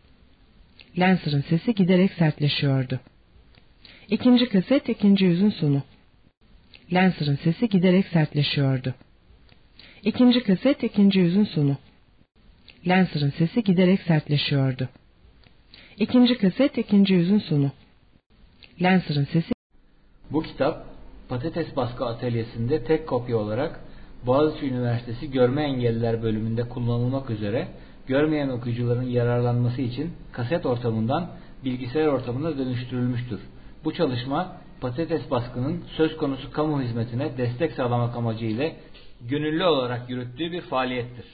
Lancer'ın sesi giderek sertleşiyordu. İkinci kaset ikinci yüzün sonu. Lancer'ın sesi giderek sertleşiyordu. İkinci kaset ikinci yüzün sonu. Lancer'ın sesi giderek sertleşiyordu. İkinci kaset ikinci yüzün sonu. Lancer'ın sesi Bu kitap Patates Baskı Atölyesi'nde tek kopya olarak Boğaziçi Üniversitesi Görme Engelliler bölümünde kullanılmak üzere görmeyen okuyucuların yararlanması için kaset ortamından bilgisayar ortamına dönüştürülmüştür. Bu çalışma patates baskının söz konusu kamu hizmetine destek sağlamak amacıyla gönüllü olarak yürüttüğü bir faaliyettir.